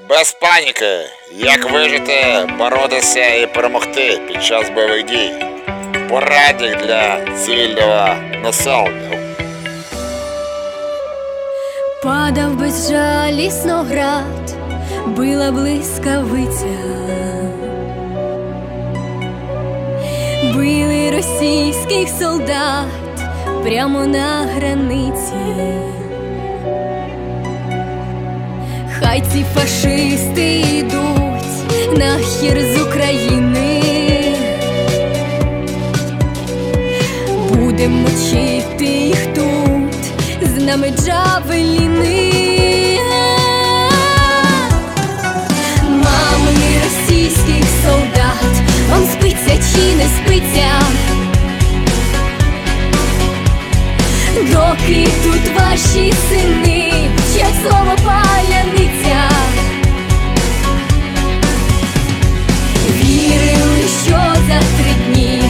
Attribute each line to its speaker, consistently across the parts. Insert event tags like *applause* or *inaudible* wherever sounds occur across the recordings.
Speaker 1: Без паніки, як вижити, боротися і перемогти під час бойових дій. Порадник для цивільного населення.
Speaker 2: Падав безжалісно град, била блискавиця. Били російських солдат прямо на границі. Хай ці фашисти йдуть нахер з України. Будем мочити їх тут, з нами джавеліни. Мами російських солдат, вам спиться чи не спиться? Доки тут ваші сини, як слово паляниця. Вірили, що за три дні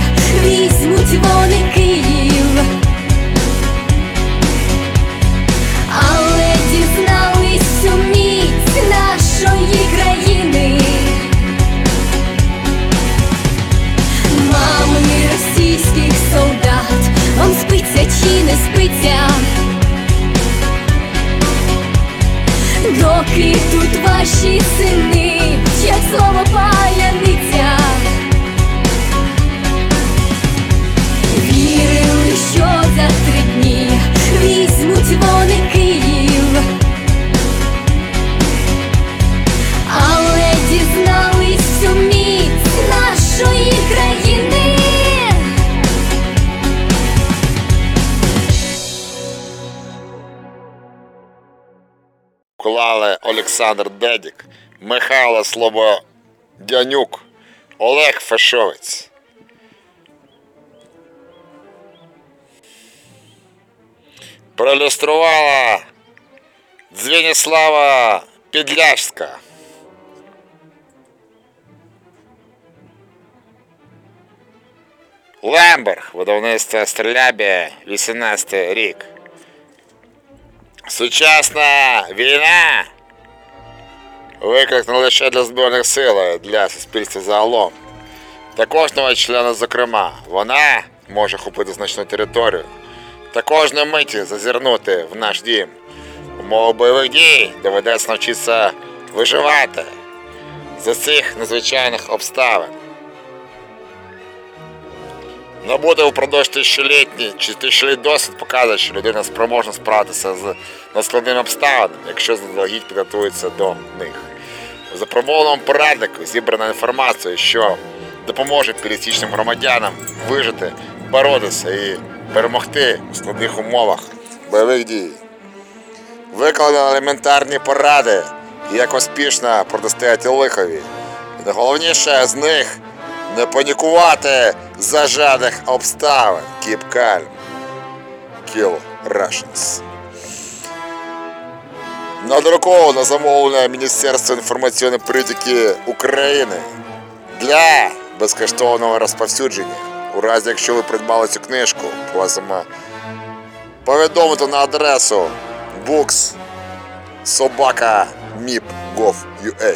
Speaker 2: візьмуть вони Київ. Але дізнались всю міць нашої країни. Мами російських солдат, вам спиться чи не спиться? Тут ваші сини, як слово паляниця.
Speaker 1: Олександр Дедік, Михайло Слободянюк, Олег Фешовець. Проілюструвала Дзвініслава Підляжська. Лемберг, видавництво Стрілябі, 18 рік. Сучасна війна виклик не лише для Збройних сил, для суспільства загалом. Та кожного члена, зокрема, вона може хопити значну територію та кожної миті зазирнути в наш дім. Умови бойових дій доведеться навчитися виживати за цих надзвичайних обставин. Набути впродовж тисячолітній чи тисячоліть досвід показує, що людина спроможна справитися з надскладними обставинами, якщо заздалегідь підготується до них. У запромовленому пораднику зібрана інформація, що допоможе пересічним громадянам вижити, боротися і перемогти у складних умовах бойових дій. Викладено елементарні поради, як успішно протистояти лихові. І найголовніше з них не панікувати за жадних обставин. Keep calm. Kill Russians. Надруковано замовлення Міністерства інформаційної політики України для безкоштовного розповсюдження. У разі, якщо ви придбали цю книжку, просимо повідомити на адресу books собака mip.gov.ua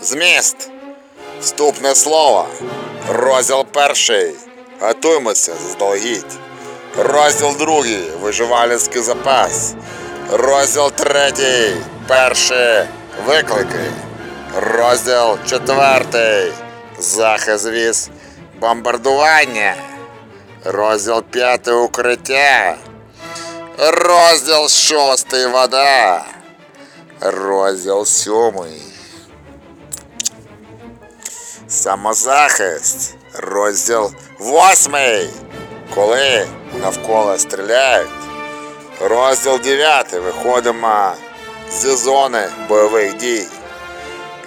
Speaker 1: Зміст. Вступне слово. Розділ перший. Готуємося заздалегідь. Розділ другий. Виживальницький запас. Розділ третій. Перші виклики. Розділ четвертий. Захист від бомбардування. Розділ п'ятий укриття. Розділ шостий вода. Розділ сьомий. Самозахист. Розділ восьмий. Коли навколо стріляють. Розділ 9. Виходимо зі зони бойових дій.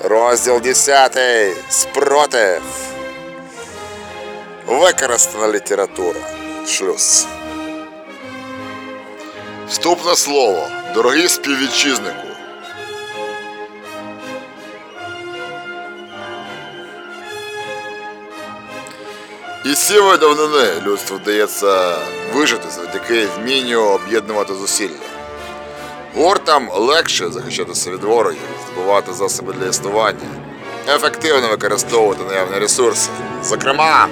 Speaker 1: Розділ 10. Спротив. Використана література. Шлюз. Вступне слово. Дорогі співвітчизнику. І з давнини людству вдається вижити завдяки вмінню об'єднувати зусилля. Гуртам легше захищатися від ворогів, здобувати засоби для існування, ефективно використовувати наявні ресурси. Зокрема,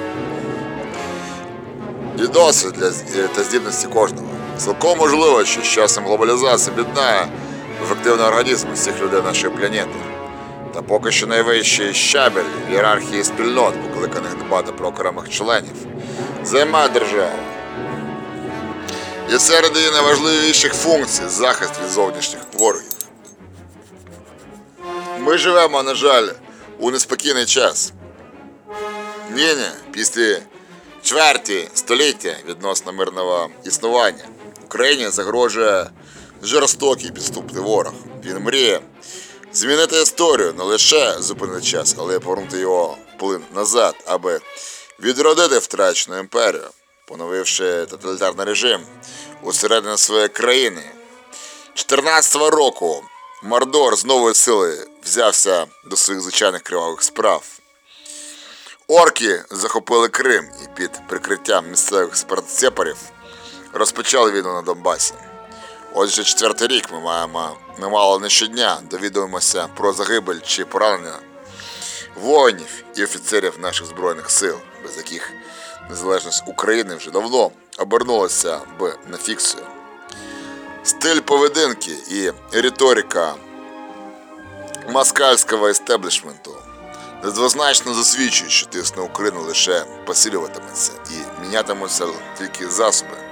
Speaker 1: і досвід для та здібності кожного. Цілком можливо, що з часом глобалізація біднає ефективний організм усіх людей нашої планети. Та поки що найвищий щабель ієрархії спільнот, покликаних дбати про окремих членів, займає держава. І серед її найважливіших функцій захист від зовнішніх ворогів. Ми живемо, на жаль, у неспокійний час. Нині, після чверті століття відносно мирного існування, Україні загрожує жорстокий підступний ворог. Він мріє змінити історію, не лише зупинити час, але й повернути його плин назад, аби відродити втрачену імперію, поновивши тоталітарний режим усередині своєї країни. 14-го року Мордор з нової сили взявся до своїх звичайних кривавих справ. Орки захопили Крим і під прикриттям місцевих сепарів розпочали війну на Донбасі. Отже, четвертий рік ми маємо ми мало не щодня довідуємося про загибель чи поранення воїнів і офіцерів наших збройних сил, без яких незалежність України вже давно обернулася б на фіксію. Стиль поведінки і риторика москальського естеблішменту недвозначно засвідчують, що тиск на Україну лише посилюватиметься і мінятимуться тільки засоби.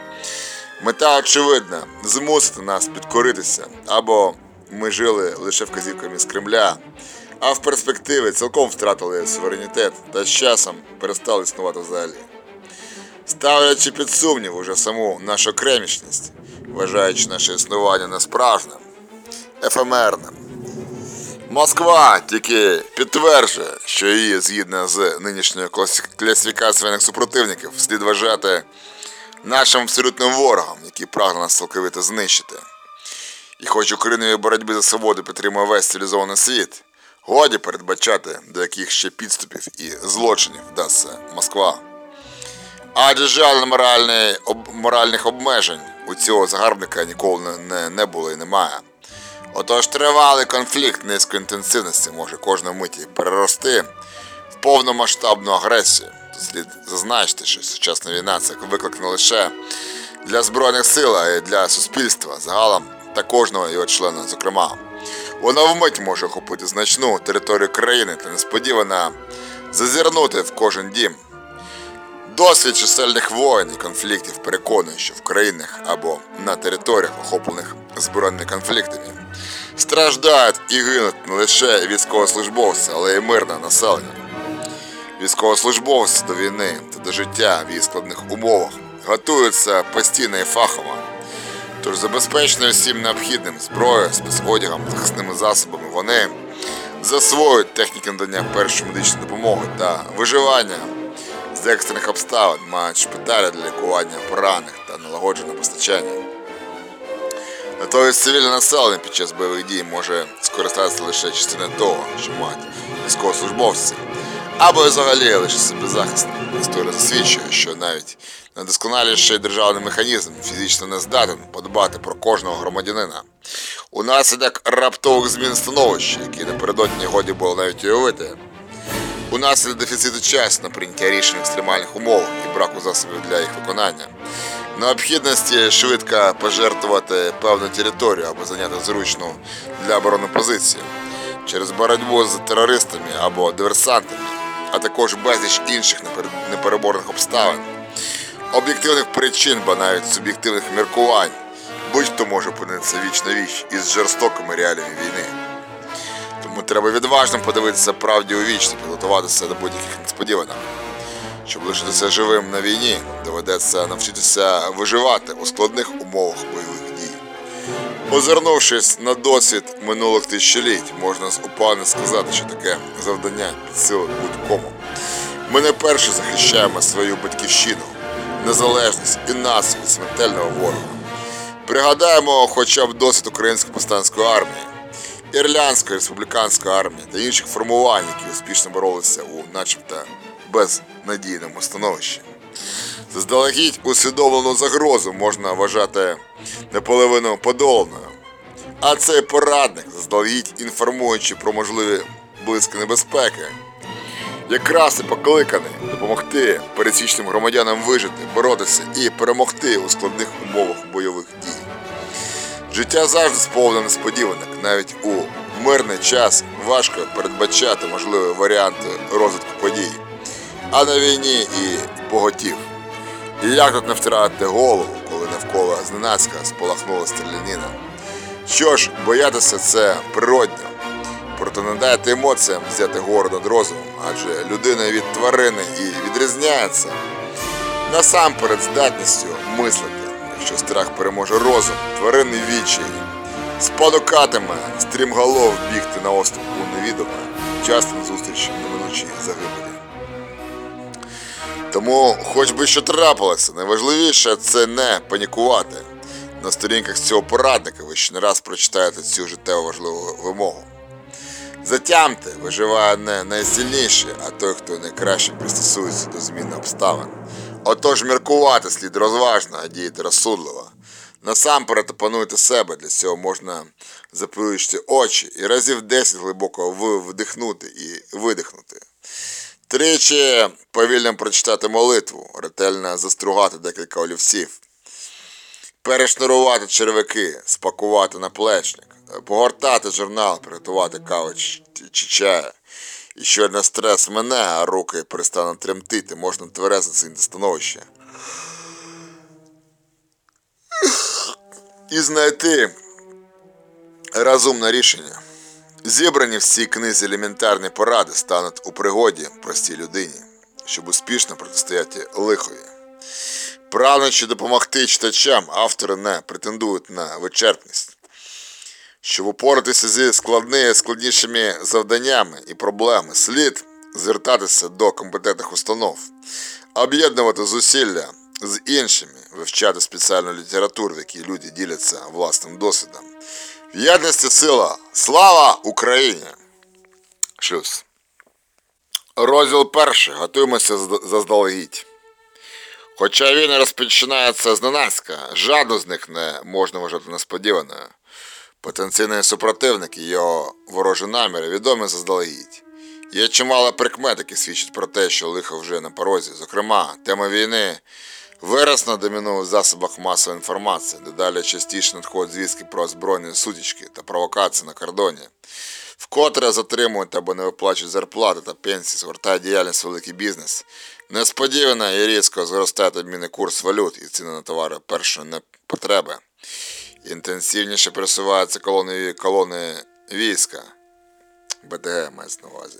Speaker 1: Мета очевидна змусити нас підкоритися, або ми жили лише вказівками з Кремля, а в перспективі цілком втратили суверенітет та з часом перестали існувати взагалі. Ставлячи під сумнів уже саму нашу окремішність, вважаючи наше існування несправжнім, ефемерним. Москва тільки підтверджує, що її згідно з нинішньою класифікацією супротивників слід вважати нашим абсолютним ворогом, який прагне нас цілковито знищити. І хоч Україною боротьби за свободу підтримує весь цивілізований світ, годі передбачати, до яких ще підступів і злочинів вдасться Москва. Адже жаль моральний, об, моральних обмежень у цього загарбника ніколи не, не, було і немає. Отож тривалий конфлікт низької інтенсивності може кожної миті перерости повномасштабну агресію. Тут слід зазначити, що сучасна війна це виклик не лише для Збройних сил, а й для суспільства загалом та кожного його члена, зокрема. Вона вмить може охопити значну територію країни та несподівано зазирнути в кожен дім. Досвід чисельних воєн і конфліктів переконує, що в країнах або на територіях, охоплених збройними конфліктами, страждають і гинуть не лише військовослужбовці, але й мирне населення. Військовослужбовці до війни та до життя в її складних умовах готуються постійно і фахово. Тож забезпечені всім необхідним зброєю, спецодягом, захисними засобами вони засвоюють техніки надання першої медичної допомоги та виживання з екстрених обставин, мають шпиталі для лікування поранених та налагоджене постачання. Натомість цивільне населення під час бойових дій може скористатися лише частиною того, що мають військовослужбовці, або взагалі лише собі захист. Історія засвідчує, що навіть найдосконаліший державний механізм фізично не здатен подбати про кожного громадянина. Унаслідок раптових змін становища, які напередодні годі було навіть уявити, Унаслідок дефіциту часу на прийняття рішень екстремальних умовах і браку засобів для їх виконання, необхідності швидко пожертвувати певну територію або зайняти зручну для оборони позицію через боротьбу з терористами або диверсантами, а також безліч інших непереборних обставин, об'єктивних причин, бо навіть суб'єктивних міркувань, будь-хто може опинитися віч на віч із жорстокими реаліями війни. Тому треба відважно подивитися правді у віч та підготуватися до будь-яких несподіванок. Щоб лишитися живим на війні, доведеться навчитися виживати у складних умовах бойових. Озирнувшись на досвід минулих тисячоліть, можна з упевненістю сказати, що таке завдання під силу будь-кому. Ми не перше захищаємо свою батьківщину, незалежність і нас від смертельного ворога. Пригадаємо хоча б досвід української повстанської армії. Ірландської республіканської армії та інших формувань, які успішно боролися у начебто безнадійному становищі. Заздалегідь усвідомлену загрозу можна вважати наполовину подоланою. А цей порадник, заздалегідь інформуючи про можливі близькі небезпеки, якраз і покликаний допомогти пересічним громадянам вижити, боротися і перемогти у складних умовах бойових дій. Життя завжди сповнене несподіванок. Навіть у мирний час важко передбачати можливі варіанти розвитку подій. А на війні і поготів. Як тут не втратити голову, коли навколо зненацька спалахнула стрілянина? Що ж, боятися це природньо. Проте не дайте емоціям взяти гору над розумом, адже людина від тварини і відрізняється насамперед здатністю мислити. Якщо страх переможе розум, тваринний відчай спонукатиме стрімголов бігти на остров у невідоме, часто на зустріч неминучій загибелі. Тому, хоч би що трапилося, найважливіше це не панікувати. На сторінках цього порадника ви ще не раз прочитаєте цю життєво важливу вимогу. Затямте, виживає не найсильніший, а той, хто найкраще пристосується до зміни обставин. Отож, міркувати слід розважно, а діяти розсудливо. Насамперед опануйте себе, для цього можна заплющити очі і разів 10 глибоко вдихнути і видихнути. Тричі повільно прочитати молитву, ретельно застругати декілька олівців, перешнурувати червики, спакувати наплечник, погортати журнал, приготувати каву чи, чаю. І щойно стрес мене, а руки перестануть тремтити, можна тверезо зайняти становище. І знайти розумне рішення. Зібрані в цій книзі елементарні поради стануть у пригоді простій людині, щоб успішно протистояти лихові. Прагнучи допомогти читачам, автори не претендують на вичерпність. Щоб упоратися зі складними, складнішими завданнями і проблемами, слід звертатися до компетентних установ, об'єднувати зусилля з іншими, вивчати спеціальну літературу, в якій люди діляться власним досвідом. В єдності сила! Слава Україні! Шлюз. Розділ перший. Готуємося заздалегідь. Хоча він розпочинається зненацька, жодну з них не можна вважати несподіваною. Потенційні супротивники і його ворожі наміри відомі заздалегідь. Є чимало прикмет, які свідчать про те, що лихо вже на порозі. Зокрема, тема війни виразно домінує в засобах масової інформації, дедалі частіше надходять звістки про збройні сутички та провокації на кордоні. Вкотре затримують або не виплачують зарплати та пенсії, згортає діяльність великий бізнес. Несподівано і різко зростає обмінний курс валют і ціни на товари першої не- потреби. Інтенсивніше пересуваються колони, колони війська. БТГ мається на увазі.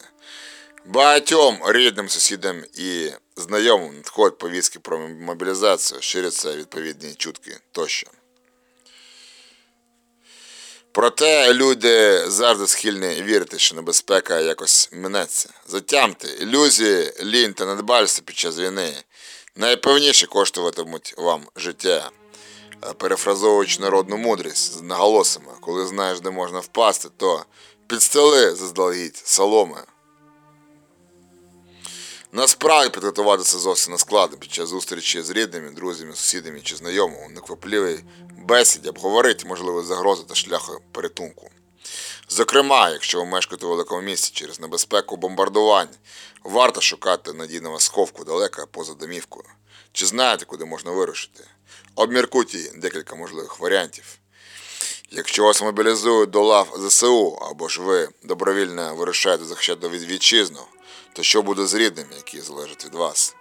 Speaker 1: Багатьом рідним сусідам і знайомим надходять повістки про мобілізацію, ширяться відповідні чутки тощо. Проте люди завжди схильні вірити, що небезпека якось минеться. Затямте, ілюзії, лінь та недбальство під час війни найпевніше коштуватимуть вам життя. Перефразовуючи народну мудрість з наголосами, коли знаєш, де можна впасти, то підстели заздалегідь соломи. Насправді підготуватися зовсім не складно під час зустрічі з рідними, друзями, сусідами чи знайомими неквапливій бесіді обговорити можливі загрози та шляхи порятунку. Зокрема, якщо ви мешкаєте у великому місті через небезпеку бомбардувань, варто шукати надійного сховку далеко поза домівкою. Чи знаєте, куди можна вирушити? Обміркуйте декілька можливих варіантів. Якщо вас мобілізують до лав ЗСУ, або ж ви добровільно вирішаєте захищати вітчизну, то що буде з рідними, які залежать від вас?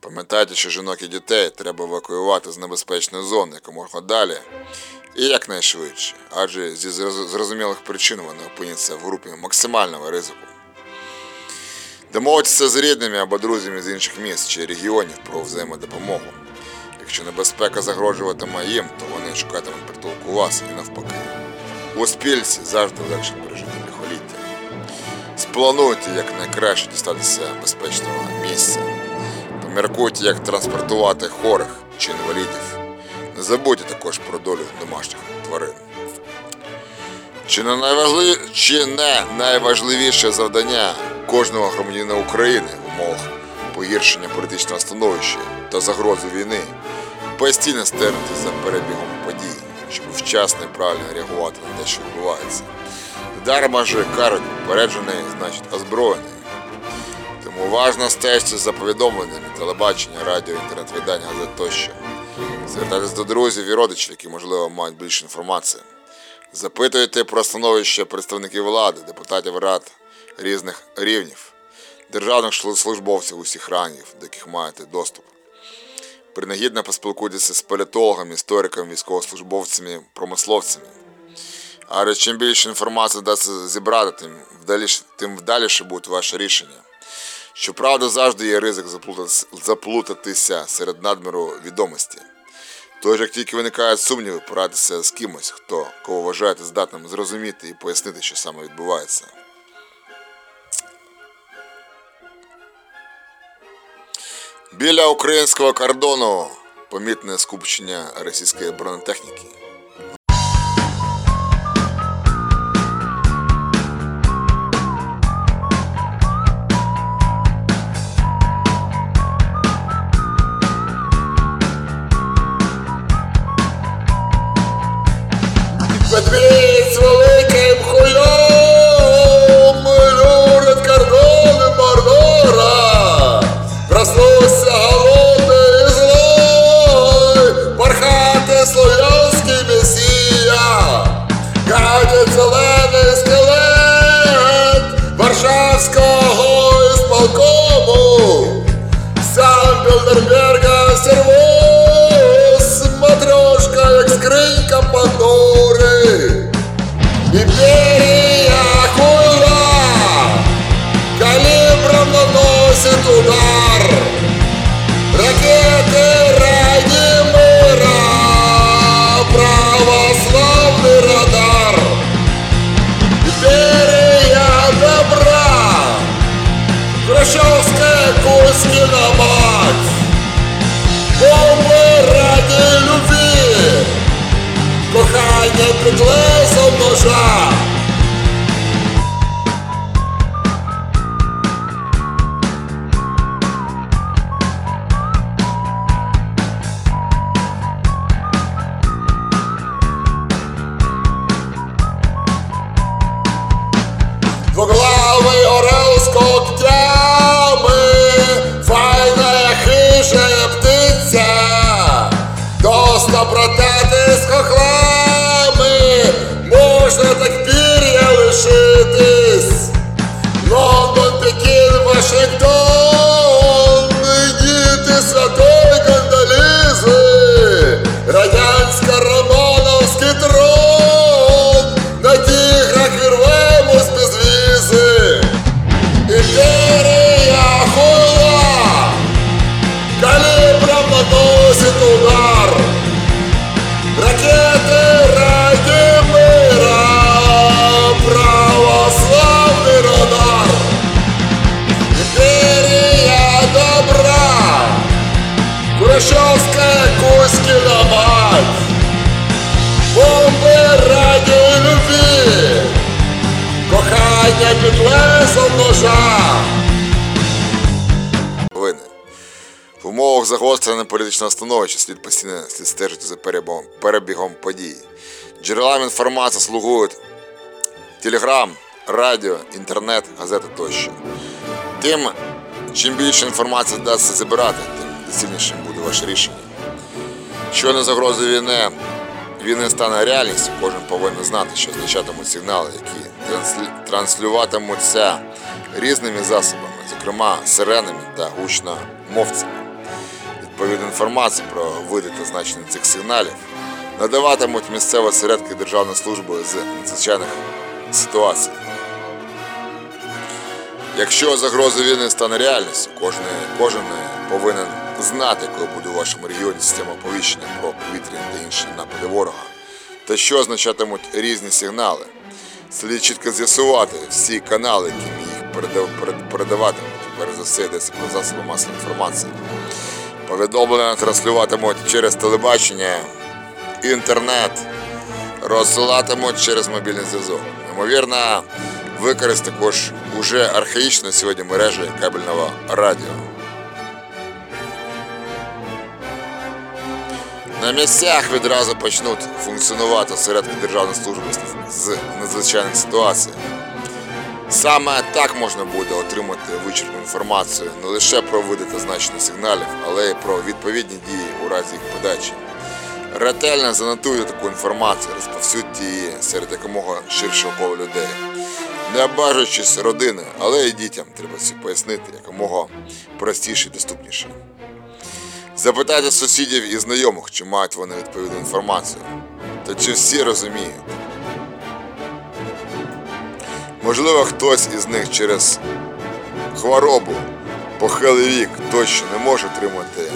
Speaker 1: Пам'ятайте, що жінок і дітей треба евакуювати з небезпечної зони якомога далі і якнайшвидше, адже зі зрозумілих причин вони опиняться в групі максимального ризику. Домовитися з рідними або друзями з інших міст чи регіонів про взаємодопомогу. Якщо небезпека загрожуватиме їм, то вони шукатимуть притулку у вас і навпаки. У спільці завжди легше пережити. Сплануйте якнайкраще дістатися безпечного місця. Поміркуйте, як транспортувати хворих чи інвалідів. Не забудьте також про долю домашніх тварин. Чи не, найважлив... чи не найважливіше завдання кожного громадянина України в умовах погіршення політичного становища та загрози війни постійно стежити за перебігом подій, щоб вчасно і правильно реагувати на те, що відбувається. Дарма же кажуть, попереджений, значить озброєний. Тому уважно стежте за повідомленнями телебачення, радіо, інтернет-видання, газет тощо. Звертайтесь до друзів і родичів, які, можливо, мають більше інформації. Запитуйте про становище представників влади, депутатів рад різних рівнів, державних службовців усіх рангів, до яких маєте доступ. Принагідно поспілкуйтеся з політологами, істориками, військовослужбовцями, промисловцями. Але чим більше інформації вдасться зібрати, тим вдаліше, тим вдаліше будуть ваші рішення. Щоправда, завжди є ризик заплутатися, серед надміру відомості. Тож, як тільки виникають сумніви, порадитися з кимось, хто кого вважаєте здатним зрозуміти і пояснити, що саме відбувається. Біля українського кордону помітне скупчення російської бронетехніки. Під лезом ножа. Двуглавый орел с когтями, файная хижая птиця, Доста братати можна так пір'я лишитись. Умовах загостреного політичного становища слід постійно слід стежити за перебігом, перебігом подій. Джерелам інформації слугують телеграм, радіо, інтернет, газети тощо. Тим, чим більше інформації вдасться зібрати, тим доцільнішим буде ваше рішення. Що не загрозує війни, війни стане реальністю, кожен повинен знати, що означатимуть сигнали, які транслюватимуться різними засобами, зокрема сиренами та гучномовцями. Відповідну інформацію про види та значення цих сигналів надаватимуть місцеві осередки Державної служби з надзвичайних ситуацій. Якщо загроза війни стане реальністю, кожен, кожен повинен знати, коли буде у вашому регіоні система оповіщення про повітряні та інші напади ворога, та що означатимуть різні сигнали. Слід чітко з'ясувати всі канали, якими їх передав- перед- передаватимуть. Перш за все йдеться про засоби масової інформації. Повідомлення транслюватимуть через телебачення, інтернет, розсилатимуть через мобільний зв'язок. Ймовірно, використати також уже архаїчно сьогодні мережі кабельного радіо. На місцях відразу почнуть функціонувати осередки Державної служби з надзвичайних ситуацій. Саме так можна буде отримати вичерпну інформацію не лише про види та значення сигналів, але й про відповідні дії у разі їх подачі. Ретельно занотуйте таку інформацію, розповсюдьте її серед якомога ширшого кола людей. Не обмежуючись родиною, але і дітям треба все пояснити якомога простіше і доступніше. Запитайте сусідів і знайомих, чи мають вони відповідну інформацію, та чи всі розуміють. Можливо, хтось із них через хворобу, похилий вік тощо не може отримати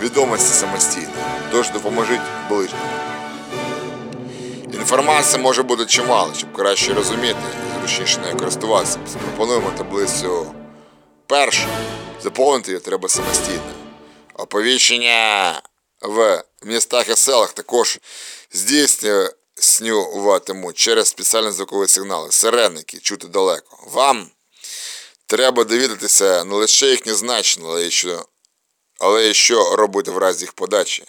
Speaker 1: відомості самостійно, тож допоможіть ближнім. Інформації може бути чимало, щоб краще розуміти і зручніше нею користуватися. Пропонуємо таблицю першу. Заповнити її треба самостійно. Оповіщення в містах і селах також здійснюватимуть через спеціальні звукові сигнали, сиреники, чути далеко. Вам треба довідатися не лише їхнє значення, але й що, але й що робити в разі їх подачі.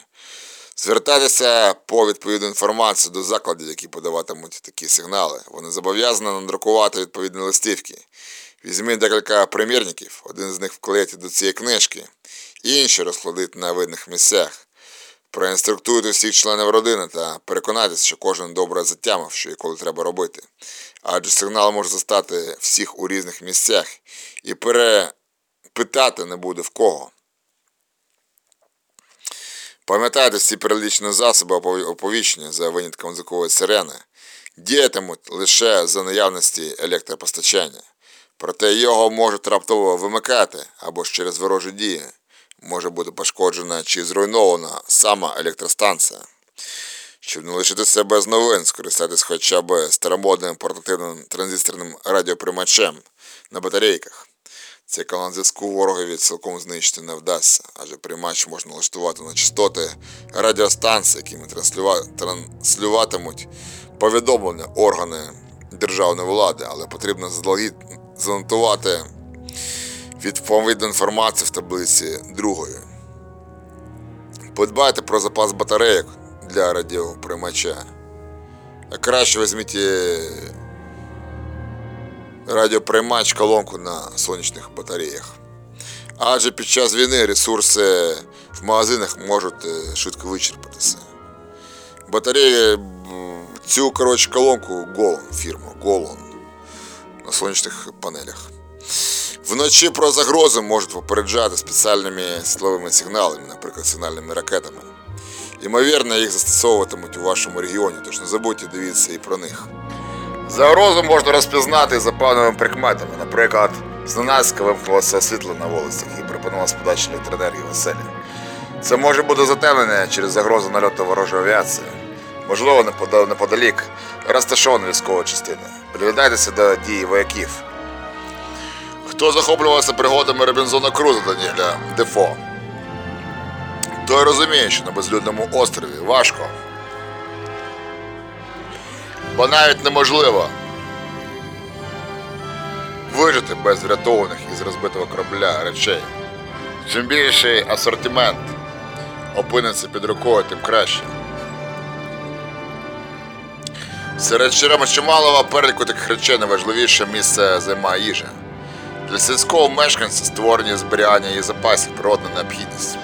Speaker 1: Звертайтеся по відповідну інформацію до закладів, які подаватимуть такі сигнали. Вони зобов'язані надрукувати відповідні листівки. Візьміть декілька примірників, один з них вклеїть до цієї книжки, інші розкладіть на видних місцях. Проінструктуйте всіх членів родини та переконайтеся, що кожен добре затямив, що і коли треба робити. Адже сигнал може застати всіх у різних місцях і перепитати не буде в кого. Пам'ятайте, всі перелічені засоби опові- оповіщення за винятком звукової сирени діятимуть лише за наявності електропостачання. Проте його можуть раптово вимикати або ж через ворожі дії. Може бути пошкоджена чи зруйнована сама електростанція. Щоб не лишитися без новин, скористайтесь хоча б старомодним портативним транзисторним радіоприймачем на батарейках. Цей канал зв'язку ворогові цілком знищити не вдасться, адже приймач можна налаштувати на частоти радіостанцій, якими транслюва... транслюватимуть повідомлення органи державної влади, але потрібно заздалегідь занотувати відповідну інформацію в таблиці другої. Подбайте про запас батарейок для радіоприймача. А краще візьміть е, радіоприймач колонку на сонячних батареях. Адже під час війни ресурси в магазинах можуть е, швидко вичерпатися. Батареї цю коротше колонку Голон фірма Голон на сонячних панелях. Вночі про загрози можуть попереджати спеціальними силовими сигналами, наприклад, сигнальними ракетами. Ймовірно, їх застосовуватимуть у вашому регіоні, тож не забудьте дивитися і про них. Загрозу можна розпізнати за певними прикметами. Наприклад, зненацька вимкнулося освітло на вулицях і припинилась подача електроенергії в оселі. Це може бути затемнене через загрозу нальоту ворожої авіації. Можливо, неподалік розташована військова частина. Приглядайтеся до дії вояків. Хто захоплювався пригодами Робінзона Круза Даніеля Дефо? Той розуміє, що на безлюдному острові важко. Бо навіть неможливо вижити без врятованих із розбитого корабля речей. Чим більший асортимент опиниться під рукою, тим краще. Серед щиро- чималого переліку таких речей найважливіше місце займає їжа. Для сільського мешканця створення зберігання її запасів природна необхідність.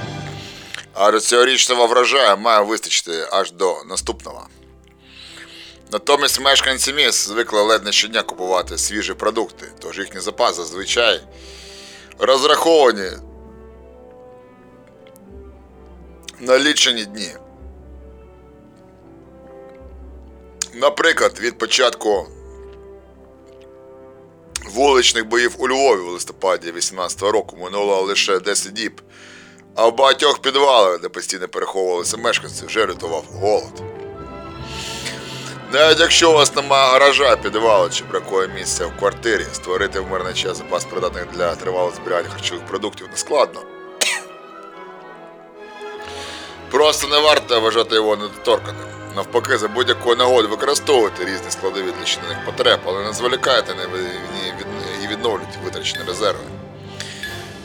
Speaker 1: А цьогорічного врожаю має вистачити аж до наступного. Натомість мешканці міст звикли ледь не щодня купувати свіжі продукти, тож їхні запаси зазвичай розраховані на лічені дні. Наприклад, від початку вуличних боїв у Львові у листопаді 18-го року минуло лише 10 діб, а в багатьох підвалах, де постійно переховувалися мешканці, вже рятував голод. Навіть якщо у вас немає гаража, підвалу чи бракує місця в квартирі, створити в мирний час запас придатних для тривалого зберігання харчових продуктів не складно. Просто не варто вважати його недоторканим. Навпаки, за будь-якої нагоди використовуйте різні складові для чинених потреб, але не зволікайте і відновлюйте витрачені резерви.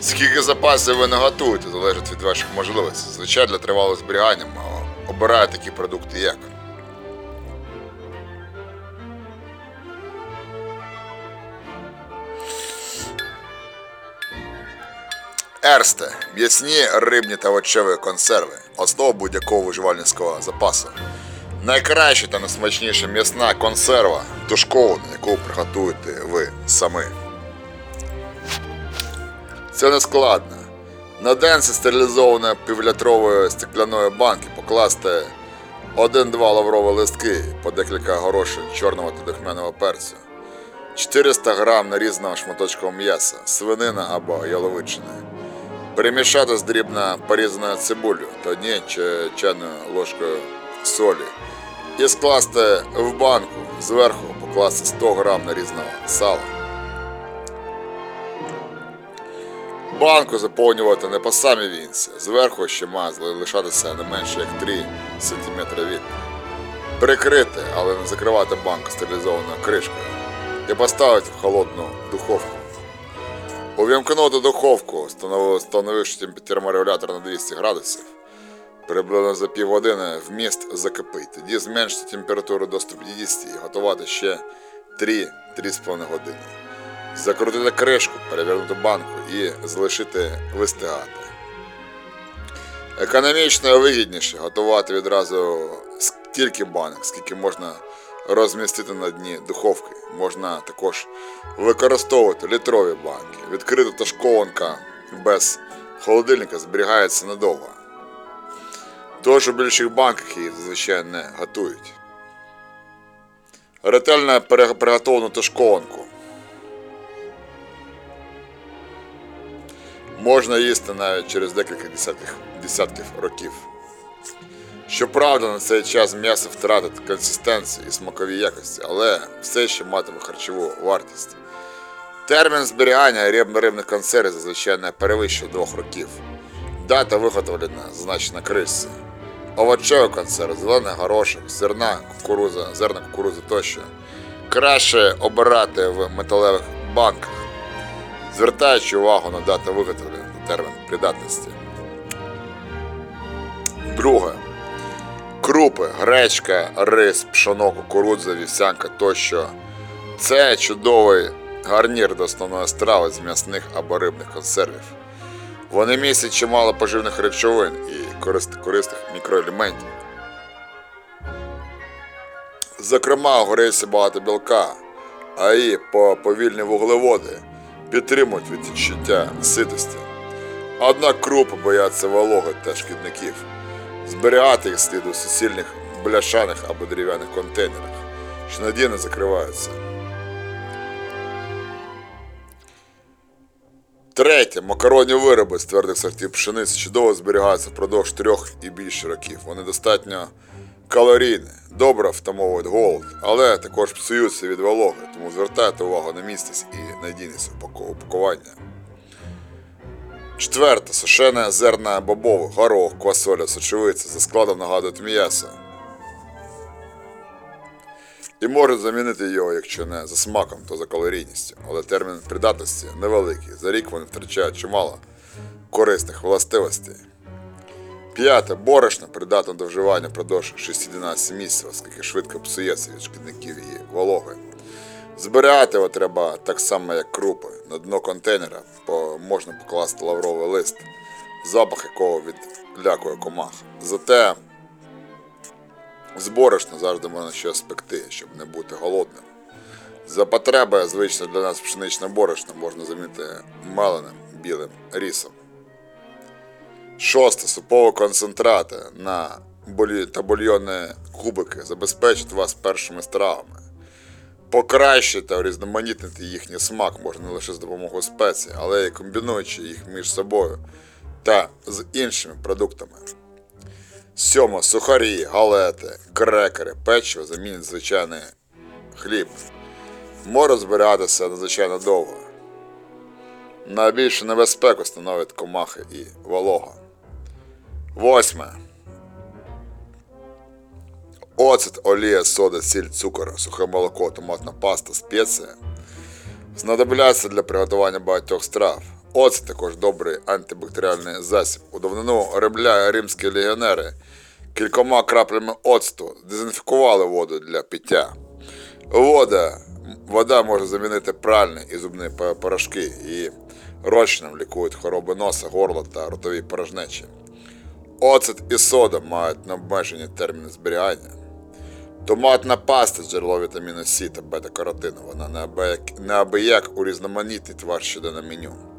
Speaker 1: Скільки запасів ви не готуєте, залежить від ваших можливостей. Звичайно, для тривалого зберігання а, обираю такі продукти, як Ерсте м'ясні рибні та овочеві консерви, основа будь-якого виживальницького запасу. Найкраща та найсмачніша м'ясна консерва, тушкована, яку приготуєте ви самі. Це не складно. На ден зі стерилізованої півлітрової стекляної банки покласти 1-2 лаврові листки по декілька горошин чорного та духмяного перцю, 400 грам нарізаного шматочком м'яса, свинина або яловичини. Перемішати з дрібно порізаною цибулю та однією чайною ложкою солі. І скласти в банку, зверху покласти 100 грам нарізаного сала. Банку заповнювати не по самій вінці. Зверху ще має лишатися не менше як 3 см від. Прикрити, але не закривати банку стерилізованою кришкою. І поставити в холодну духовку. Увімкнути духовку, встанови- встановивши терморегулятор на 200 градусів. Приблизно за півгодини вміст закипить. Тоді зменшити температуру до 150 і готувати ще 3-3,5 години. Закрутити кришку, перевернути банку і залишити вистигати. Економічно вигідніше готувати відразу стільки банок, скільки можна розмістити на дні духовки. Можна також використовувати літрові банки. Відкрита ташкованка без холодильника зберігається надовго. Тож у більших банках її зазвичай не готують. Ретельно приготовану тушкованку можна їсти навіть через декілька десятків, десятків років. Щоправда, на цей час м'ясо втратить консистенцію і смакові якості, але все ще матиме харчову вартість. Термін зберігання риб- рибних консервів зазвичай не перевищує двох років. Дата виготовлення зазначена кришці. Овочевий консерв, зелений горошок, зерна, кукуруза, зерна кукурузи тощо. Краще обирати в металевих банках, звертаючи увагу на дату виготовлення та термін придатності. Друге. Крупи, гречка, рис, пшоно, кукурудза, вівсянка тощо. Це чудовий гарнір до основної страви з м'ясних або рибних консервів. Вони містять чимало поживних речовин і корисних мікроелементів. Зокрема, рисі багато білка, а і по повільні вуглеводи підтримують відчуття ситості. Однак крупи бояться вологи та шкідників. Зберігати їх слід у суцільних бляшаних або дерев'яних контейнерах, що надійно закриваються. Третє. Макаронні вироби з твердих сортів пшениці чудово зберігаються впродовж трьох і більше років. Вони достатньо калорійні, добре втамовують голод, але також псуються від вологи, тому звертайте увагу на місцевість і надійність упакування. Четверте. Сушене зерна бобових, горох, квасоля, сочевиця за складом нагадують м'ясо. І можуть замінити його, якщо не за смаком, то за калорійністю. Але термін придатності невеликий. За рік вони втрачають чимало корисних властивостей. П'яте. Борошно придатне до вживання впродовж 6-12 місяців, оскільки швидко псується від шкідників і вологи. Зберігати його треба так само, як крупи. На дно контейнера можна покласти лавровий лист, запах якого відлякує комах. Зате з борошна завжди можна щось спекти, щоб не бути голодним. За потреби звично для нас пшеничне борошно можна замінити меленим білим рісом. Шосте. Супові концентрати на болі... та бульйонні кубики забезпечать вас першими стравами. Покращити та урізноманітнити їхній смак можна не лише з допомогою спецій, але й комбінуючи їх між собою та з іншими продуктами. Сьомо. Сухарі, галети, крекери, печиво замінять звичайний хліб. Може зберігатися надзвичайно довго. Найбільшу небезпеку становить комахи і волога. Восьме. Оцет, олія, сода, сіль, цукор, сухе молоко, томатна паста, спеція знадобляться для приготування багатьох страв. Оцет також добрий антибактеріальний засіб. У давнину римля римські легіонери кількома краплями оцту дезінфікували воду для пиття. Вода, вода може замінити пральні і зубні порошки і розчином лікують хвороби носа, горла та ротові порожнечі. Оцет і сода мають необмежені терміни зберігання. Томатна паста джерело вітаміну С та бета-каротину. Вона неабияк, урізноманітний твар щодо меню.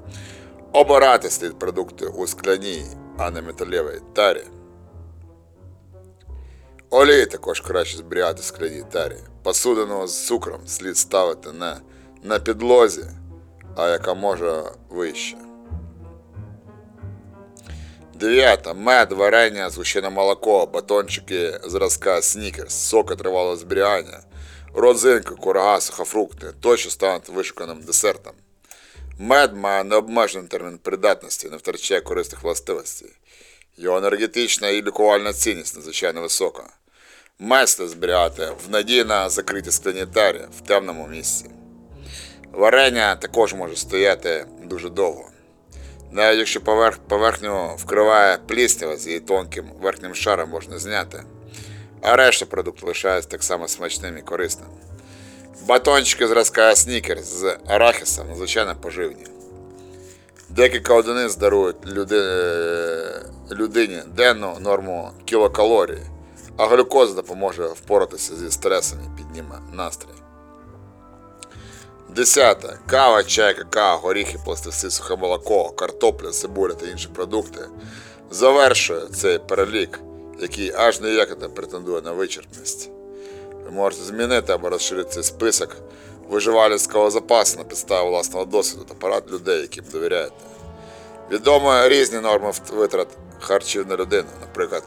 Speaker 1: Обирати слід продукти у скляній, а не металевій тарі. Олії також краще зберігати в скляній тарі. Посудину з цукром слід ставити не на підлозі, а яка може вище. Дев'ята. Мед, варення, згущене молоко, батончики зразка снікерс, соки тривалого зберігання, родзинки, курага, сухофрукти тощо стануть вишуканим десертом. Мед має необмежений термін придатності, не втрачає корисних властивостей. Його енергетична і лікувальна цінність надзвичайно висока. Мед слід зберігати в надійно закритій тарі в темному місці. Варення також може стояти дуже довго. Навіть якщо поверх, поверхню вкриває пліснява з її тонким верхнім шаром можна зняти, а решта продукту лишається так само смачним і корисним. Батончики зразка снікерс з арахісом надзвичайно поживні. Декілька одиниць дарують люди, е, людині денну норму кілокалорій, а глюкоза допоможе впоратися зі стресом і підніме настрій. Десяте. Кава, чай, какао, горіхи, пластиси, сухе молоко, картопля, цибуля та інші продукти завершує цей перелік, який аж ніяк не претендує на вичерпність. Ви можете змінити або розширити цей список виживальницького запасу на підставі власного досвіду та порад людей, яким довіряєте. Відомо різні норми витрат харчів на людину, наприклад,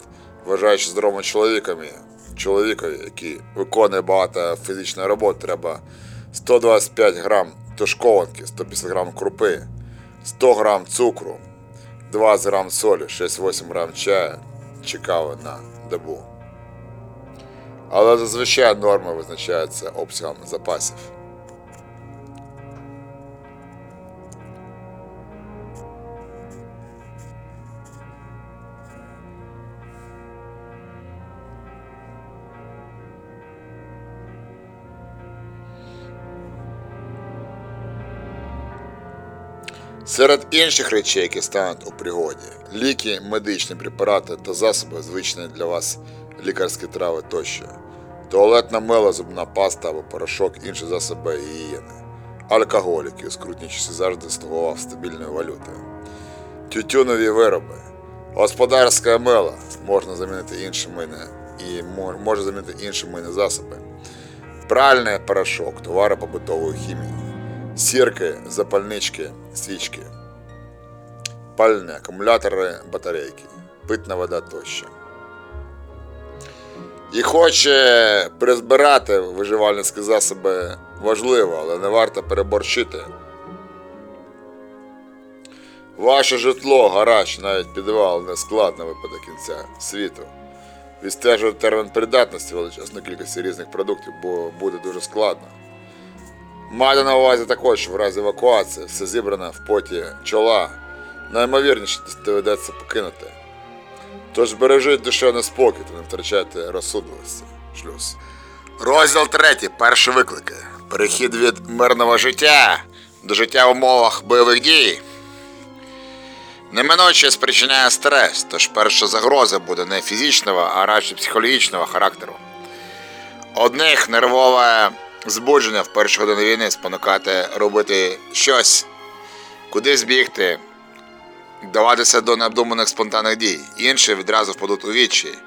Speaker 1: вважаючи здоровим чоловіком, чоловікові, який виконує багато фізичної роботи, треба 125 грам тушкованки, 150 грам крупи, 100 грам цукру, 20 грам солі, 6-8 грам чаю чи кави на добу. Але зазвичай норми визначаються обсягом запасів. Серед інших речей, які стануть у пригоді, ліки, медичні препарати та засоби, звичні для вас лікарські трави тощо, туалетна мила, зубна паста або порошок, інші засоби гігієни, алкоголь, який у скрутні часи завжди слугував стабільною валютою, тютюнові вироби, господарська мила. Можна замінити іншими і може замінити інші мийні засоби, пральний порошок, товари побутової хімії. Сірки, запальнички, свічки, пальні, акумулятори, батарейки, питна вода тощо. І хоч е, призбирати виживальницькі засоби важливо, але не варто переборщити. Ваше житло, гараж, навіть підвал не склад на випадок кінця світу. Відстежувати термін придатності величезної кількості різних продуктів, бо буде дуже складно. Майте на увазі також, в разі евакуації все зібране в поті чола, наймовірніше доведеться покинути. Тож бережіть душевний спокій та не втрачайте розсудливості. Шлюз. Розділ третій. Перші виклики. Перехід від мирного життя до життя в умовах бойових дій. Неминуче спричиняє стрес, тож перша загроза буде не фізичного, а радше психологічного характеру. Одних нервове збудження в перші години війни спонукати робити щось, куди збігти, даватися до необдуманих спонтанних дій. Інші відразу впадуть у вічі,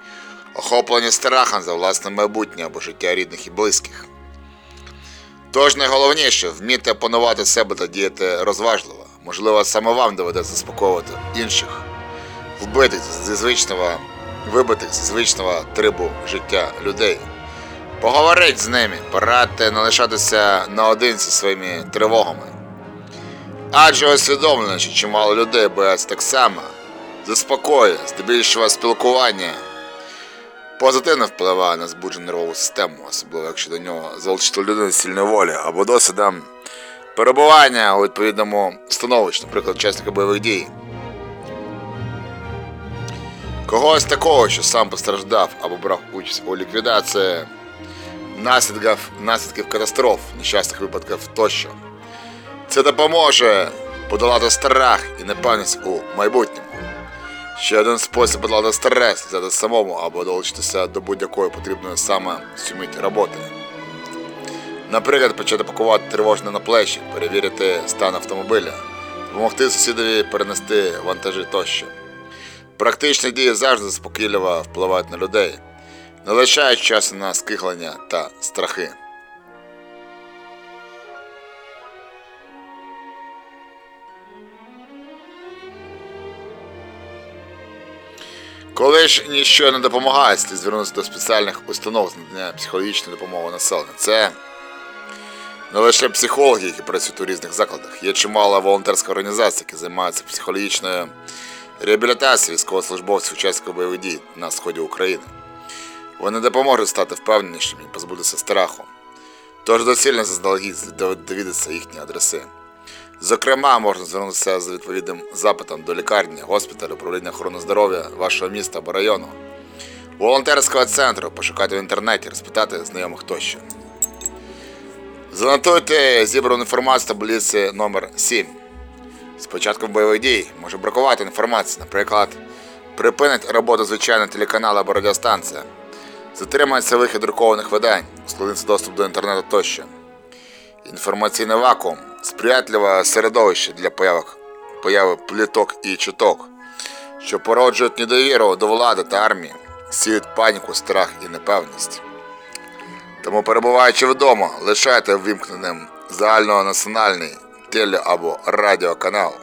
Speaker 1: охоплені страхом за власне майбутнє або життя рідних і близьких. Тож найголовніше вміти опанувати себе та діяти розважливо. Можливо, саме вам доведеться заспокоювати інших, вбитих зі звичного, вибитих зі звичного трибу життя людей. Поговоріть з ними, порадьте не лишатися наодинці своїми тривогами. Адже усвідомлено, що чимало людей бояться так само, заспокоює, здебільшого спілкування позитивно впливає на збуджену нервову систему, особливо якщо до нього залучити людину сильної волі або досвідом перебування у відповідному становищі, наприклад, учасника бойових дій. Когось такого, що сам постраждав або брав участь у ліквідації наслідків, наслідків катастроф, нещасних випадків тощо. Це допоможе подолати страх і непевність у майбутньому. Ще один спосіб подолати стрес взяти самому або долучитися до будь-якої потрібної саме суміті роботи. Наприклад, почати пакувати тривожне на плечі, перевірити стан автомобіля, допомогти сусідові перенести вантажі тощо. Практичні дії завжди заспокійливо впливають на людей, не лишають часу на скиглення та страхи. Коли ж ніщо не допомагає, слід звернутися до спеціальних установ з надання психологічної допомоги населенню. Це не лише психологи, які працюють у різних закладах. Є чимало волонтерських організацій, які займаються психологічною реабілітацією військовослужбовців учасників бойових дій на сході України. Вони допоможуть стати впевненішими і позбутися страху. Тож доцільно заздалегідь довідатися їхні адреси. Зокрема, можна звернутися з відповідним запитом до лікарні, госпіталю, управління охорони здоров'я вашого міста або району, волонтерського центру, пошукати в інтернеті, розпитати знайомих тощо. Занотуйте зібрану інформацію в таблиці номер 7. З початком бойових дій може бракувати інформації, наприклад, припинить роботу звичайного телеканалу або радіостанція, затримається вихід друкованих видань, ускладниться доступ до інтернету тощо. Інформаційний вакуум сприятливе середовище для появок, появи пліток і чуток, що породжують недовіру до влади та армії, сіють паніку, страх і непевність. Тому, перебуваючи вдома, лишайте вимкненим загальнонаціональний теле- або радіоканал.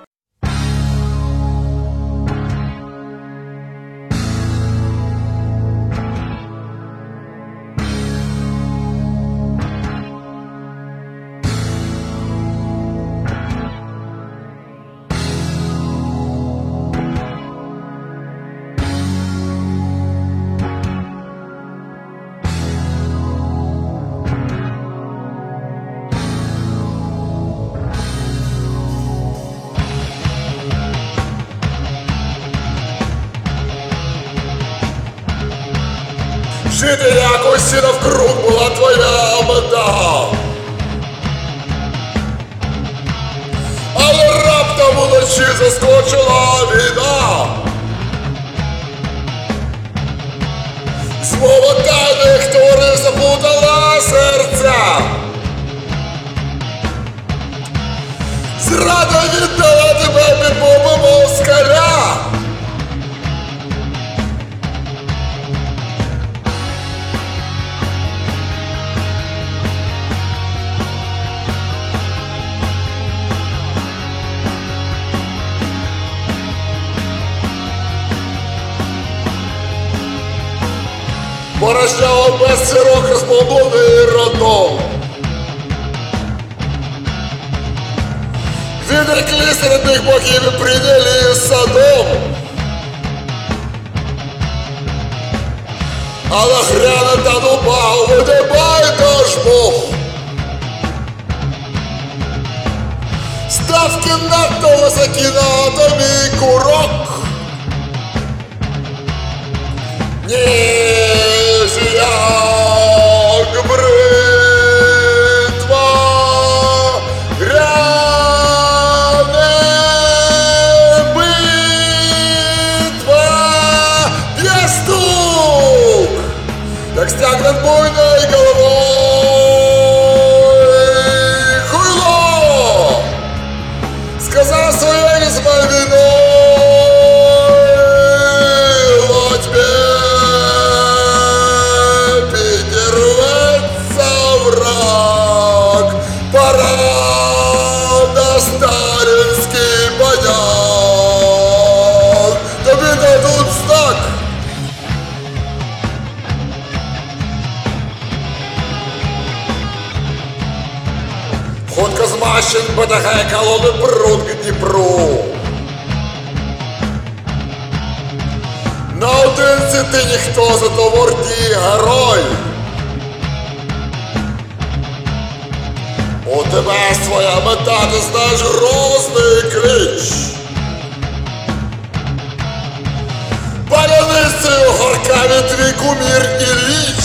Speaker 1: ponerte.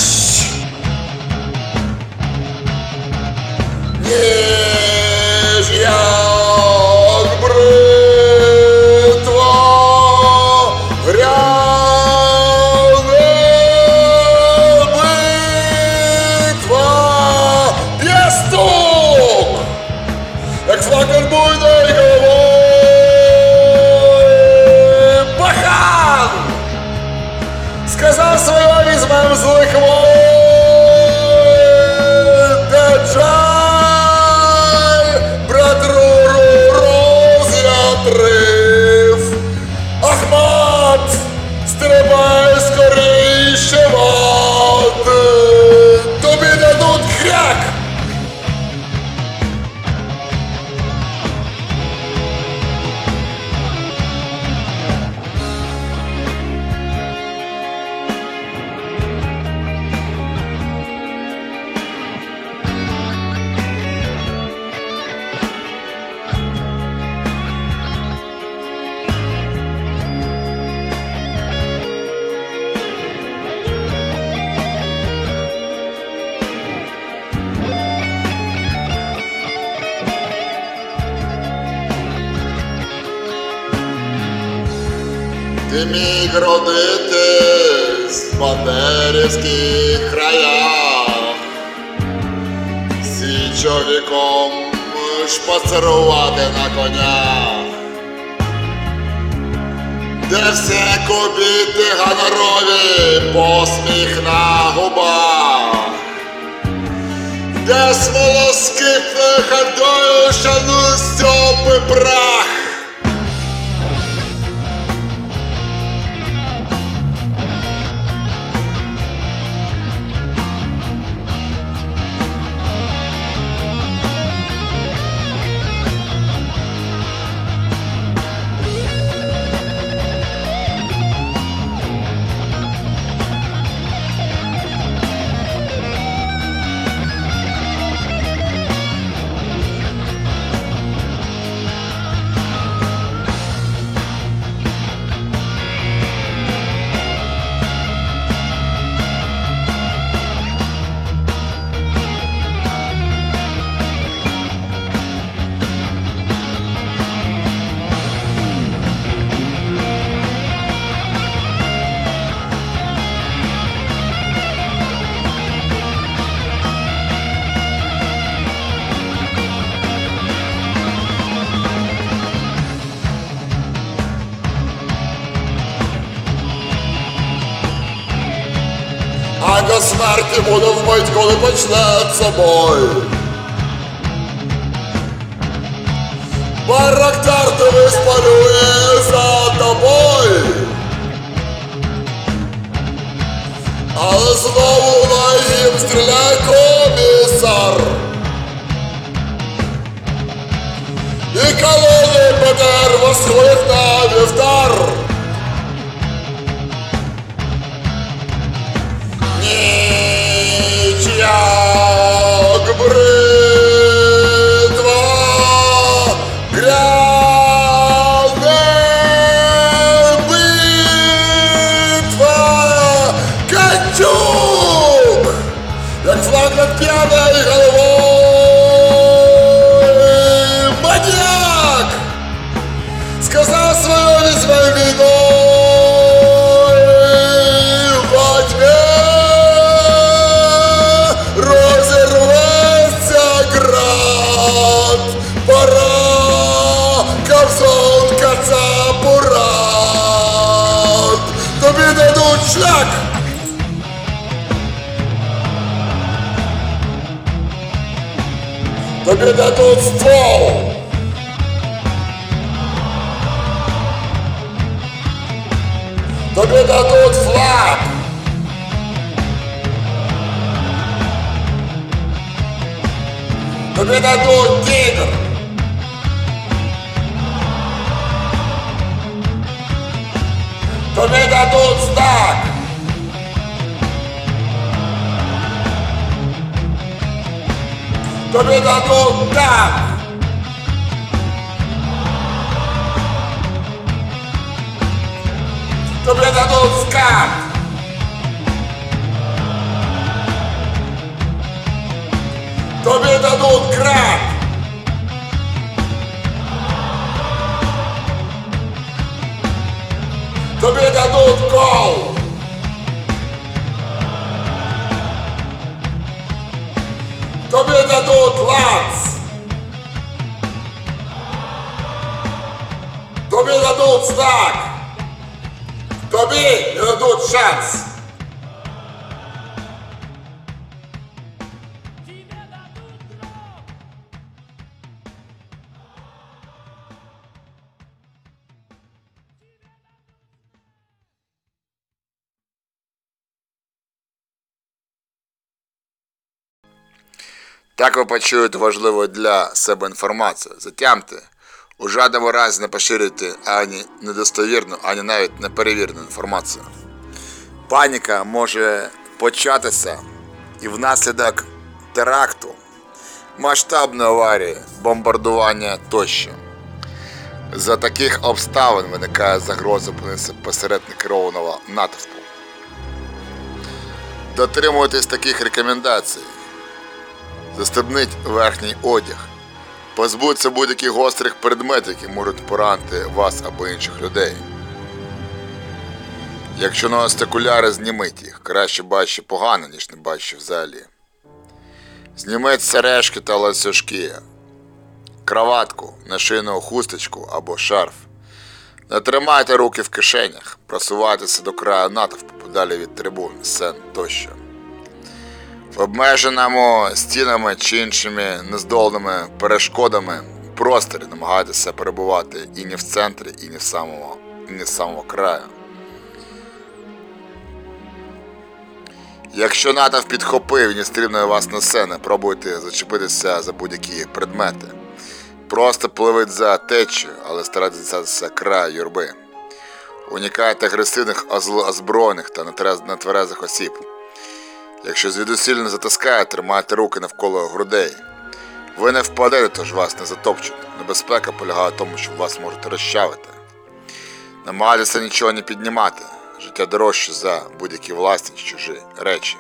Speaker 1: possible Так ви важливу для себе інформацію. Затямте. У жодному разі не поширюйте ані недостовірну, ані навіть неперевірену інформацію. Паніка може початися і внаслідок теракту, масштабної аварії, бомбардування тощо. За таких обставин виникає загроза посеред некерованого натовпу. Дотримуйтесь таких рекомендацій. Застебніть верхній одяг. Позбудьте будь-яких гострих предметів, які можуть поранити вас або інших людей. Якщо носите окуляри, зніміть їх. Краще бачити погано, ніж не бачити взагалі. Зніміть сережки та ланцюжки, краватку, нашийну хусточку або шарф. Не тримайте руки в кишенях, просувайтеся до краю натовпу подалі від трибун, сцен тощо. В обмеженому стінами чи іншими нездолними перешкодами просторі намагайтеся перебувати і не в центрі, і не в самому, і не з самого краю. Якщо натовп підхопив і не стрімнує вас на сцени, пробуйте зачепитися за будь-які предмети. Просто пливіть за течію, але старайтеся краю юрби. Уникайте агресивних, озброєних та нетверезих осіб. Якщо звідусіль не затискає, тримайте руки навколо грудей. Ви не впадете, тож вас не затопчуть. Небезпека полягає в тому, що вас можуть розчавити. Намагайтеся нічого не піднімати. Життя дорожче за будь-які власні чужі речі.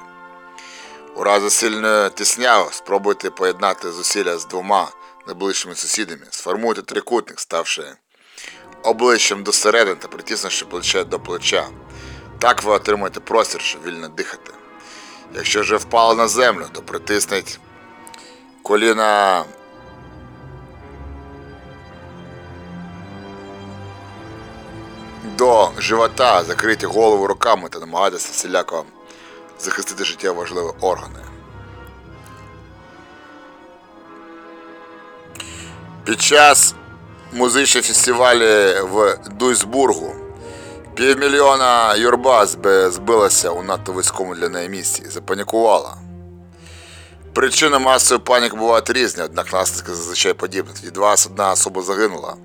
Speaker 1: У разі сильної тісняви спробуйте поєднати зусилля з двома найближчими сусідами. Сформуйте трикутник, ставши обличчям до середини та притиснувши плече до плеча. Так ви отримаєте простір, щоб вільно дихати. Якщо вже впало на землю, то притисніть коліна до живота, закриті голову руками та намагайтеся всіляко захистити життя важливі органи. Під час музичного фестивалю в Дуйсбургу Півмільйона юрба збилася у надто вузькому для неї місці запанікувала. Причини масової паніки бувають різні, однак наслідки зазвичай подібні. Від вас одна особа загинула,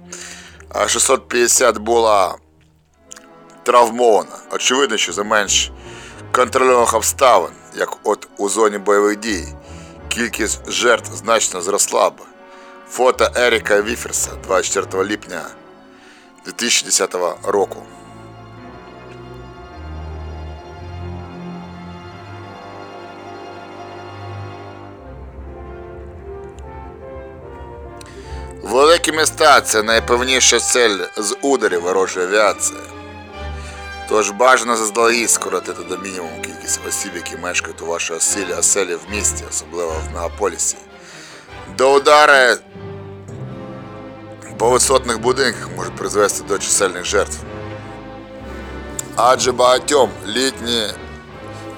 Speaker 1: а 650 була травмована. Очевидно, що за менш контрольованих обставин, як от у зоні бойових дій, кількість жертв значно зросла б. Фото Еріка Віферса 24 липня 2010 року. Великі міста це найпевніша цель з ударів ворожої авіації. Тож бажано заздалегідь скоротити до мінімуму кількість осіб, які мешкають у вашій оселі, оселі в місті, особливо в мегаполісі. До удари по висотних будинках можуть призвести до чисельних жертв. Адже багатьом літні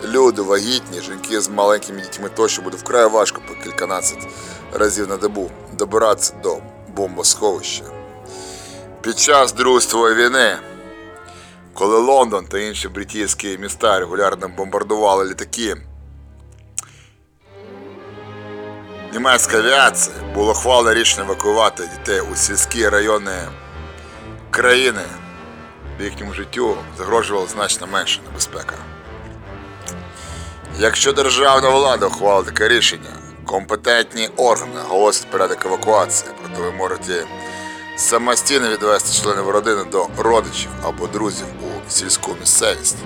Speaker 1: люди, вагітні, жінки з маленькими дітьми тощо буде вкрай важко по кільканадцять разів на добу добиратися до бомбосховища. Під час Другої війни, коли Лондон та інші британські міста регулярно бомбардували літаки, німецька авіація було хвалене рішення евакуювати дітей у сільські райони країни, де їхньому життю загрожувала значно менша небезпека. Якщо державна влада ухвалила таке рішення, Компетентні органи оголосять порядок евакуації, проте ви можете самостійно відвести членів родини до родичів або друзів у сільську місцевість.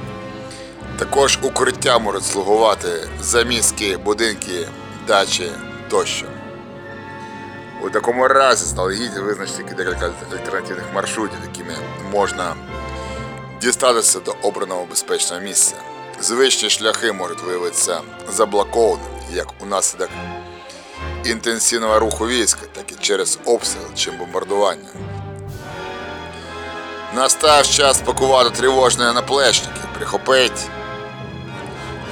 Speaker 1: Також укриття можуть слугувати заміські будинки, дачі тощо. У такому разі заздалегідь визначте декілька альтернативних маршрутів, якими можна дістатися до обраного безпечного місця. Звичні шляхи можуть виявитися заблокованими як унаслідок інтенсивного руху війська, так і через обстріл чи бомбардування. Настав час спакувати тривожні наплечники, прихопить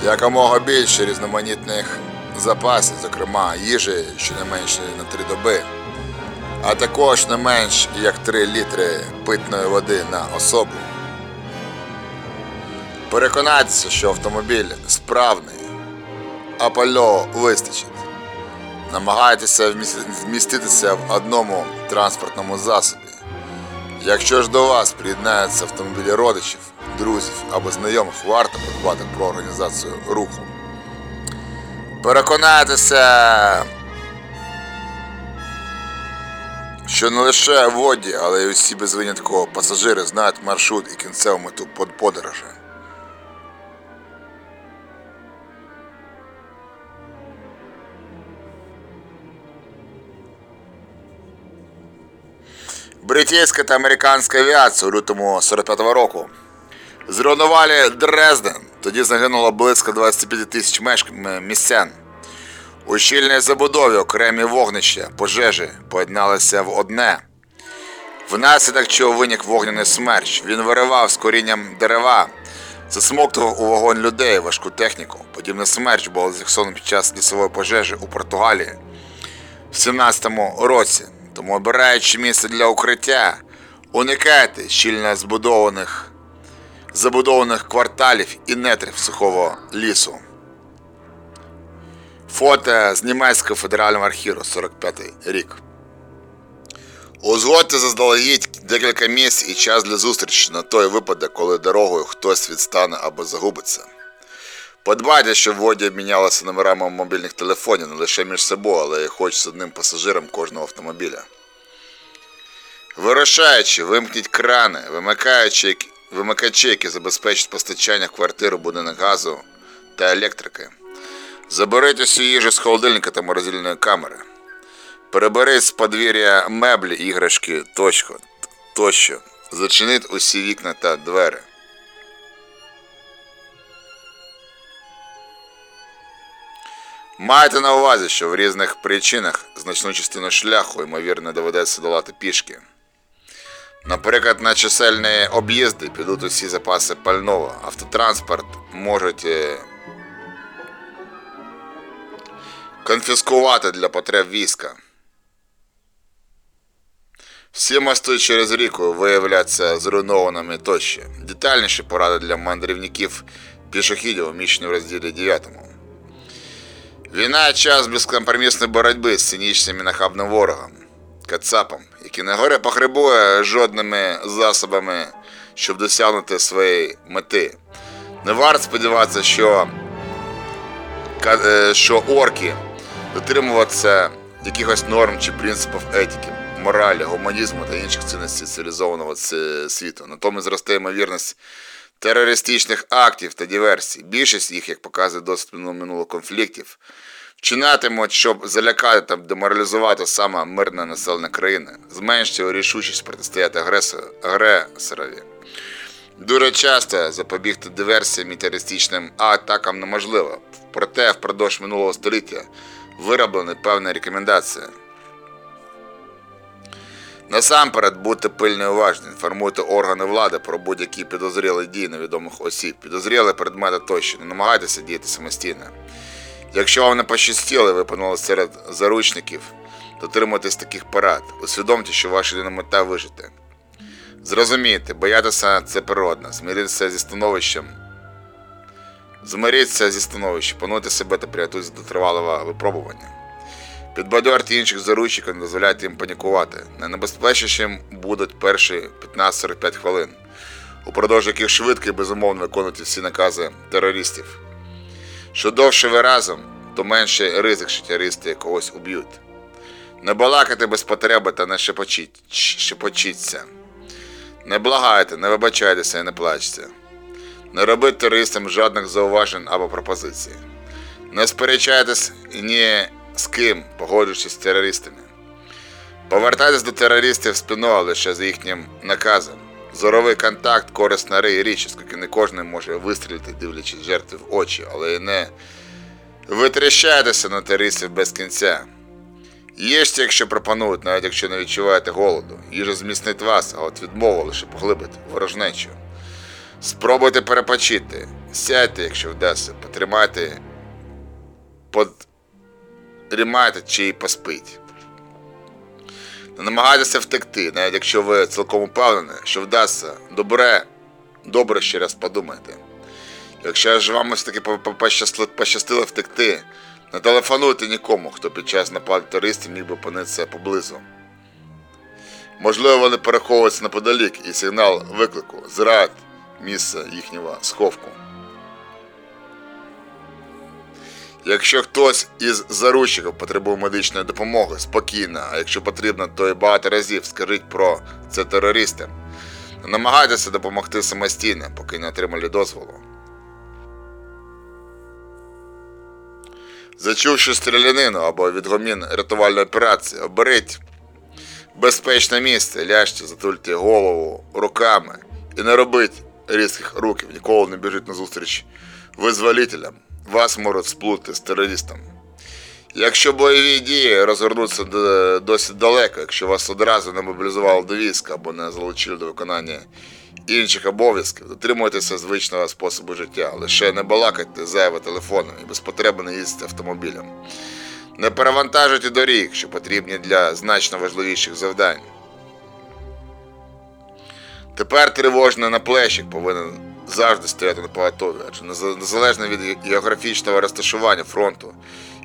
Speaker 1: якомога більше різноманітних запасів, зокрема їжі щонайменше на три доби, а також не менш як 3 літри питної води на особу. Переконайтеся, що автомобіль справний, а вистачить. Намагайтеся вміститися в одному транспортному засобі. Якщо ж до вас приєднаються автомобілі родичів, друзів або знайомих, варто подбати про організацію руху. Переконайтеся, що не лише водії, але й усі без винятку пасажири знають маршрут і кінцеву мету подорожі. Британська та американська авіація у лютому 45-го року зруйнували Дрезден. Тоді загинуло близько 25 тисяч мешк- м- містян. У щільній забудові окремі вогнища, пожежі поєдналися в одне. Внаслідок чого виник вогняний смерч. Він виривав з корінням дерева, засмоктував у вогонь людей, важку техніку. Подібний смерч було зафіксовано під час лісової пожежі у Португалії в 17-му році. Тому обираючи місце для укриття, уникайте щільно збудованих забудованих кварталів і нетрів сухого лісу. Фото з німецького федерального архіву 45 рік. Узгодьте заздалегідь декілька місць і час для зустрічі на той випадок, коли дорогою хтось відстане або загубиться. Подбайте, щоб воді обмінялися номерами мобільних телефонів не лише між собою, але й хоч з одним пасажиром кожного автомобіля. Вирушаючи, вимкніть крани, вимикаючи, вимикачі, які забезпечать постачання в квартиру будинок газу та електрики. Заберіть усю їжу з холодильника та морозильної камери. Переберіть з подвір'я меблі, іграшки тощо, тощо. Зачиніть усі вікна та двері. Майте на увазі, що в різних причинах значну частину шляху, ймовірно, доведеться долати пішки. Наприклад, на чисельні об'їзди підуть усі запаси пального. Автотранспорт можуть е, конфіскувати для потреб війська. Всі мости через ріку виявляться зруйнованими тощо. Детальніші поради для мандрівників пішохідів уміщені в розділі 9. Війна час безкомпромісної боротьби з цинічним і нахабним ворогом, кацапом, який не горе погребує жодними засобами, щоб досягнути своєї мети. Не варто сподіватися, що, е, що орки дотримуватися якихось норм чи принципів етики, моралі, гуманізму та інших цінностей цивілізованого світу. Натомість зросте ймовірність терористичних актів та диверсій. Більшість їх, як показує досвід минулого минулих конфліктів, вчинатимуть, щоб залякати та деморалізувати саме мирне населення країни, зменшити рішучість протистояти агресорові. Дуже часто запобігти диверсіям і терористичним атакам неможливо. Проте впродовж минулого століття вироблені певні рекомендації. Насамперед будьте пильні і уважні, інформуйте органи влади про будь-які підозрілі дії невідомих осіб, підозрілі предмети тощо, не намагайтеся діяти самостійно. Якщо вам не пощастило, і ви серед заручників, дотримуйтесь таких порад. Усвідомте, що ваша єдина мета вижити. Зрозумійте, боятися це природно, змиритися зі становищем. Змиріться зі становищем, пануйте себе та приготуйтесь до тривалого випробування. Підбадьорте інших заручників, не дозволяйте їм панікувати. Найнебезпечнішим будуть перші 15-45 хвилин, упродовж яких швидко і безумовно виконуйте всі накази терористів. Що довше ви разом, то менший ризик, що терористи когось уб'ють. Не балакайте без потреби та не шепочіть, шепочіться. Не благайте, не вибачайтеся і не плачте. Не робіть терористам жодних зауважень або пропозицій. Не сперечайтесь ні з ким, погоджуючись з терористами. Повертайтесь до терористів спиною лише за їхнім наказом. Зоровий контакт корисна ри- річ, оскільки не кожен може вистрілити, дивлячись жертві в очі, але й не витріщайтеся на терористів без кінця. Їжте, якщо пропонують, навіть якщо не відчуваєте голоду. Їжа зміцнить вас, а от відмова лише поглибить ворожнечу. Спробуйте перепочити. Сядьте, якщо вдасться, потримайте, подрімайте чи поспить. Не намагайтеся втекти, навіть якщо ви цілком упевнені, що вдасться. Добре, добре ще раз подумайте. Якщо ж вам ось таки пощастило втекти, не телефонуйте нікому, хто під час нападу терористів міг би опинитися поблизу. Можливо, вони переховуються неподалік і сигнал виклику зрають місце їхнього сховку. Якщо хтось із заручників потребує медичної допомоги, спокійно, а якщо потрібно, то і багато разів скажіть про це терористам. Намагайтеся допомогти самостійно, поки не отримали дозволу. Зачувши стрілянину або відгомін рятувальної операції, оберіть безпечне місце, ляжте, затульте голову руками і не робіть різких руків, ніколи не біжіть на зустріч визволителям. Вас можуть сплути з терористом. Якщо бойові дії розгорнуться досить далеко, якщо вас одразу не мобілізували до війська або не залучили до виконання інших обов'язків, дотримуйтеся звичного способу життя, лише не балакайте зайве телефоном і без потреби не їздьте автомобілем. Не перевантажуйте доріг, що потрібні для значно важливіших завдань. Тепер тривожний наплечник повинен завжди стояти на поготові, адже незалежно від географічного розташування фронту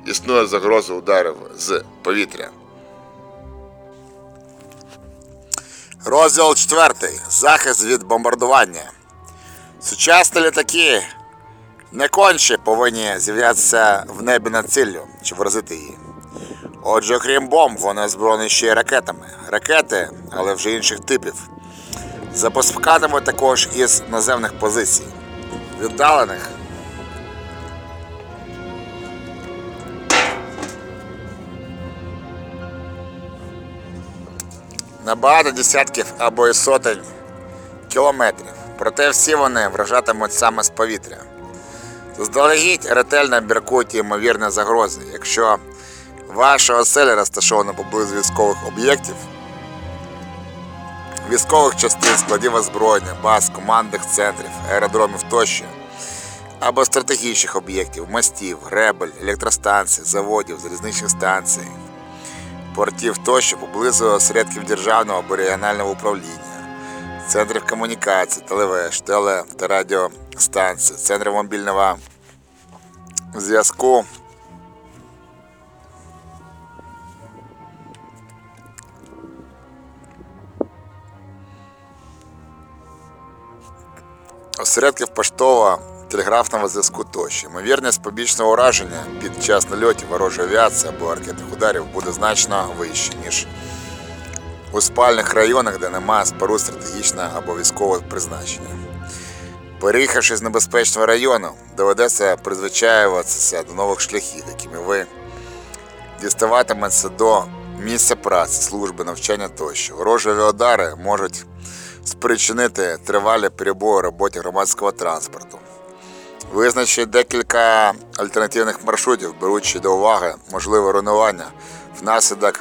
Speaker 1: існує загроза ударів з повітря. Розділ 4. Захист від бомбардування. Сучасні літаки не конче повинні з'являтися в небі над ціллю, щоб вразити її. Отже, окрім бомб, вони озброєні ще й ракетами. Ракети, але вже інших типів. Запускатимуть також із наземних позицій. Віддалених. На багато десятків або і сотень кілометрів. Проте всі вони вражатимуть саме з повітря. Заздалегідь ретельно обміркуйте ймовірні загрози. Якщо ваша оселя розташована поблизу військових об'єктів, військових частин, складів озброєння, баз, командних центрів, аеродромів тощо, або стратегічних об'єктів, мостів, гребель, електростанцій, заводів, залізничних станцій, портів тощо поблизу осередків державного або регіонального управління, центрів комунікацій, телевеж, теле та радіостанцій, центрів мобільного зв'язку. Осередків поштового телеграфного зв'язку тощо. Ймовірність побічного ураження під час нальотів ворожої авіації або ракетних ударів буде значно вища, ніж у спальних районах, де немає споруд стратегічного або військового призначення. Переїхавши з небезпечного району, доведеться призвичаюватися до нових шляхів, якими ви діставатиметься до місця праці, служби, навчання тощо. Ворожі удари можуть спричинити тривалі перебої у роботі громадського транспорту. Визначить декілька альтернативних маршрутів, беручи до уваги можливе руйнування внаслідок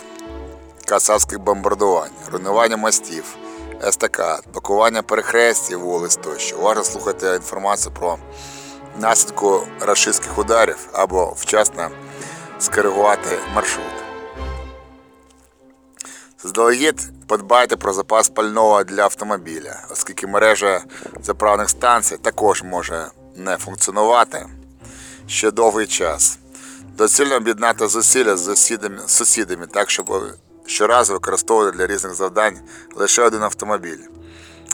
Speaker 1: касацьких бомбардувань, руйнування мостів, естакад, блокування перехрестів вулиць тощо. Уважно слухати інформацію про наслідку рашистських ударів або вчасно скоригувати маршрут. Заздалегідь подбайте про запас пального для автомобіля, оскільки мережа заправних станцій також може не функціонувати ще довгий час. Доцільно об'єднати зусилля з сусідами, сусідами так, щоб щоразу використовувати для різних завдань лише один автомобіль.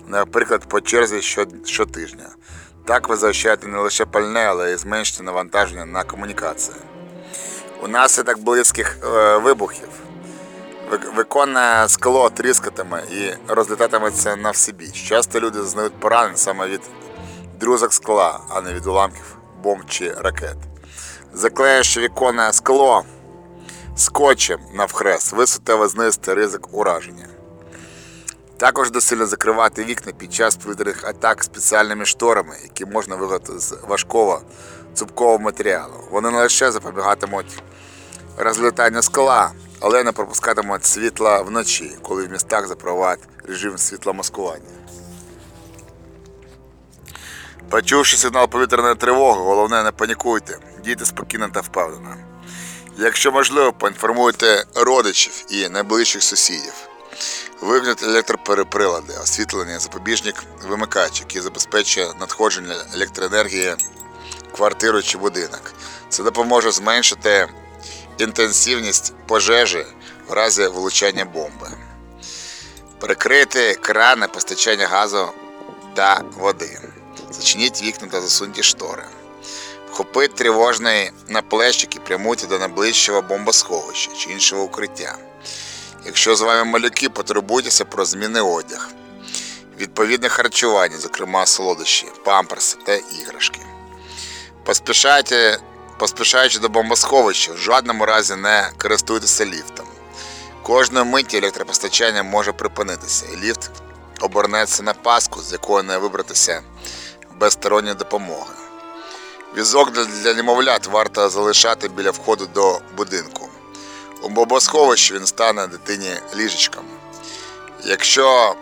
Speaker 1: Наприклад, по черзі щотижня. Так ви заощаєте не лише пальне, але й зменшите навантаження на комунікації. Унаслідок близьких е, вибухів виконне скло тріскатиме і розлітатиметься на всебіч. Часто люди зазнають поранень саме від друзок скла, а не від уламків бомб чи ракет. Заклеївши віконне скло скотчем навхрест, ви суттєво знизите ризик ураження. Також доцільно закривати вікна під час повітряних атак спеціальними шторами, які можна виготовити з важкого цупкового матеріалу. Вони не лише запобігатимуть розлітання скла, але не пропускатимуть світла вночі, коли в містах запровадять режим світломаскування. Почувши сигнал повітряної тривоги, головне не панікуйте, дійте спокійно та впевнено. Якщо можливо, поінформуйте родичів і найближчих сусідів. Вимкнуть електроприлади, освітлення, запобіжник, вимикач, який забезпечує надходження електроенергії в квартиру чи будинок. Це допоможе зменшити інтенсивність пожежі в разі влучання бомби. Перекрити крани постачання газу та води. Зачиніть вікна та засуньте штори. Вхопити тривожний наплечник і прямуйте до найближчого бомбосховища чи іншого укриття. Якщо з вами малюки, потурбуйтеся про зміни одяг, відповідне харчування, зокрема солодощі, памперси та іграшки. Поспішайте, поспішаючи до бомбосховища, в жодному разі не користуйтеся ліфтом. Кожної миті електропостачання може припинитися, і ліфт обернеться на паску, з якої не вибратися без сторонньої допомоги. Візок для, немовлят варто залишати біля входу до будинку. У бомбосховищі він стане дитині ліжечком. Якщо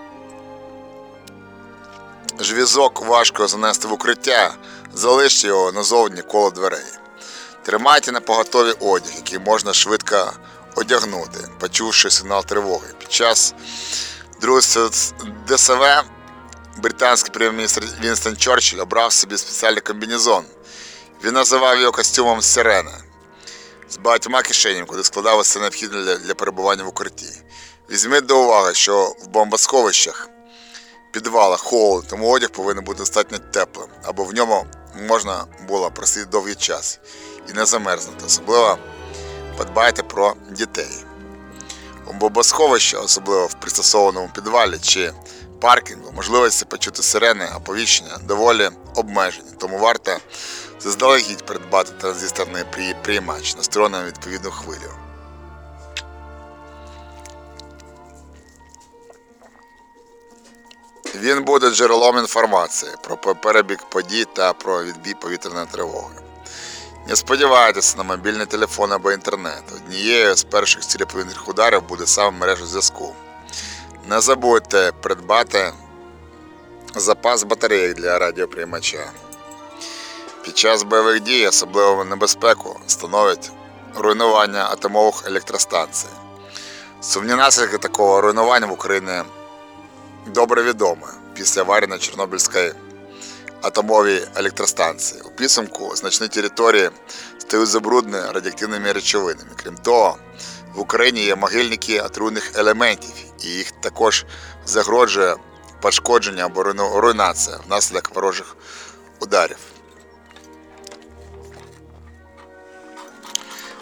Speaker 1: ж візок важко занести в укриття, залиште його назовні коло дверей. Тримайте на поготові одяг, який можна швидко одягнути, почувши сигнал тривоги. Під час другого ДСВ британський прем'єр-міністр Вінстон Чорчилль обрав собі спеціальний комбінезон. Він називав його костюмом сирена з багатьма кишенями, куди складав все необхідне для, для перебування в укритті. Візьміть до уваги, що в бомбосховищах, підвалах, холод, тому одяг повинен бути достатньо теплим, або в ньому можна було просидіти довгий час і не замерзнути. Особливо подбайте про дітей. У бомбосховищі, особливо в пристосованому підвалі чи паркінгу, можливості почути сирени оповіщення доволі обмежені, тому варто заздалегідь придбати транзисторний приймач, настроєний на відповідну хвилю. Він буде джерелом інформації про перебіг подій та про відбій повітряної тривоги. Не сподівайтеся на мобільний телефон або інтернет. Однією з перших цілеповітряних ударів буде саме мережа зв'язку. Не забудьте придбати запас батареїк для радіоприймача. Під час бойових дій особливу небезпеку становить руйнування атомових електростанцій. Сумні наслідки такого руйнування в Україні добре відомі після аварії на Чорнобильській атомовій електростанції. У підсумку значні території стають забруднені радіоактивними речовинами. Крім того, в Україні є могильники отруйних елементів, і їх також загрожує пошкодження або руйнація внаслідок ворожих ударів.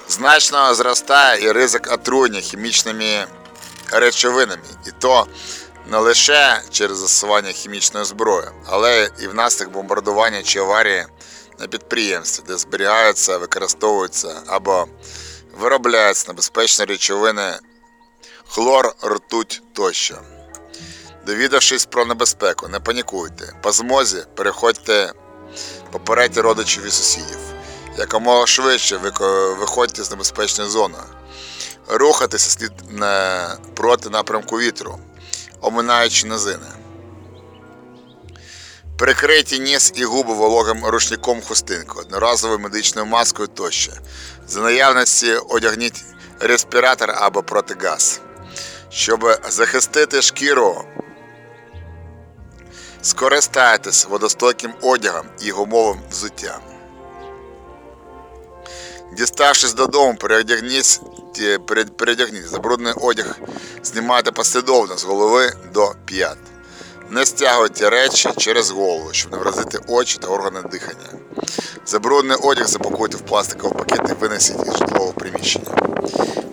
Speaker 1: Значно зростає і ризик отруєння хімічними речовинами, і то не лише через застосування хімічної зброї, але і внаслідок бомбардування чи аварії на підприємстві, де зберігаються, використовуються або виробляються небезпечні речовини хлор, ртуть тощо. Довідавшись про небезпеку, не панікуйте. По змозі переходьте попередьте родичів і сусідів. Якомога швидше виходьте з небезпечної зони. Рухатися слід проти напрямку вітру, оминаючи низини. Прикрийте ніс і губи вологим рушником хустинку, одноразовою медичною маскою тощо. За наявності одягніть респіратор або протигаз. Щоб захистити шкіру, скористайтесь водостойким одягом і гумовим взуттям. Діставшись додому, переодягніть, ті- пере- забруднений одяг, знімайте послідовно з голови до п'ят. Не стягуйте речі через голову, щоб не вразити очі та органи дихання. Забруднений одяг запакуйте в пластиковий пакет і винесіть із житлового приміщення.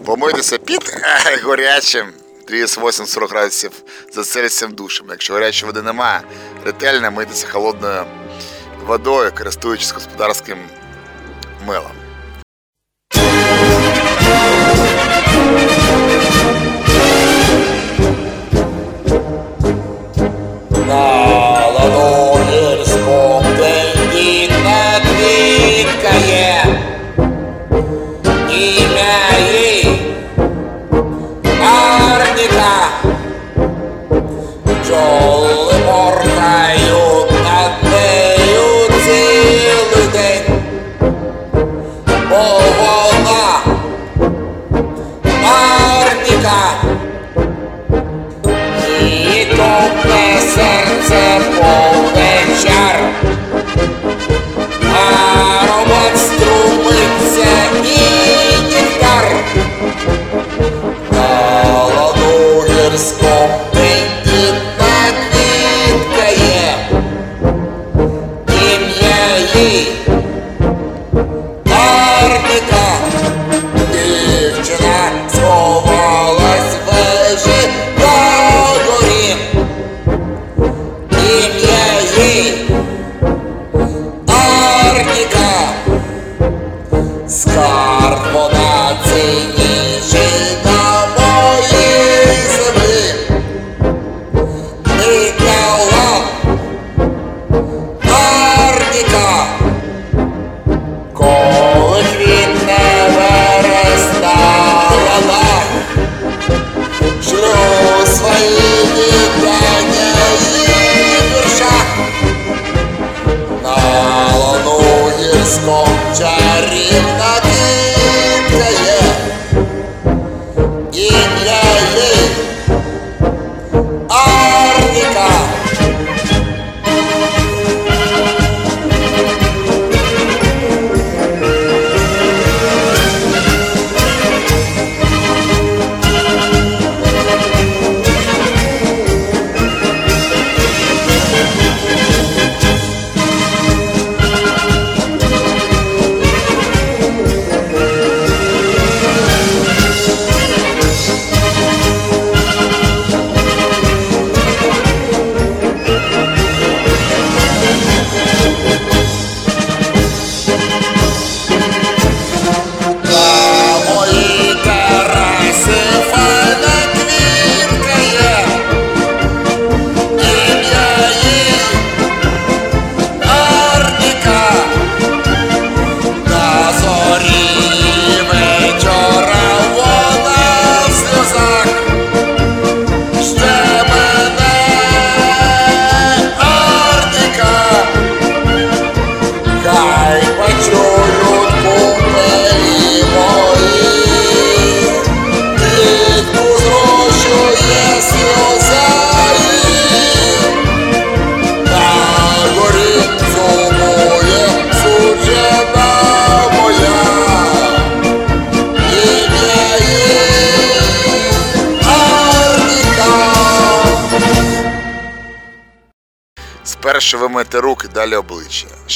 Speaker 1: Помийтеся під е, гарячим 38-40 градусів за Цельсієм душем. Якщо гарячої води немає, ретельно мийтеся холодною водою, користуючись господарським милом.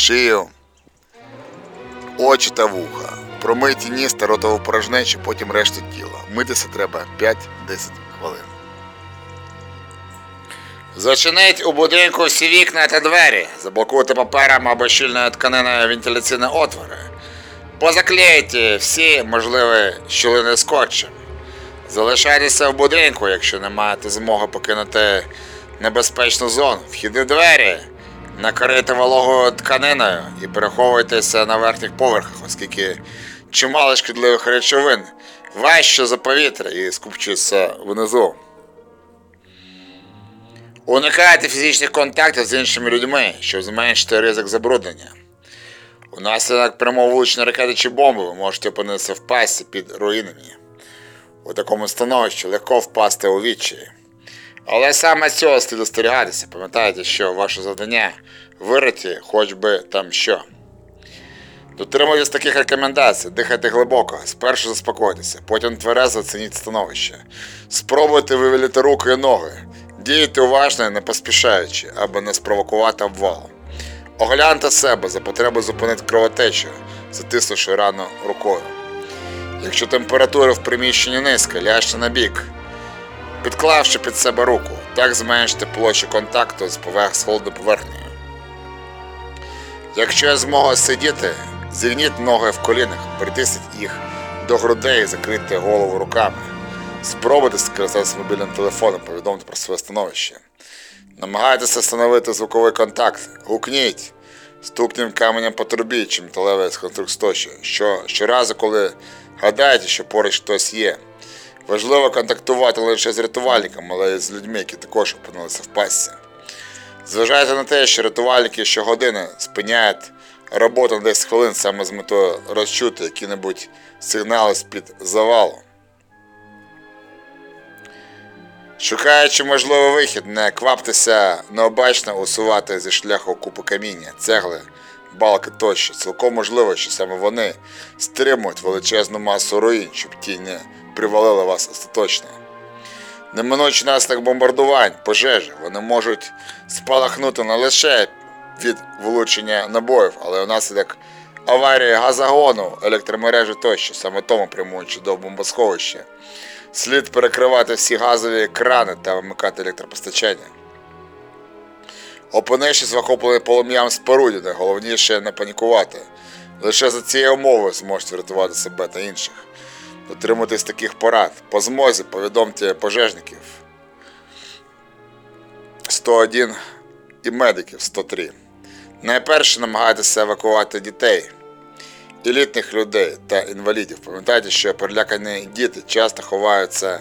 Speaker 1: Шию, очі та вуха. Промийте ніс та ротову порожнечу, потім решту тіла. Митися треба 5-10 хвилин.
Speaker 3: Зачиніть у будинку всі вікна та двері. Заблокуйте папером або щільною тканиною вентиляційні отвори. Позаклейте всі можливі щілини скотчем. Залишайтеся в будинку, якщо не маєте змоги покинути небезпечну зону. Вхідні двері накрийте вологою тканиною і переховуйтеся на верхніх поверхах, оскільки чимало шкідливих речовин важче за повітря і скупчуються внизу. Уникайте фізичних контактів з іншими людьми, щоб зменшити ризик забруднення. Унаслідок прямого влучення ракети чи бомби ви можете опинитися в пасі під руїнами. У такому становищі легко впасти у відчаї. Але саме цього слід остерігатися. Пам'ятайте, що ваше завдання вирити хоч би там що. Дотримуйтесь таких рекомендацій, дихайте глибоко, спершу заспокойтеся, потім тверезо оцініть становище. Спробуйте вивілити руки і ноги. Дійте уважно не поспішаючи, аби не спровокувати обвал.
Speaker 1: Огляньте себе за потреби зупинити кровотечу, затиснувши рану рукою. Якщо температура в приміщенні низька, ляжте на бік, підклавши під себе руку, так зменшите площу контакту з холодною поверхнею. Якщо я змогу сидіти, зігніть ноги в колінах, притисніть їх до грудей і закрийте голову руками. Спробуйте скористатися мобільним телефоном, повідомте про своє становище. Намагайтеся встановити звуковий контакт, гукніть, стукнім каменем по трубі чи металевий конструкт тощо. Що, щоразу, коли гадаєте, що поруч хтось є. Важливо контактувати лише з рятувальниками, але й з людьми, які також опинилися в пастці. Зважайте на те, що рятувальники щогодини спиняють роботу на 10 хвилин саме з метою розчути які-небудь сигнали з-під завалу. Шукаючи можливий вихід, не кваптеся необачно усувати зі шляху купи каміння, цегли, балки тощо. Цілком можливо, що саме вони стримують величезну масу руїн, щоб ті не привалили вас остаточно. Неминучі наслідок бомбардувань, пожежі, вони можуть спалахнути не лише від влучення набоїв, але й внаслідок аварії газогону, електромережі тощо, саме тому прямуючи до бомбосховища. Слід перекривати всі газові крани та вимикати електропостачання. Опинившись в охопленій полум'ям споруді, найголовніше не панікувати. Лише за цією умовою зможете врятувати себе та інших. Дотримуйтесь таких порад. По змозі повідомте пожежників 101 і медиків 103. Найперше намагайтеся евакувати дітей і літніх людей та інвалідів. Пам'ятайте, що перелякані діти часто ховаються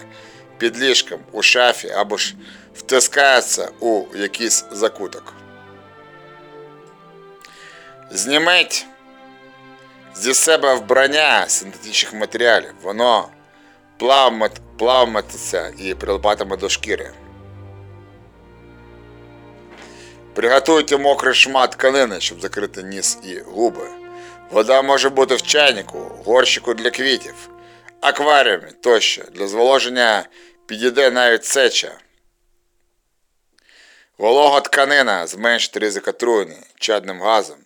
Speaker 1: під ліжком у шафі або ж втискаються у якийсь закуток. Зніміть зі себе вбрання синтетичних матеріалів. Воно плавмат- плавматиться і прилипатиме до шкіри. Приготуйте мокрий шмат тканини, щоб закрити ніс і губи. Вода може бути в чайнику, горщику для квітів, акваріумі тощо. Для зволоження підійде навіть сеча. Волога тканина зменшить ризик отруєння чадним газом.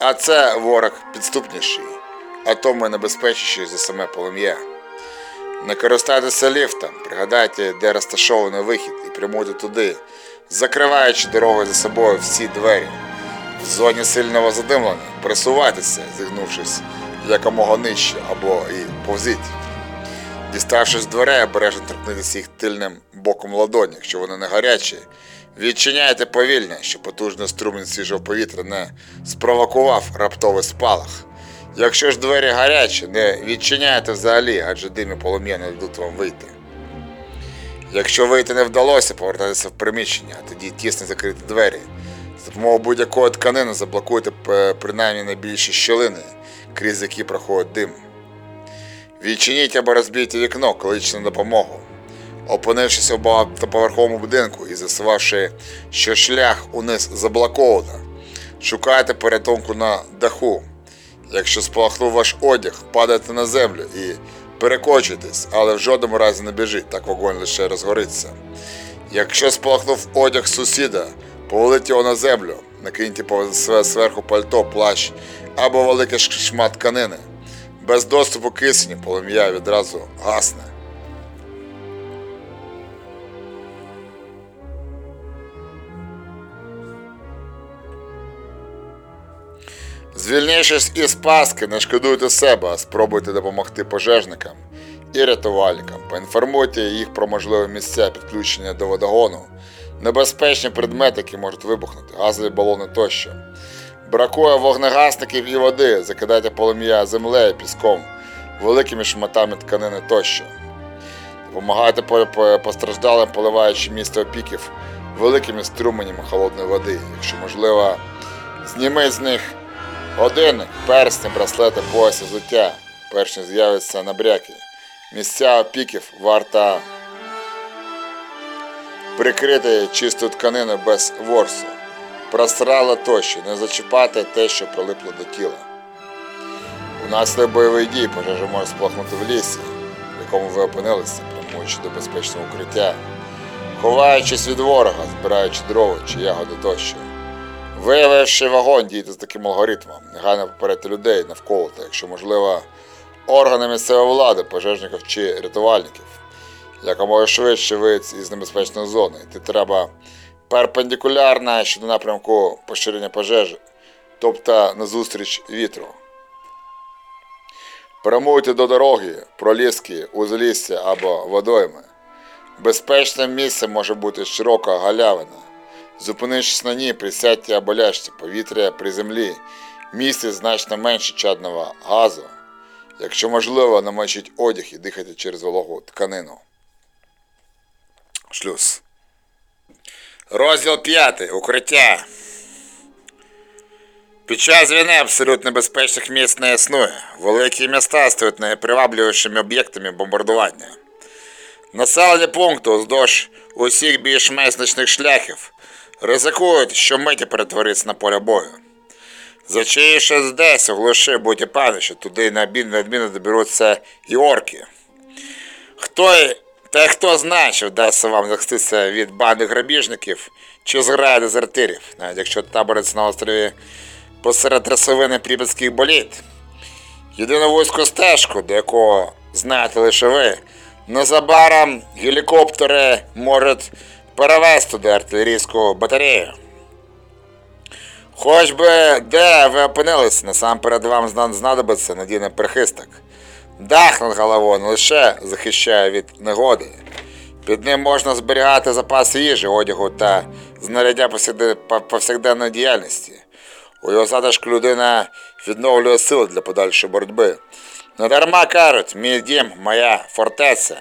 Speaker 1: А це ворог підступніший, а тому небезпечніший за саме полум'я. Не користайтеся ліфтом, пригадайте, де розташований вихід, і прямуйте туди, закриваючи дорогою за собою всі двері. В зоні сильного задимлення присувайтеся, зігнувшись якомога нижче або і повзіть. Діставшись з дверей, обережно торкнитися їх тильним боком ладоні, якщо вони не гарячі. Відчиняйте повільно, щоб потужний струмінь свіжого повітря не спровокував раптовий спалах. Якщо ж двері гарячі, не відчиняйте взагалі, адже дим і полум'я не дадуть вам вийти. Якщо вийти не вдалося, повертайтеся в приміщення, а тоді тісно закрити двері. За допомогою будь-якої тканини заблокуйте е, принаймні найбільші щілини, крізь які проходить дим. Відчиніть або розбійте вікно, кличте на допомогу. Опинившись у багатоповерховому будинку і засувавши, що шлях униз заблоковано, шукайте порятунку на даху. Якщо спалахнув ваш одяг, падайте на землю і перекочуйтесь, але в жодному разі не біжіть, так вогонь лише розгориться. Якщо спалахнув одяг сусіда, поваліть його на землю, накиньте зверху пальто, плащ або великий шмат тканини. Без доступу кисню полум'я відразу гасне. Звільнившись із паски, не шкодуйте себе, а спробуйте допомогти пожежникам і рятувальникам. Поінформуйте їх про можливі місця підключення до водогону, небезпечні предмети, які можуть вибухнути, газові балони тощо. Бракує вогнегасників і води, закидайте полум'я землею, піском, великими шматами тканини тощо. Допомагайте по- по- постраждалим, поливаючи місто опіків великими струменями холодної води. Якщо можливо, зніміть з них годинник, персні, браслети, пояс взуття, перш ніж з'явиться набряки. Місця опіків варто прикрити чистою тканиною без ворсу. Просрала тощо, не зачіпати те, що прилипло до тіла. Внаслідок бойових дій пожежа може сплахнути в лісі, в якому ви опинилися, прямуючи до безпечного укриття, ховаючись від ворога, збираючи дрова чи ягоди тощо. Виявивши вогонь, дійти з таким алгоритмом, негайно попередити людей навколо, та якщо можливо, органи місцевої влади, пожежників чи рятувальників. Якомога швидше вийти із небезпечної зони. Йти треба перпендикулярно щодо напрямку поширення пожежі, тобто назустріч вітру. Прямуйте до дороги, проліски, узлісся або водойми. Безпечним місцем може бути широка галявина. Зупинившись на ній, присядьте або ляжте, повітря при землі, місце значно менше чадного газу. Якщо можливо, намочіть одяг і дихайте через вологу тканину. Шлюз. Розділ 5. Укриття. Під час війни абсолютно безпечних місць не існує. Великі міста стають найпривабливішими об'єктами бомбардування. Населені пункти уздовж усіх більш-менш значних шляхів ризикують щомиті перетворитися на поле бою. Зачаївшись десь у глуші, будьте певні, що туди неодмінно доберуться і орки. Хто та хто знає, що вдасться вам захиститися від банди грабіжників чи зграє дезертирів, навіть якщо таборець на острові посеред трясовини прип'ятських боліт. Єдину вузьку стежку, до якого знаєте лише ви, незабаром гелікоптери можуть перевезти туди артилерійську батарею. Хоч би де ви опинились, насамперед вам знадобиться надійний прихисток. Дах над головою не лише захищає від негоди. Під ним можна зберігати запаси їжі, одягу та знаряддя повсякденної діяльності. У його затишку людина відновлює сили для подальшої боротьби. Недарма кажуть, мій дім, моя фортеця.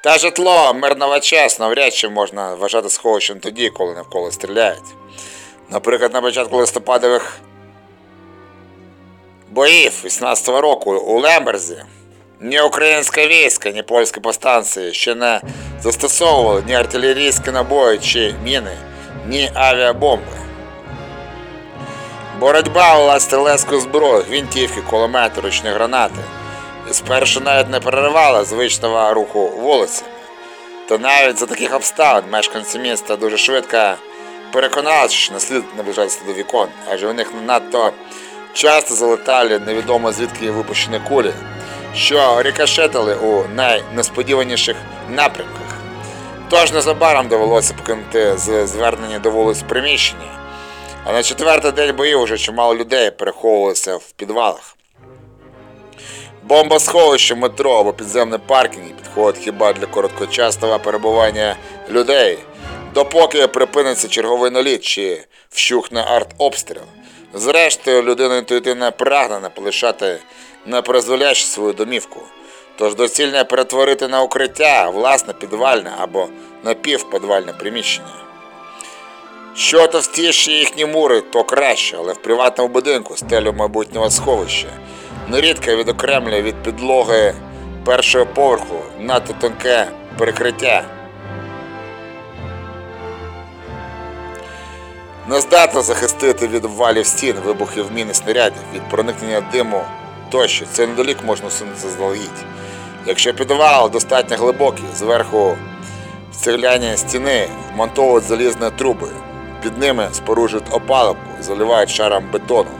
Speaker 1: Та житло мирного часу навряд чи можна вважати сховищем тоді, коли навколо стріляють. Наприклад, на початку листопадових боїв 18-го року у Лемберзі ні українське військо, ні польські повстанці ще не застосовували ні артилерійські набої чи міни, ні авіабомби. Боротьба була стрілецькою зброєю, гвинтівки, кулемети, ручні гранати. Спершу навіть не переривала звичного руху вулицями. Та навіть за таких обставин мешканці міста дуже швидко переконалися, що не слід наближатися до вікон, адже у них надто часто залетали невідомо звідки випущені кулі, що рикошетили у найнесподіваніших напрямках. Тож незабаром довелося покинути з звернення до вулиць приміщення, а на четвертий день боїв уже чимало людей переховувалося в підвалах. Бомбосховище, метро або підземний паркінг підходить хіба для короткочасного перебування людей, допоки припиниться черговий наліт чи вщухне артобстріл. Зрештою, людина інтуїтивно прагне не полишати непризволяще свою домівку. Тож доцільне перетворити на укриття власне підвальне або напівподвальне приміщення. Що товстіші їхні мури, то краще, але в приватному будинку стелю майбутнього сховища нерідко відокремлює від підлоги першого поверху надто тонке перекриття. Не здатно захистити від обвалів стін, вибухів мін снарядів, від проникнення диму тощо. Цей недолік можна усунути заздалегідь. Якщо підвал достатньо глибокий, зверху в цегляні стіни вмонтовують залізні труби, під ними споружують опалубку, заливають шаром бетону.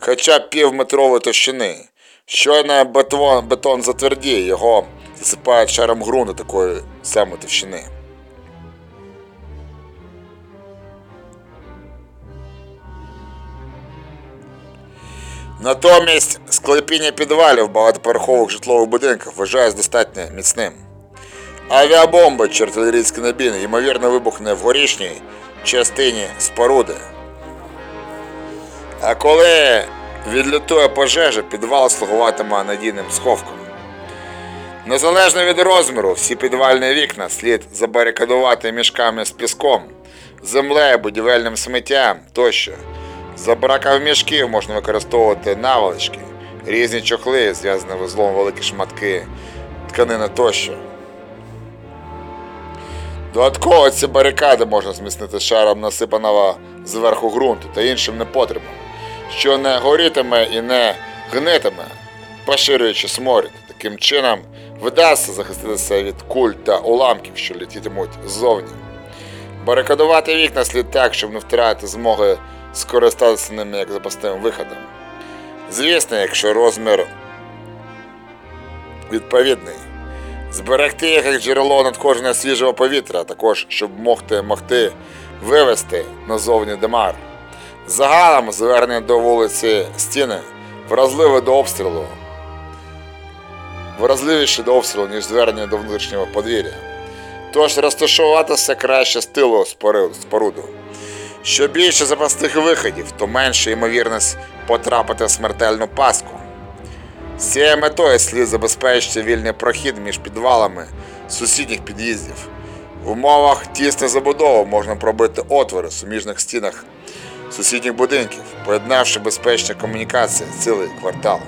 Speaker 1: Хоча півметрової товщини. Щойно бетон, бетон затвердіє, його засипають шаром ґрунту такої самої товщини. Натомість склепіння підвалів багатоповерхових житлових будинків вважається достатньо міцним. Авіабомба чи артилерійський набій, ймовірно, вибухне в горішній частині споруди. А коли відлютує пожежа, підвал слугуватиме надійним сховком. Незалежно від розміру, всі підвальні вікна слід забарикадувати мішками з піском, землею, будівельним сміттям тощо. За браком мішків можна використовувати наволочки, різні чохли, зв'язані вузлом великі шматки тканини тощо. Додатково ці барикади можна зміцнити шаром насипаного зверху ґрунту та іншим непотребом, що не горітиме і не гнитиме, поширюючи сморід. Таким чином вдасться захиститися від куль та уламків, що летітимуть ззовні. Барикадувати вікна слід так, щоб не втратити змоги скористатися ними як запасним виходом. Звісно, якщо розмір відповідний. Зберегти їх як джерело надходження свіжого повітря, також щоб могти, могти вивести назовні демар. Загалом звернення до вулиці стіни вразливе до обстрілу. Вразливіше до обстрілу, ніж звернення до внутрішнього подвір'я. Тож розташуватися краще з тилу споруду. Що більше запасних виходів, то менша ймовірність потрапити в смертельну паску. З цією метою слід забезпечити вільний прохід між підвалами сусідніх під'їздів. В умовах тісної забудови можна пробити отвори в суміжних стінах сусідніх будинків, поєднавши безпечні комунікації цілий квартал.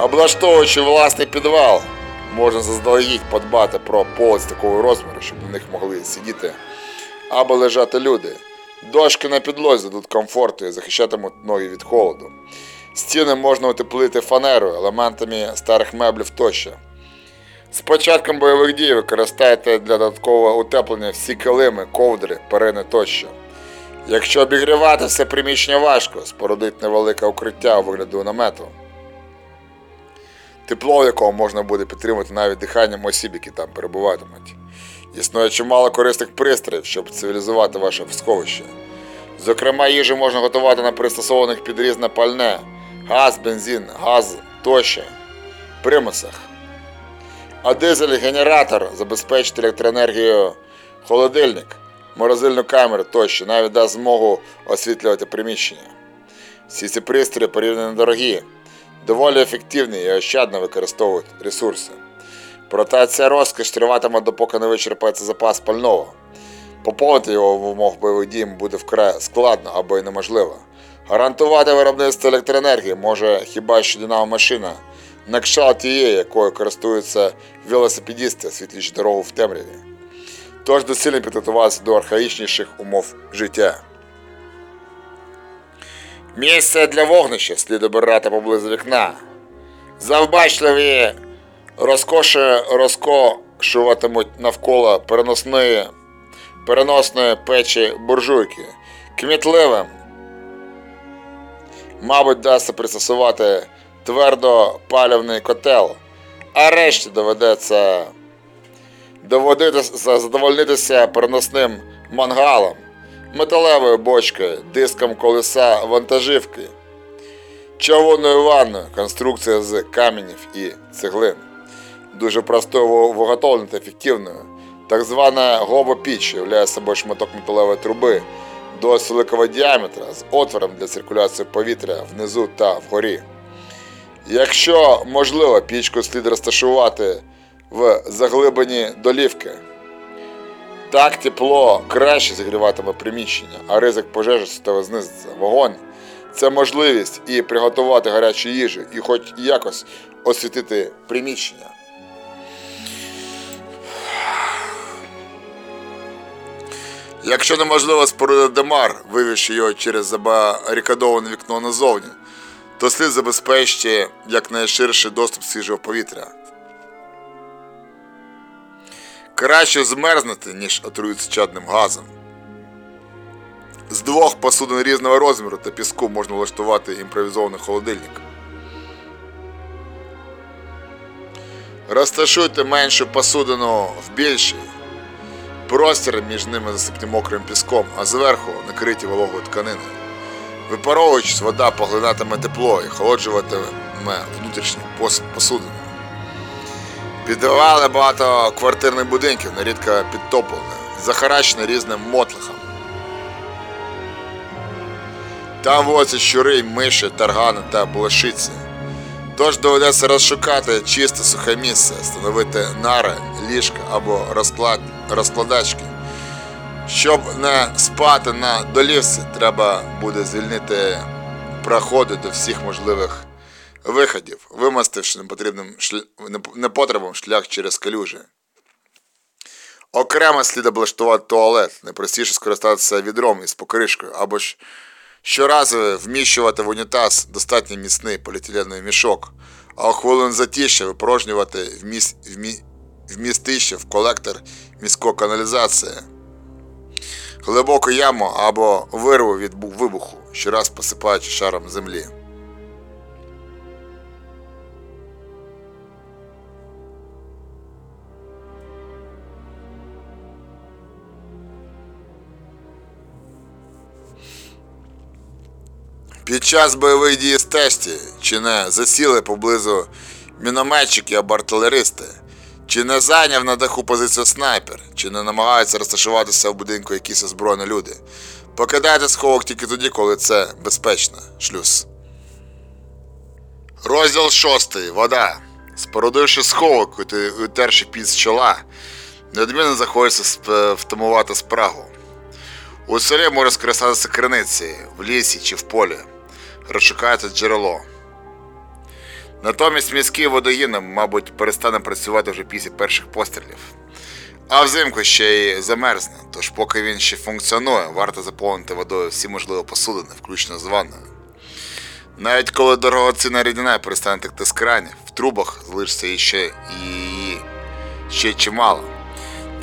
Speaker 1: Облаштовуючи власний підвал, можна заздалегідь подбати про полиць такого розміру, щоб на них могли сидіти або лежати люди. Дошки на підлозі дадуть комфорту і захищатимуть ноги від холоду. Стіни можна утеплити фанерою, елементами старих меблів тощо. З початком бойових дій використайте для додаткового утеплення всі килими, ковдри, перини тощо. Якщо обігрівати все приміщення важко, спорудить невелике укриття у вигляду намету тепло, якого можна буде підтримати навіть диханням осіб, які там перебуватимуть. Існує чимало корисних пристроїв, щоб цивілізувати ваше сховище. Зокрема, їжу можна готувати на пристосованих під різне пальне, газ, бензин, газ тощо, примусах. А дизель-генератор забезпечить електроенергією холодильник, морозильну камеру тощо, навіть дасть змогу освітлювати приміщення. Всі ці пристрої порівняно дорогі, доволі ефективні і ощадно використовують ресурси. Проте ця розкіш триватиме, допоки не вичерпається запас пального. Поповнити його в умовах бойових дій буде вкрай складно або й неможливо. Гарантувати виробництво електроенергії може хіба що динамо-машина, на кшталт тієї, якою користуються велосипедісти, освітлюючи дорогу в темряві. Тож доцільно підготуватися до архаїчніших умов життя. Місце для вогнища слід обирати поблизу вікна. Завбачливі розкоші розкошуватимуть навколо переносної, переносної печі буржуйки. Кмітливим, мабуть, дасться пристосувати твердопалівний котел, а решті доведеться задовольнитися переносним мангалом металевою бочкою, диском колеса вантажівки, човунною ванною, конструкція з каменів і цеглин. Дуже простою виготовленою та ефективною. Так звана гобопіч являє собою шматок металевої труби досить великого діаметра з отвором для циркуляції повітря внизу та вгорі. Якщо можливо, пічку слід розташувати в заглибині долівки. Так тепло краще зігріватиме приміщення, а ризик пожежі суттєво знизиться. Вогонь це можливість і приготувати гарячу їжу, і хоч якось освітити приміщення. Якщо неможливо спорудити демар, вивівши його через забарикадоване вікно назовні, то слід забезпечити якнайширший доступ свіжого повітря. Краще змерзнути, ніж отруїтися чадним газом. З двох посудин різного розміру та піску можна влаштувати імпровізований холодильник. Розташуйте меншу посудину в більшій. Простір між ними засипні мокрим піском, а зверху накриті вологою тканиною. Випаровуючись, вода поглинатиме тепло і холоджуватиме внутрішні пос- посудини. Підвали багато квартирних будинків, нерідко підтоплені, захаращені різним мотлихом. Там водяться щури, миші, таргани та блошиці. Тож доведеться розшукати чисте сухе місце, встановити нари, ліжка або розклад, розкладачки, Щоб не спати на долівці, треба буде звільнити проходи до всіх можливих виходів, вимастивши непотрібним неп- непотребом шлях через калюжі. Окремо слід облаштувати туалет, найпростіше скористатися відром із покришкою, або ж щоразу вміщувати в унітаз достатньо міцний поліетиленовий мішок, а хвилин затіще випорожнювати вміс... вмі... вмістище в колектор міської каналізації, глибоку яму або вирву від вибуху, щораз посипаючи шаром землі. Під час бойових дій з тесті чи не засіли поблизу мінометчики або артилеристи, чи не зайняв на даху позицію снайпер, чи не намагаються розташуватися в будинку якісь озброєні люди. Покидайте сховок тільки тоді, коли це безпечно. Шлюз. Розділ 6. Вода. Спорудивши сховок, утерши під з чола, неодмінно заходиться сп- втамувати спрагу. У селі може скористатися криниці, в лісі чи в полі. Розшукається джерело. Натомість міський водогін, мабуть, перестане працювати вже після перших пострілів. А взимку ще й замерзне, тож поки він ще функціонує, варто заповнити водою всі можливі посудини, включно з ванною. Навіть коли дорогоцінна рідина перестане текти з кранів, в трубах залишиться іще її ще чимало.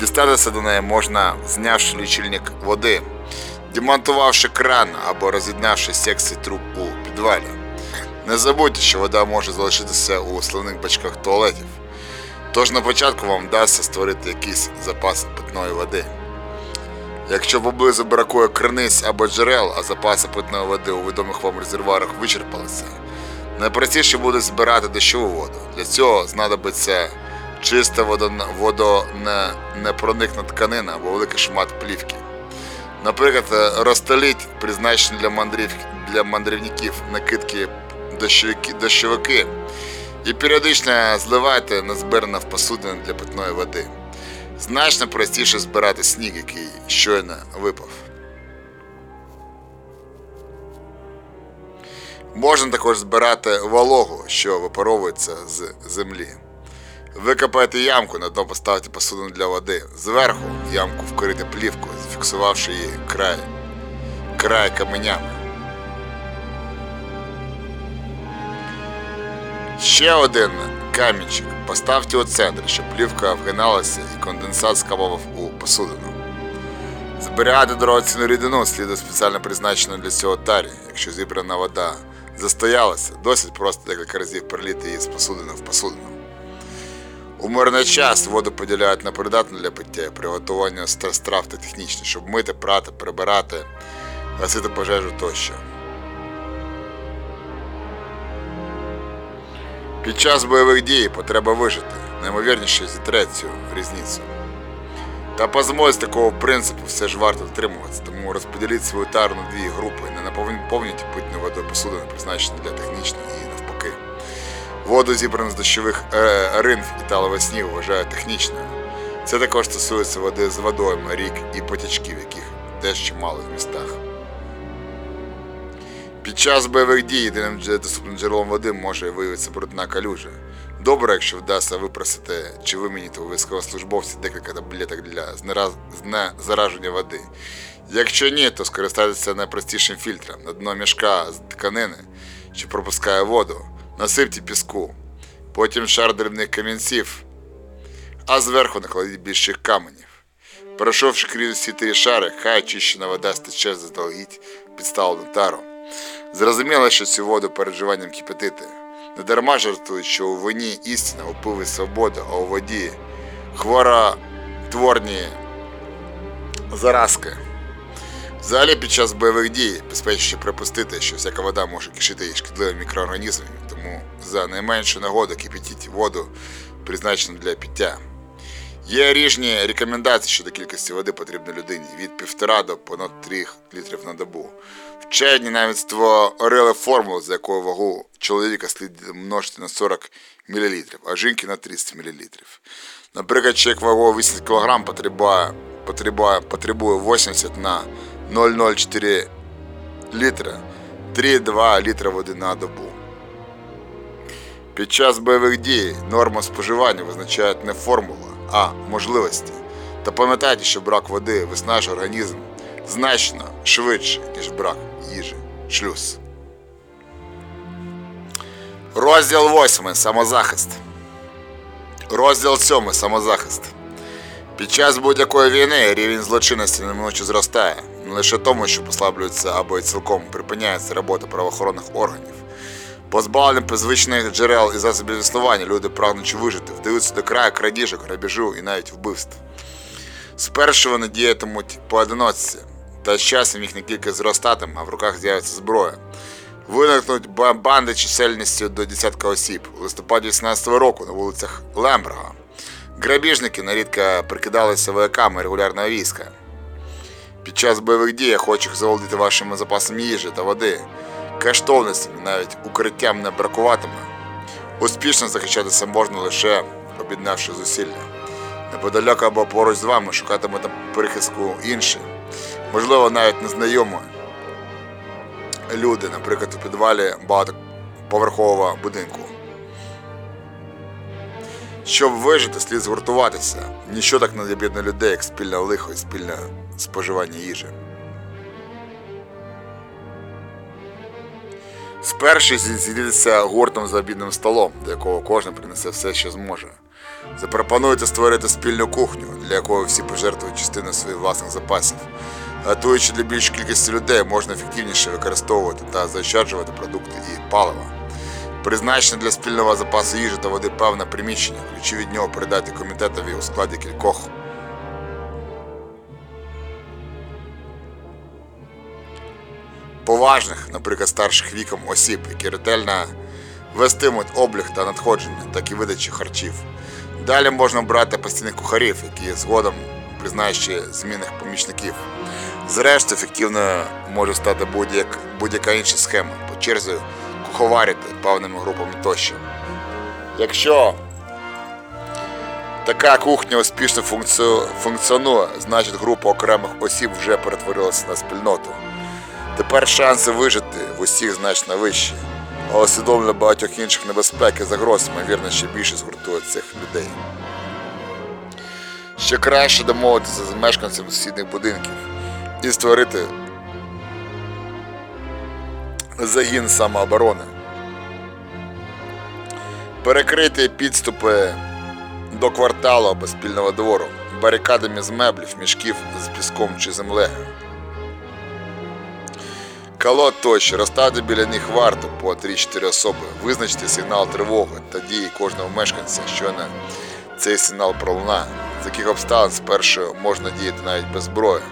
Speaker 1: Дістатися до неї можна, знявши лічильник води, демонтувавши кран або роз'єднавши секції труб у підвалі. Не забудьте, що вода може залишитися у сливних бачках туалетів. Тож на початку вам вдасться створити якісь запаси питної води. Якщо поблизу бракує криниць або джерел, а запаси питної води у відомих вам резервуарах вичерпалися, найпростіше буде збирати дощову воду. Для цього знадобиться чиста водон- водонепроникна тканина або великий шмат плівки. Наприклад, розстеліть призначені для, мандрів, для мандрівників накидки дощовики, і періодично зливайте назбиране в посудини для питної води. Значно простіше збирати сніг, який щойно випав. Можна також збирати вологу, що випаровується з землі. Викопайте ямку, на дно поставте посудину для води. Зверху ямку вкрити плівкою, зафіксувавши її край, край каменями. Ще один камінчик поставте у центр, щоб плівка вгиналася і конденсат скапував у посудину. Зберігати дорогоцінну рідину слід у спеціально призначену для цього тарі. Якщо зібрана вода застоялася, досить просто декілька разів переліти її з посудини в посудину. У мирний час воду поділяють на придатну для пиття, приготування ст- страв та технічне, щоб мити, прати, прибирати, гасити пожежу тощо. Під час бойових дій потреба вижити, наймовірніше зітре цю різницю. Та по змозі такого принципу все ж варто втримуватися, тому розподіліть свою тару на дві групи, не наповніть питною водою посудини, призначені для технічної і навпаки. Воду, зібрану з дощових е, ринв і талових снігу, вважають технічною. Це також стосується води з водойми, рік і потічків, яких теж чимало в містах. Під час бойових дій єдиним доступним джерелом води може виявитися брудна калюжа. Добре, якщо вдасться випросити чи вимінити у військовослужбовців декілька таблеток для знезараження води. Якщо ні, то скористайтеся найпростішим фільтром на дно мішка з тканини, що пропускає воду, насипте піску, потім шар дрібних камінців, а зверху накладіть більших каменів. Пройшовши крізь всі три шари, хай очищена вода стече заздалегідь підставлену тару. Зрозуміло, що цю воду перед вживанням кипятити. Не дарма жартують, що у вині істина, у пиві свобода, а у воді хворотворні заразки. Взагалі під час бойових дій безпечніше припустити, що всяка вода може кишити шкідливими мікроорганізмами, тому за найменшу нагоду кипятіть воду, призначену для пиття. Є різні рекомендації щодо кількості води потрібної людині від 1,5 до понад 3 літрів на добу. Вчені навіть створили формулу, за якою вагу чоловіка слід множити на 40 мл, а жінки на 30 мл. Наприклад, чоловік вагою 80 кг потребує потребує, потребує 80 на 0,04 літра, 3,2 літра води на добу. Під час бойових дій норма споживання визначають не формула, а можливості. Та пам'ятайте, що брак води виснажує організм значно швидше, ніж брак їжі. Шлюз. Розділ 8. Самозахист. Розділ 7. Самозахист. Під час будь-якої війни рівень злочинності неминуче зростає. Не лише тому, що послаблюється або й цілком припиняється робота правоохоронних органів. Позбавлені звичних джерел і засобів існування, люди прагнучи вижити, вдаються до краю крадіжок, грабіжу і навіть вбивств. Спершу вони діятимуть поодиночці, та з часом їхня кількість зростатиме, а в руках з'явиться зброя. Виникнуть банди чисельністю до десятка осіб. У листопаді 18-го року на вулицях Лемберга грабіжники нарідко прикидалися вояками регулярного війська. Під час бойових дій охочих заволодіти вашими запасами їжі та води, коштовностями, навіть укриттям не бракуватиме. Успішно захищатися можна лише об'єднавши зусилля. Неподалеку або поруч з вами шукатиме там прихистку інші, можливо, навіть незнайомі люди, наприклад, у підвалі багатоповерхового будинку. Щоб вижити, слід згуртуватися. Ніщо так не об'єднує людей, як спільне лихо і спільне споживання їжі. Спершу зі- зійдіться гуртом за обідним столом, до якого кожен принесе все, що зможе. Запропонуйте створити спільну кухню, для якої всі пожертвують частину своїх власних запасів. Готуючи для більшої кількості людей, можна ефективніше використовувати та заощаджувати продукти і паливо. Призначене для спільного запасу їжі та води певне приміщення, ключі від нього передати комітетові у складі кількох поважних, наприклад, старших віком осіб, які ретельно вестимуть облік та надходження, так і видачі харчів. Далі можна брати постійних кухарів, які згодом призначені змінних помічників. Зрештою, ефективною може стати будь-як, будь-яка інша схема, по черзі куховарити певними групами тощо. Якщо така кухня успішно функціонує, значить група окремих осіб вже перетворилася на спільноту. Тепер шанси вижити в усіх значно вищі, а усвідомлення багатьох інших небезпек і загроз, ймовірно, ще більше згуртує цих людей. Ще краще домовитися з мешканцями сусідніх будинків і створити загін самооборони. Перекрити підступи до кварталу або спільного двору барикадами з меблів, мішків з піском чи землею. Колод тощо розставити біля них варту по 3-4 особи, визначити сигнал тривоги та дії кожного мешканця, що на цей сигнал пролунає. З яких обставин спершу можна діяти навіть без зброї.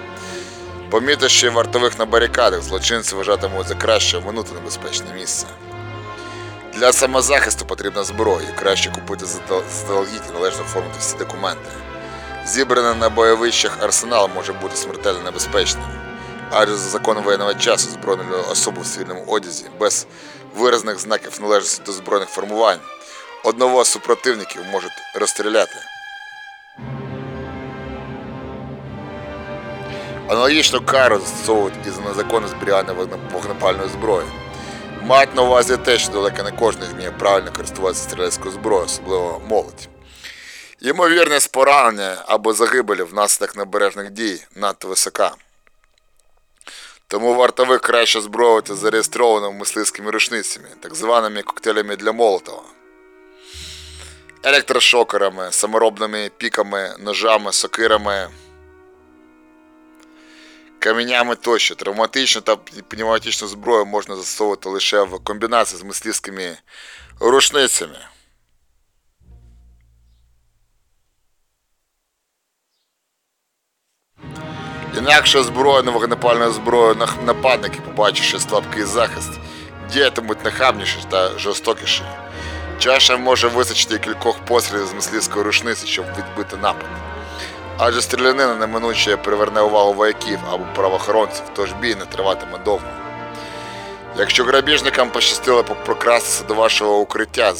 Speaker 1: Помітивши вартових на барикадах, злочинці вважатимуть за краще минути небезпечне місце. Для самозахисту потрібна зброя, краще купити заздалегідь і належно оформити всі документи. Зібраний на бойовищах арсенал може бути смертельно небезпечним, адже за законом воєнного часу збройну особу в цивільному одязі без виразних знаків належності до збройних формувань одного з супротивників можуть розстріляти. Аналогічну кару застосовують і за зберігання вогнепальної зброї. Мають на увазі те, що далеко не кожен вміє правильно користуватися стрілецькою зброєю, особливо молодь. Ймовірність поранення або загибелі внаслідок небережних дій надто висока. Тому вартових краще зброювати зареєстрованими мисливськими рушницями, так званими коктейлями для Молотова, електрошокерами, саморобними піками, ножами, сокирами, каменями тощо. Травматичну та пневматичну зброю можна застосовувати лише в комбінації з мисливськими рушницями. Інакше зброю вогнепальною зброєю нападники, побачивши слабкий захист, діятимуть нахабніше та жорстокіше. Чаша може визначити кількох пострілів з мисливської рушниці, щоб відбити напад. Адже стрілянина неминуче приверне увагу вояків або правоохоронців, тож бій не триватиме довго. Якщо грабіжникам пощастило по- прокрастися до вашого укриття,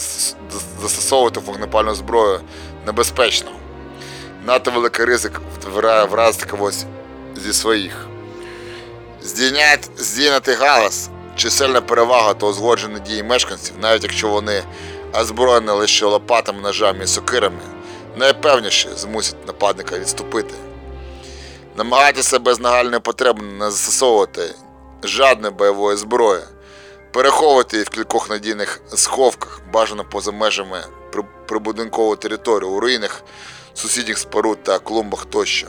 Speaker 1: застосовувати вогнепальну зброю небезпечно. надто великий ризик вра- вразити когось зі своїх. Здійнять, здійняти галас, чисельна перевага та узгоджені дії мешканців, навіть якщо вони озброєні лише лопатами, ножами і сокирами, найпевніше змусять нападника відступити. Намагайтеся без нагальної потреби не застосовувати жадної бойової зброї, переховувати її в кількох надійних сховках, бажано поза межами при- прибудинкової території у руїнах, сусідніх споруд та клумбах тощо.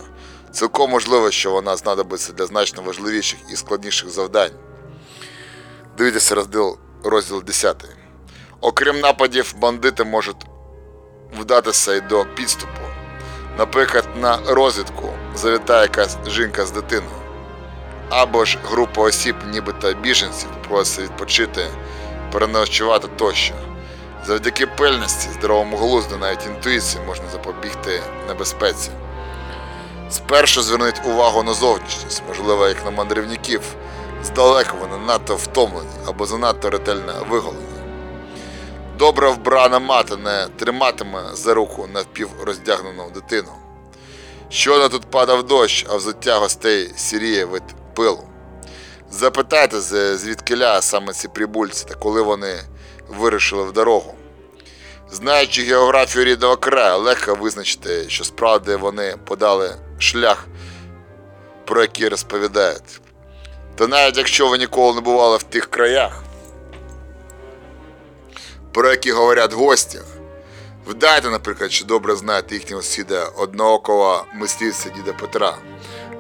Speaker 1: Цілком можливо, що вона знадобиться для значно важливіших і складніших завдань. Дивіться розділ, розділ 10. Окрім нападів, бандити можуть вдатися й до підступу. Наприклад, на розвідку завітає якась жінка з дитиною. Або ж група осіб, нібито біженців, просить відпочити, переночувати тощо. Завдяки пильності, здоровому глузду, навіть інтуїції можна запобігти небезпеці. Спершу зверніть увагу на зовнішність, можливо, як на мандрівників. Здалеку вони надто втомлені або занадто ретельно виголені. Добре вбрана мати не триматиме за руку напівроздягнену дитину. Щойно тут падав дощ, а взуття гостей сіріє від пилу. Запитайте, звідкиля саме ці прибульці та коли вони вирішили в дорогу. Знаючи географію рідного краю, легко визначити, що справді вони подали шлях, про який розповідають. Та навіть якщо ви ніколи не бували в тих краях, про які говорять гості, вдайте, наприклад, що добре знаєте їхнього сусіда одноокого мисливця діда Петра.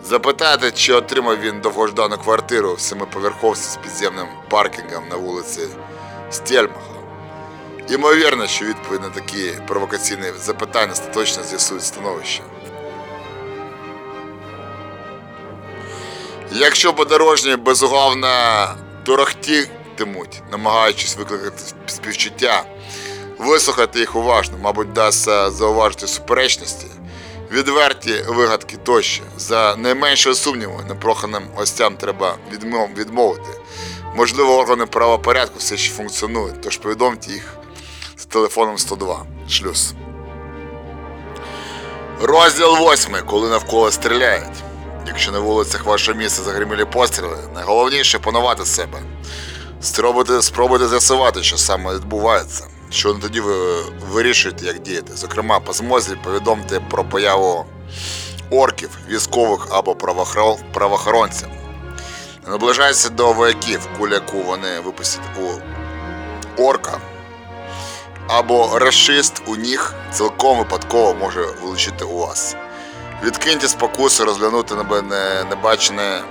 Speaker 1: Запитайте, чи отримав він довгождану квартиру в семиповерховці з підземним паркінгом на вулиці Стельмаха. Ймовірно, що відповідь на такі провокаційні запитання остаточно з'ясують становище. Якщо подорожні безугавно торохтітимуть, намагаючись викликати співчуття, вислухати їх уважно, мабуть, дасться зауважити суперечності, відверті вигадки тощо. За найменшого сумніву, непроханим гостям треба відмовити. Можливо, органи правопорядку все ще функціонують, тож повідомте їх з телефоном 102. Шлюз. Розділ 8. Коли навколо стріляють. Якщо на вулицях вашого міста загримілі постріли, найголовніше панувати себе. Спробуйте, спробуйте з'ясувати, що саме відбувається. Що тоді ви вирішуєте, як діяти. Зокрема, по змозі повідомте про появу орків, військових або правоохоронців. Не наближайтеся до вояків, куля яку вони випустять у орка. Або расист у них цілком випадково може влучити у вас. Відкиньте спокуси розглянути небачене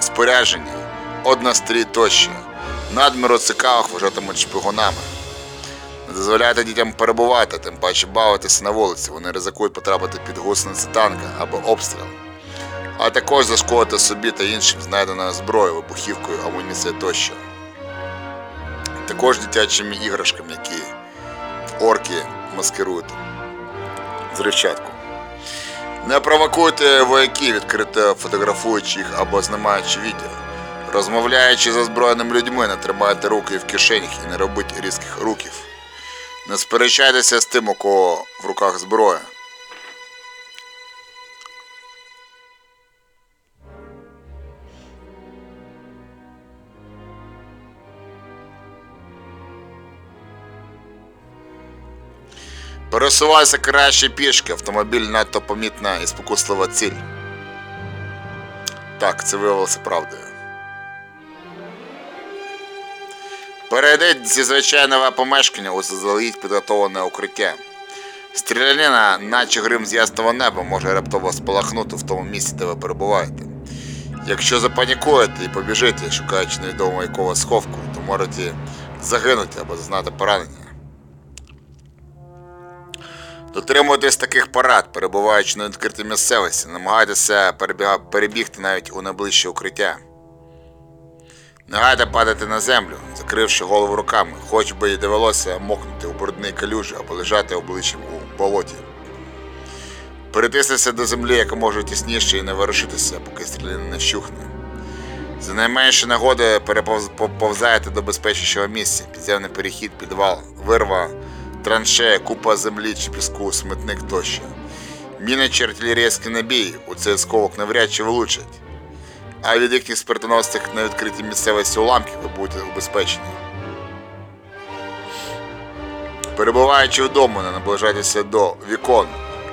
Speaker 1: спорядження, однострій тощо. Надміру цікавих вважатимуть шпигунами. Не дозволяйте дітям перебувати, тим паче бавитися на вулиці. Вони ризикують потрапити під гусениці танка або обстріл. А також зашкодити собі та іншим знайденою зброєю, вибухівкою, амуніцією тощо. Також дитячими іграшками, які орки маскирують. Зривчатку. Не провокуйте вояків, відкрито фотографуючи їх або знімаючи відео. Розмовляючи з озброєними людьми, не тримайте руки в кишенях і не робіть різких руків. Не сперечайтеся з тим, у кого в руках зброя. Пересувайся краще пішки, автомобіль надто помітна і спокуслива ціль. Так, це виявилося правдою. Перейдіть зі звичайного помешкання у заздалегідь підготовлене укриття. Стрілянина, наче грим з ясного неба, може раптово спалахнути в тому місці, де ви перебуваєте. Якщо запанікуєте і побіжите, шукаючи невідомо якого сховку, то можете загинути або зазнати поранення. Дотримуйтесь таких порад, перебуваючи на відкритій місцевості, намагайтеся перебігти навіть у найближче укриття. Не гайда падати на землю, закривши голову руками, хоч би й довелося мокнути у брудній калюжі або лежати обличчям у болоті. Перетиснися до землі якомога тісніше і не ворушитися, поки стрілянина не щухне. За найменші нагоди переповзаєте до безпечнішого місця, підземний перехід, підвал, вирва, траншея, купа землі чи піску, смітник тощо.
Speaker 3: Міни чи артилерійські набії у цей осколок навряд чи влучать, а від їхніх смертоносних на відкритій місцевості уламків ви будете убезпечені. Перебуваючи вдома, не наближайтеся до вікон.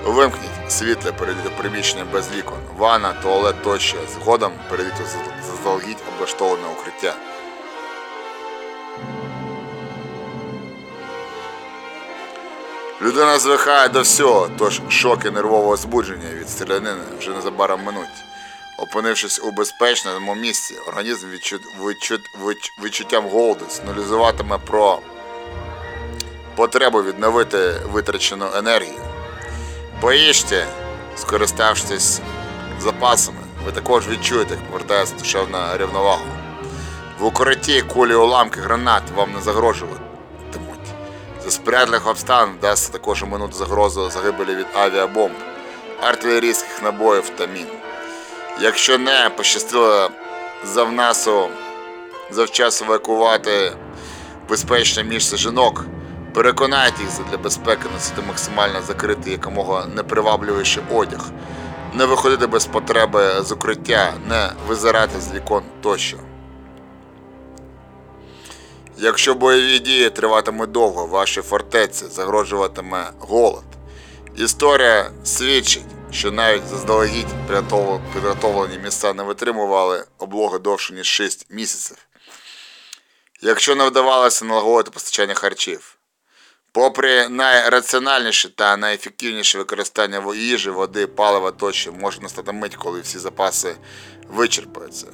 Speaker 3: Вимкніть світле, перейдіть у приміщення без вікон, ванна, туалет тощо. Згодом перейдіть заздалегідь облаштоване укриття. Людина звикає до всього, тож шоки нервового збудження від стрілянини вже незабаром минуть. Опинившись у безпечному місці, організм відчут, відчут, відч- відчуттям голоду сигналізуватиме про потребу відновити витрачену енергію. Поїжте, скориставшись запасами, ви також відчуєте, як повертається душевна рівновага. В укритті кулі уламки гранат вам не загрожуватимуть. За сприятливих обставин вдасться також оминути загрозу загибелі від авіабомб, артилерійських набоїв та мін. Якщо не пощастило завнасу завчасно евакувати безпечне місце жінок, переконайте їх для безпеки носити максимально закритий якомога непривабливіший одяг, не виходити без потреби з укриття, не визирати з вікон тощо. Якщо бойові дії триватимуть довго, вашій фортеці загрожуватиме голод. Історія свідчить, що навіть заздалегідь підготов- підготовлені міста не витримували облоги довше, ніж 6 місяців. Якщо не вдавалося налагодити постачання харчів. Попри найраціональніше та найефективніше використання їжі, води, палива тощо, може настати мить, коли всі запаси вичерпаються.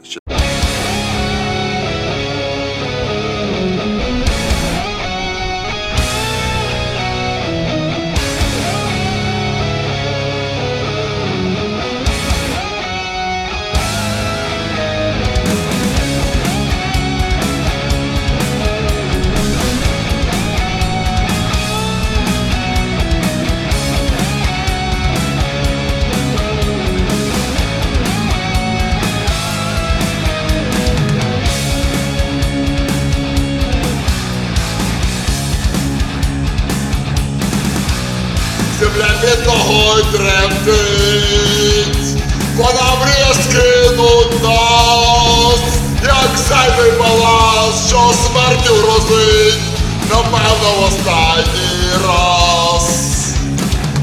Speaker 1: Від того й тремтить, вона мріє скинуть нас, як зайвий баланс, що смертю грозить, напевно, в останній раз.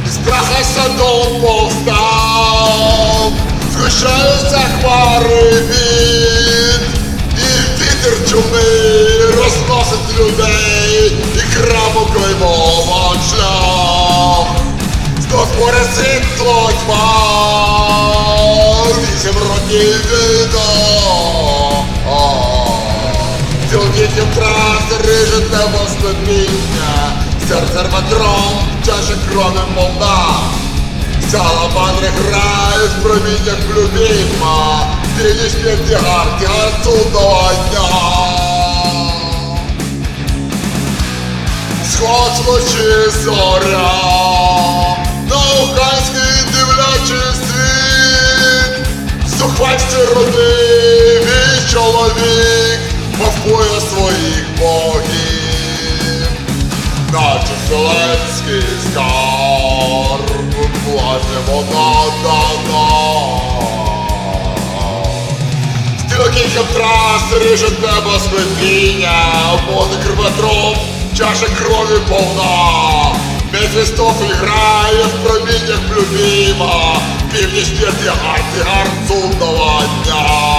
Speaker 1: Із праха садом повстав, згущаються хмари від, і вітер чумний розносить людей, і крапу клеймован шлях. Знов море світло тьма, вісім років війна. Цілкітів трас рижить небо ступіння, серце рвадром, чаша крови молда. Саламандри грають в проміннях любима, Білі спів тягар, тягар судного дня. Сход вночі зоря, світ, Сухвальські родивий чоловік, мовкує своїх богів, наче вселенський скарб, власне вона дана. Стрілків трас ріжуть небо склепіння, обози криводром, чаша крові повна. Мефістофель грає в проміннях любима, північ п'яти гарти гарцудного дня.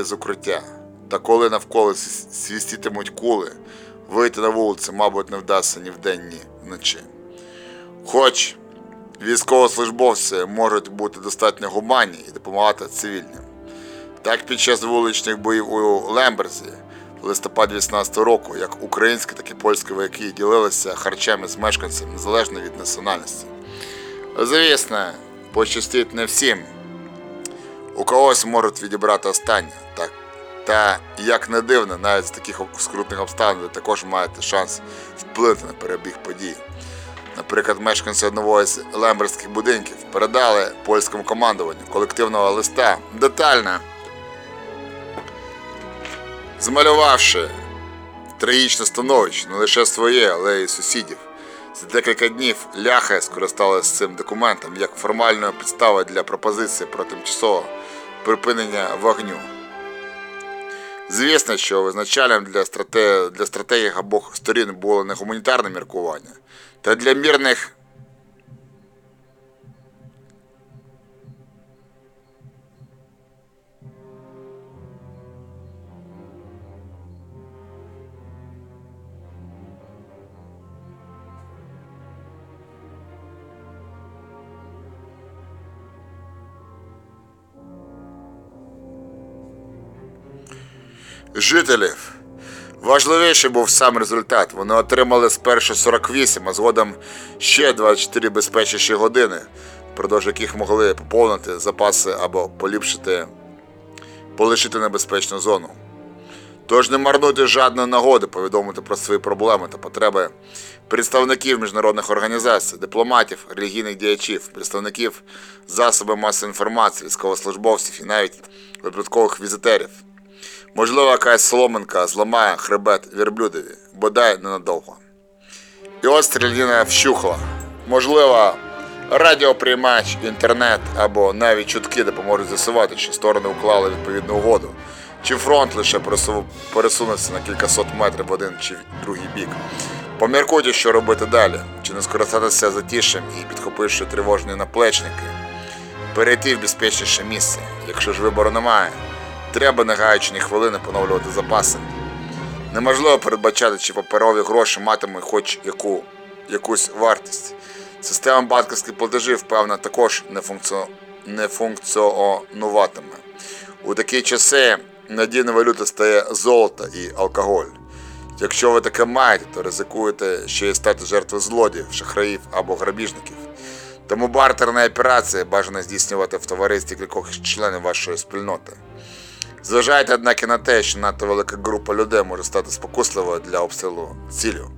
Speaker 1: Вийти з укриття. Та коли навколо свістітимуть кули, вийти на вулицю, мабуть, не вдасться ні вдень, ні вночі. Хоч військовослужбовці можуть бути достатньо гуманні і допомагати цивільним. Так під час вуличних боїв у Лемберзі в листопаді 18 року, як українські, так і польські вояки ділилися харчами з мешканцями незалежно від національності. Звісно, пощастить не всім. У когось можуть відібрати останнє. Так. Та, як не дивно, навіть з таких скрутних обставин ви також маєте шанс вплинути на перебіг подій. Наприклад, мешканці одного із лемберських будинків передали польському командуванню колективного листа детально змалювавши трагічне становище не лише своє, але й сусідів. За декілька днів ляхи скористалися цим документом як формальною підставою для пропозиції про тимчасове припинення вогню. Звісно, що визначальним для, страте... для стратегії обох сторін було не гуманітарне міркування, та для мирних жителів. Важливіший був сам результат. Вони отримали спершу 48, а згодом ще 24 безпечніші години, впродовж яких могли поповнити запаси або поліпшити, полишити небезпечну зону. Тож не марнуйте жодної нагоди повідомити про свої проблеми та потреби представників міжнародних організацій, дипломатів, релігійних діячів, представників засобів масової інформації, військовослужбовців і навіть випадкових візитерів. Можливо, якась соломинка зламає хребет вірблюдові, бодай ненадовго. І от стрілянина вщухла. Можливо, радіоприймач, інтернет або навіть чутки допоможуть з'ясувати, що сторони уклали відповідну угоду, чи фронт лише пересунеться на кількасот метрів в один чи в другий бік. Поміркуйте, що робити далі, чи не скористатися затішем і підхопивши тривожні наплечники, перейти в безпечніше місце. Якщо ж вибору немає, треба не гаючи хвилини поновлювати запаси. Неможливо передбачати, чи паперові гроші матимуть хоч яку, якусь вартість. Система банківських платежів, певно, також не, функціо... не функціонуватиме. У такі часи надійною валютою стає золото і алкоголь. Якщо ви таке маєте, то ризикуєте ще й стати жертвою злодіїв, шахраїв або грабіжників. Тому бартерні операції бажано здійснювати в товаристві кількох членів вашої спільноти. Зважайте, однак, і на те, що надто велика група людей може стати спокусливою для обстрілу цілю.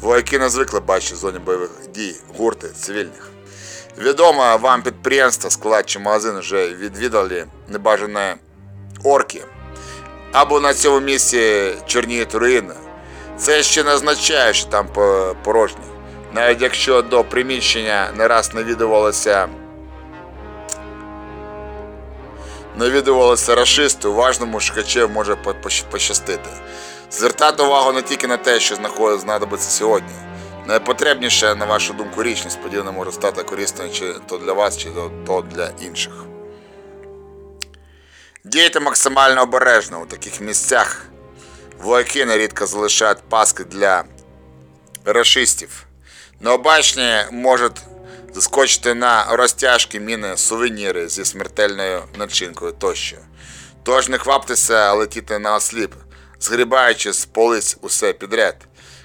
Speaker 1: Вояки не звикли бачити в зоні бойових дій гурти цивільних. Відомо вам підприємства, склад чи магазин вже відвідали небажані орки. Або на цьому місці чорніють руїни. Це ще не означає, що там порожні. Навіть якщо до приміщення не раз навідувалося навідувалися рашисти, уважному шукачеві може пощастити. Звертати увагу не тільки на те, що знаходить знадобиться сьогодні. Найпотрібніше, на вашу думку, річ несподівано може стати корисною чи то для вас, чи то для інших. Дійте максимально обережно у таких місцях. Вояки нерідко залишають паски для рашистів. Необачні можуть заскочити на розтяжки міни сувеніри зі смертельною начинкою тощо. Тож не хваптеся летіти на осліп, згрібаючи з полиць усе підряд.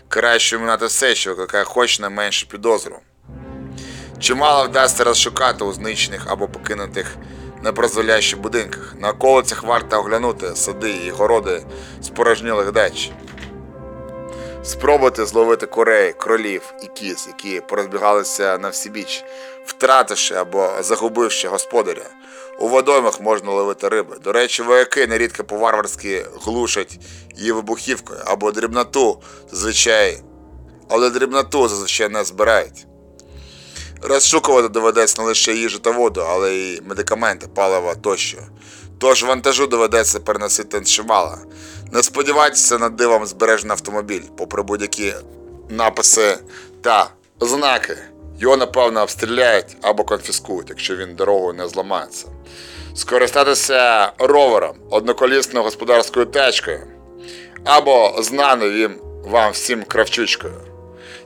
Speaker 1: Краще минати все, що викликає хоч не менше підозру. Чимало вдасться розшукати у знищених або покинутих непризволящих будинках. На околицях варто оглянути сади і городи спорожнілих дач. Спробуйте зловити курей, кролів і кіз, які порозбігалися на всі втративши або загубивши господаря. У водоймах можна ловити риби. До речі, вояки нерідко по-варварськи глушать її вибухівкою або дрібноту зазвичай, але дрібноту зазвичай не збирають. Розшукувати доведеться не лише їжу та воду, але й медикаменти, паливо тощо. Тож вантажу доведеться переносити чимало. Не сподівайтеся на дивом збережений автомобіль, попри будь-які написи та знаки. Його, напевно, обстріляють або конфіскують, якщо він дорогою не зламається. Скористатися ровером, одноколісною господарською тачкою або знаною їм вам всім кравчучкою.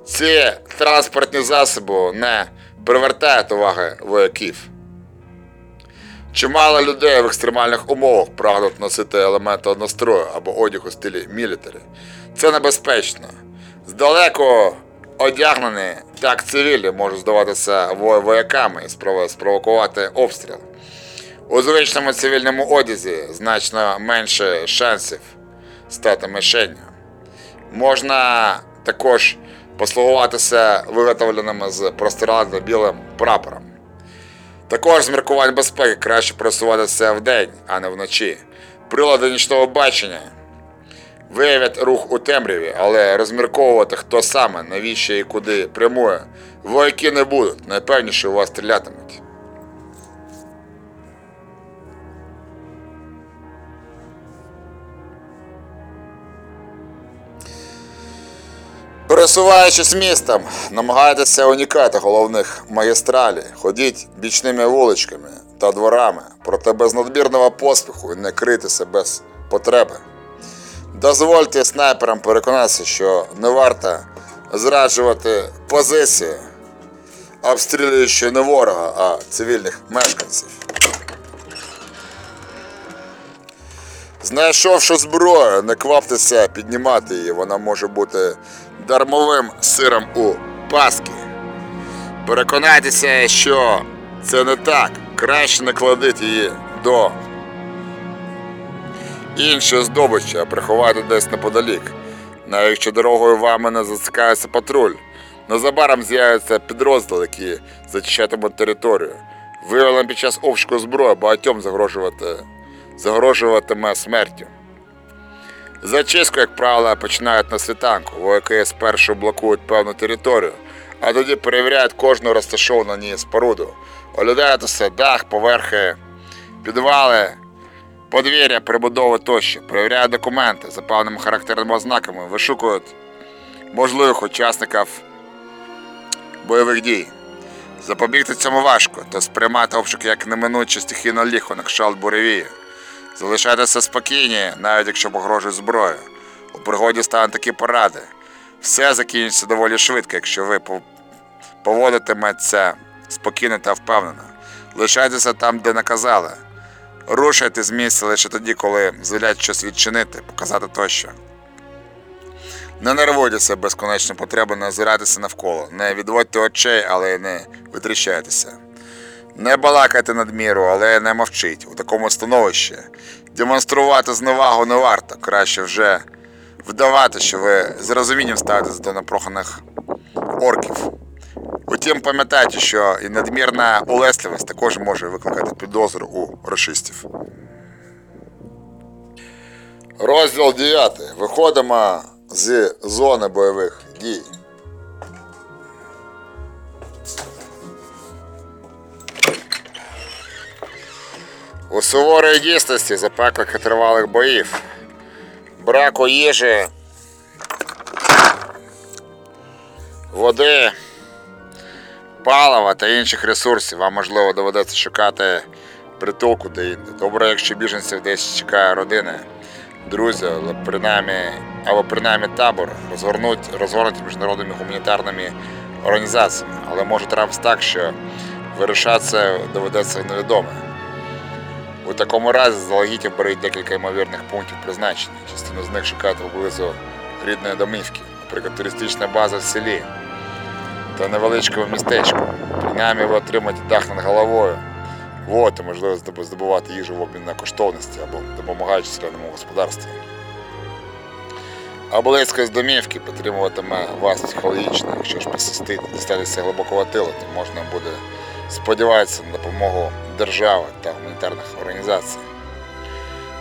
Speaker 1: Ці транспортні засоби не привертають уваги вояків. Чимало людей в екстремальних умовах прагнуть носити елементи однострою або одяг у стилі мілітарі. Це небезпечно. Здалеку одягнені так цивільні можуть здаватися вояками і спровокувати обстріл. У звичному цивільному одязі значно менше шансів стати мишенню. Можна також послугуватися виготовленими з простирадно білим прапором. Також з міркувань безпеки краще просуватися вдень, а не вночі. Прилади нічного бачення Виявлять рух у темряві, але розмірковувати, хто саме, навіщо і куди прямує, вояки не будуть, найпевніше у вас стрілятимуть. Пересуваючись містом, намагайтеся уникати головних магістралей, ходіть бічними вуличками та дворами, проте без надмірного поспіху і не критися без потреби. Дозвольте снайперам переконатися, що не варто зраджувати позиції, обстрілюючи не ворога, а цивільних мешканців. Знайшовши зброю, не кваптеся піднімати її, вона може бути дармовим сиром у паски. Переконайтеся, що це не так. Краще не кладіть її до іншої здобичі, а приховайте десь неподалік. Навіть якщо дорогою вами не зацікається патруль, незабаром з'являться підрозділи, які зачищатимуть територію. Виявлено під час обшуку зброї багатьом загрожувати, загрожуватиме смертю. Зачистку, як правило, починають на світанку. Вояки спершу блокують певну територію, а тоді перевіряють кожну розташовану на ній споруду. Оглядають усе дах, поверхи, підвали, подвір'я, прибудови тощо. Перевіряють документи за певними характерними ознаками, вишукують можливих учасників бойових дій. Запобігти цьому важко, то сприймати обшук як неминуче стихійне ліхо на кшталт буревію. Залишайтеся спокійні, навіть якщо погрожує зброя. У пригоді стануть такі поради. Все закінчиться доволі швидко, якщо ви пов- поводитиметься спокійно та впевнено. Лишайтеся там, де наказали. Рушайте з місця лише тоді, коли звелять щось відчинити, показати тощо. Не нервуйтеся безконечно потреби не озиратися навколо. Не відводьте очей, але не витріщайтеся. Не балакайте надміру, але не мовчіть. У такому становищі демонструвати зневагу не варто. Краще вже вдавати, що ви з розумінням ставитесь до непроханих орків. Утім, пам'ятайте, що і надмірна улесливість також може викликати підозру у расистів. Розділ 9. Виходимо з зони бойових дій. У суворої дійсності запеклих і тривалих боїв, браку їжі, води, палива та інших ресурсів вам можливо доведеться шукати притулку де інде. Добре, якщо біженців десь чекає родини, друзі, але принаймні, або принаймні табор розгорнуть, розгорнуті міжнародними гуманітарними організаціями. Але може трапитися так, що вирішатися доведеться невідоме. У такому разі заздалегідь оберіть декілька ймовірних пунктів призначення. Частину з них шукайте поблизу рідної домівки, наприклад, туристична база в селі та невеличкому містечку. Принаймні ви отримаєте дах над головою. Вот, і здобувати їжу в обмін на коштовності або допомагаючи селяному господарству. А близько з домівки підтримуватиме вас психологічно, якщо ж посистити, дістатися глибокого тилу, то можна буде сподіватися на допомогу держави та гуманітарних організацій.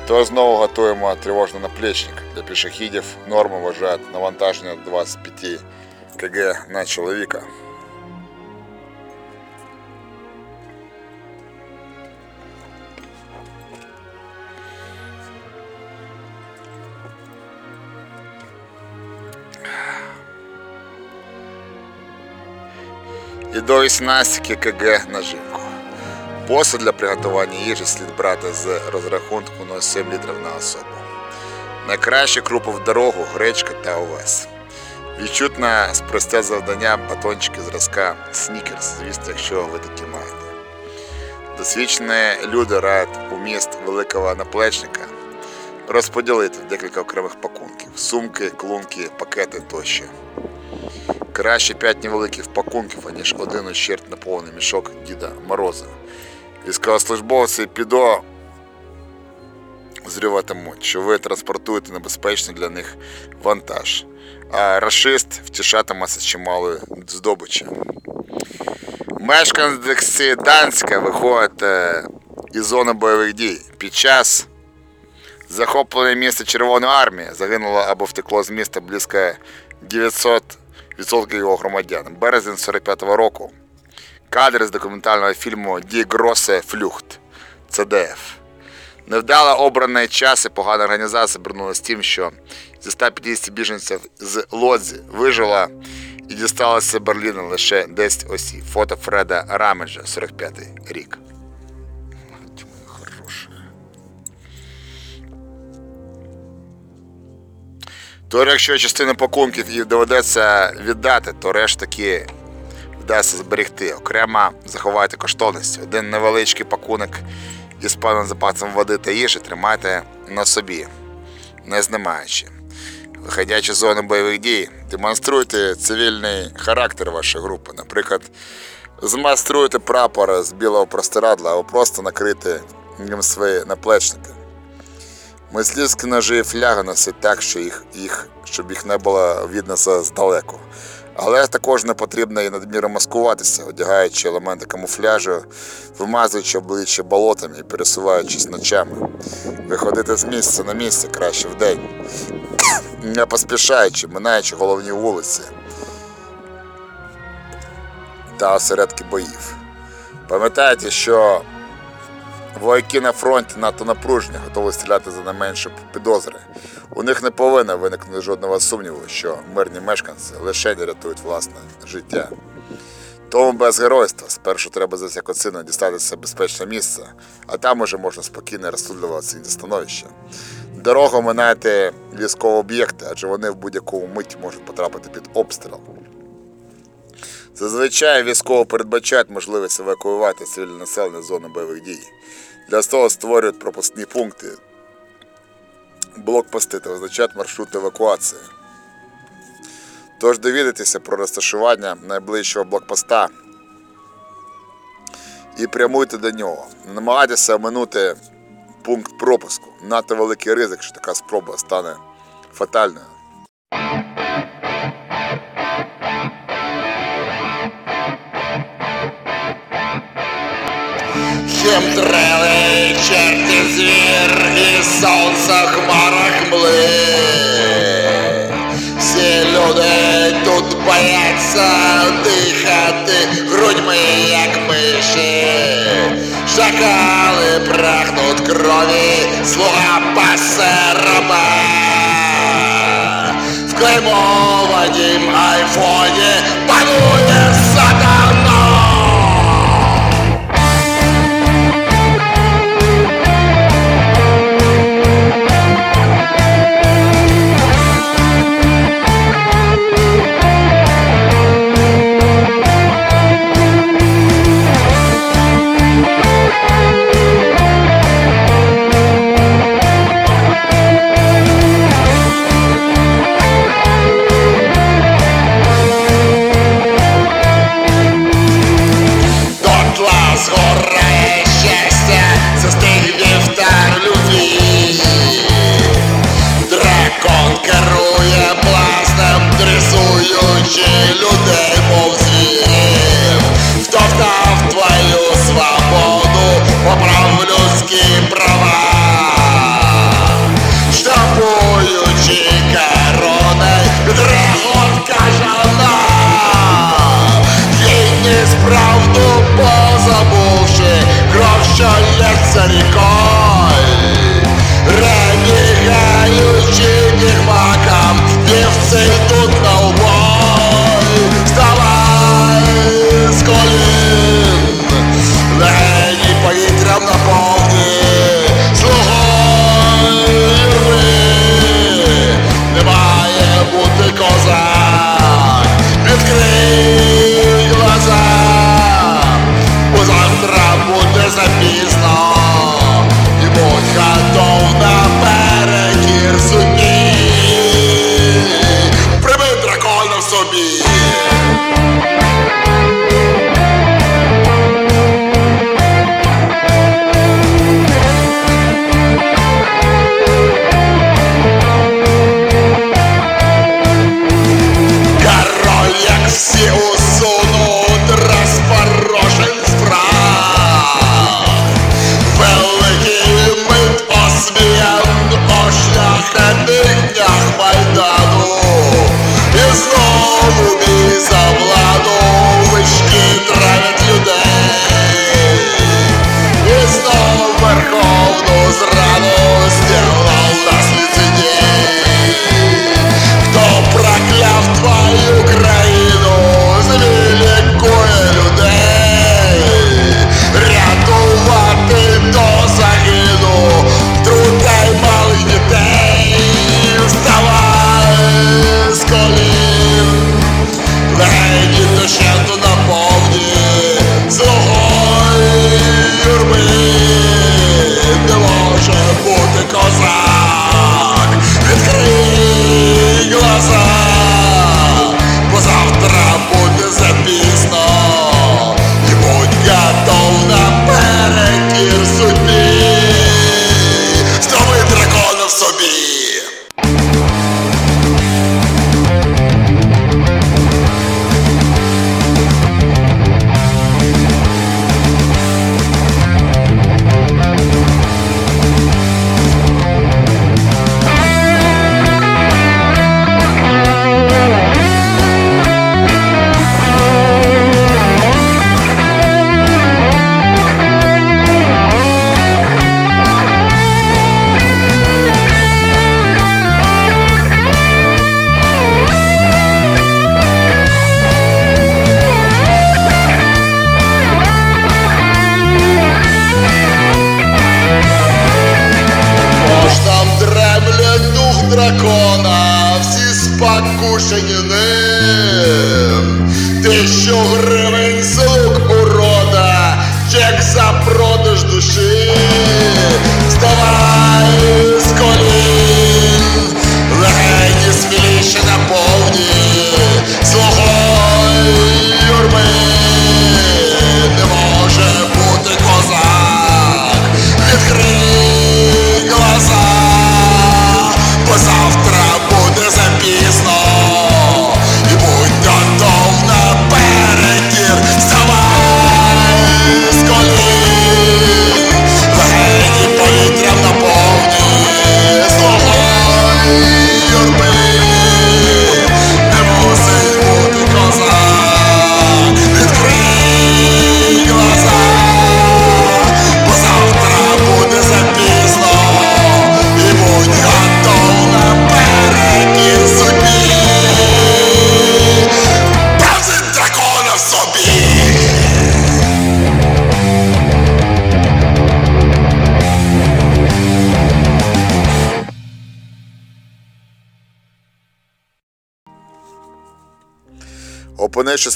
Speaker 1: То знову готуємо тривожний наплічник. Для пішохідів норми вважають навантаження 25 кг на чоловіка. І до 18 кг наживку. Посуд для приготування їжі слід брати з розрахунку на 7 літрів на особу. Найкраще крупи в дорогу, гречка та овес. Відчутне спросте завдання батончики зразка снікерс, звісно, якщо ви такі маєте. Досвідчені люди радять у міст великого наплечника розподілити в декілька окремих пакунків: сумки, клунки, пакети тощо. Краще п'ять невеликих пакунків, аніж один ущерть наповнений мішок Діда Мороза. Військовослужбовці підо зрюватимуть, що ви транспортуєте небезпечний для них вантаж, а рашист втішатиметься з чималою здобичі. Мешканці Данська виходять е, із зони бойових дій. Під час захоплення міста Червоної армії загинуло або втекло з міста близько 900 відсотків його громадян. Березень 45-го року. Кадри з документального фільму Die Grosse Flucht ЦДФ. Невдало обраний час і погана організація обернулася тим, що зі 150 біженців з Лодзі вижило і дісталося Берліну лише 10 осіб. Фото Фреда Рамеджа, 45-й рік. То якщо частину пакунків і доведеться віддати, то решт таки вдасться зберегти. Окремо заховайте коштовності. Один невеличкий пакунок із певним запасом води та їжі тримайте на собі, не знімаючи. Виходячи з зони бойових дій, демонструйте цивільний характер вашої групи. Наприклад, змайструйте прапор з білого простирадла або просто накрити ним свої наплечники. Мисливські ножі і фляги носить так, що їх, їх, щоб їх не було видно здалеку. Але також не потрібно і надмірно маскуватися, одягаючи елементи камуфляжу, вимазуючи обличчя болотами і пересуваючись ночами. Виходити з місця на місце краще вдень, *coughs* не поспішаючи, минаючи головні вулиці та осередки боїв. Пам'ятайте, що Вояки на фронті надто напружені, готові стріляти за не менше підозри. У них не повинно виникнути жодного сумніву, що мирні мешканці лише не рятують власне життя. Тому без геройства спершу треба за всяку ціну дістатися в безпечне місце, а там уже можна спокійно розсуджувати ці становища. Дорогу минайте військові об'єкти, адже вони в будь-яку мить можуть потрапити під обстріл. Зазвичай військово передбачають можливість евакуювати цивільне населення з зони бойових дій. Для цього створюють пропускні пункти, блокпости та визначають маршрут евакуації. Тож довідайтеся про розташування найближчого блокпоста і прямуйте до нього. Намагайтеся оминути пункт пропуску. Надто великий ризик, що така спроба стане фатальною. Всім трели, черти звір і сонце хмара хмли. Всі люди тут бояться дихати грудьми, як миші. Шакали прагнуть крові, слуга пасе раба. В клеймованім айфоні панує еще льется рекой Проникающий дерьмаком певцы идут на убой. Вставай, сколь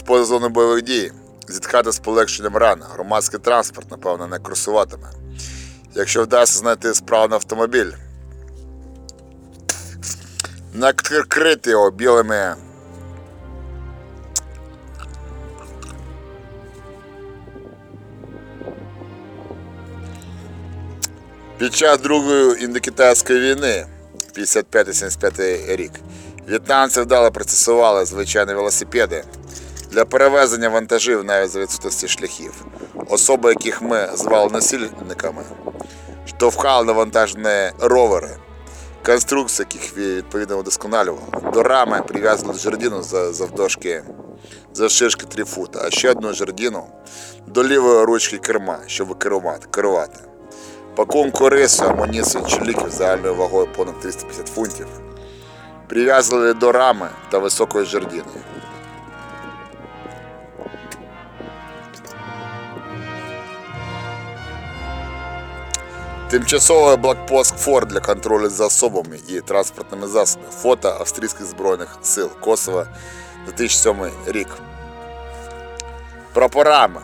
Speaker 1: поза зоною бойових дій, зітхати з полегшенням ран, громадський транспорт, напевно, не курсуватиме. Якщо вдасться знайти справний автомобіль, накрити його білими Під час Другої індокитайської війни 55-75 рік в'єтнамці вдало процесували звичайні велосипеди для перевезення вантажів навіть за відсутності шляхів. Особи, яких ми звали насильниками, штовхали на вантажні ровери, конструкції, яких відповідно удосконалювали. До рами прив'язували жердину за завдовжки завширшки 3 фута, а ще одну жердину до лівої ручки керма, щоб керувати. керувати. Пакунку рису, амуніцію чи ліків загальною вагою понад 350 фунтів прив'язували до рами та високої жердини. Тимчасовий блокпост ФОР для контролю за особами і транспортними засобами. Фото австрійських збройних сил Косово 2007 рік. Прапорами.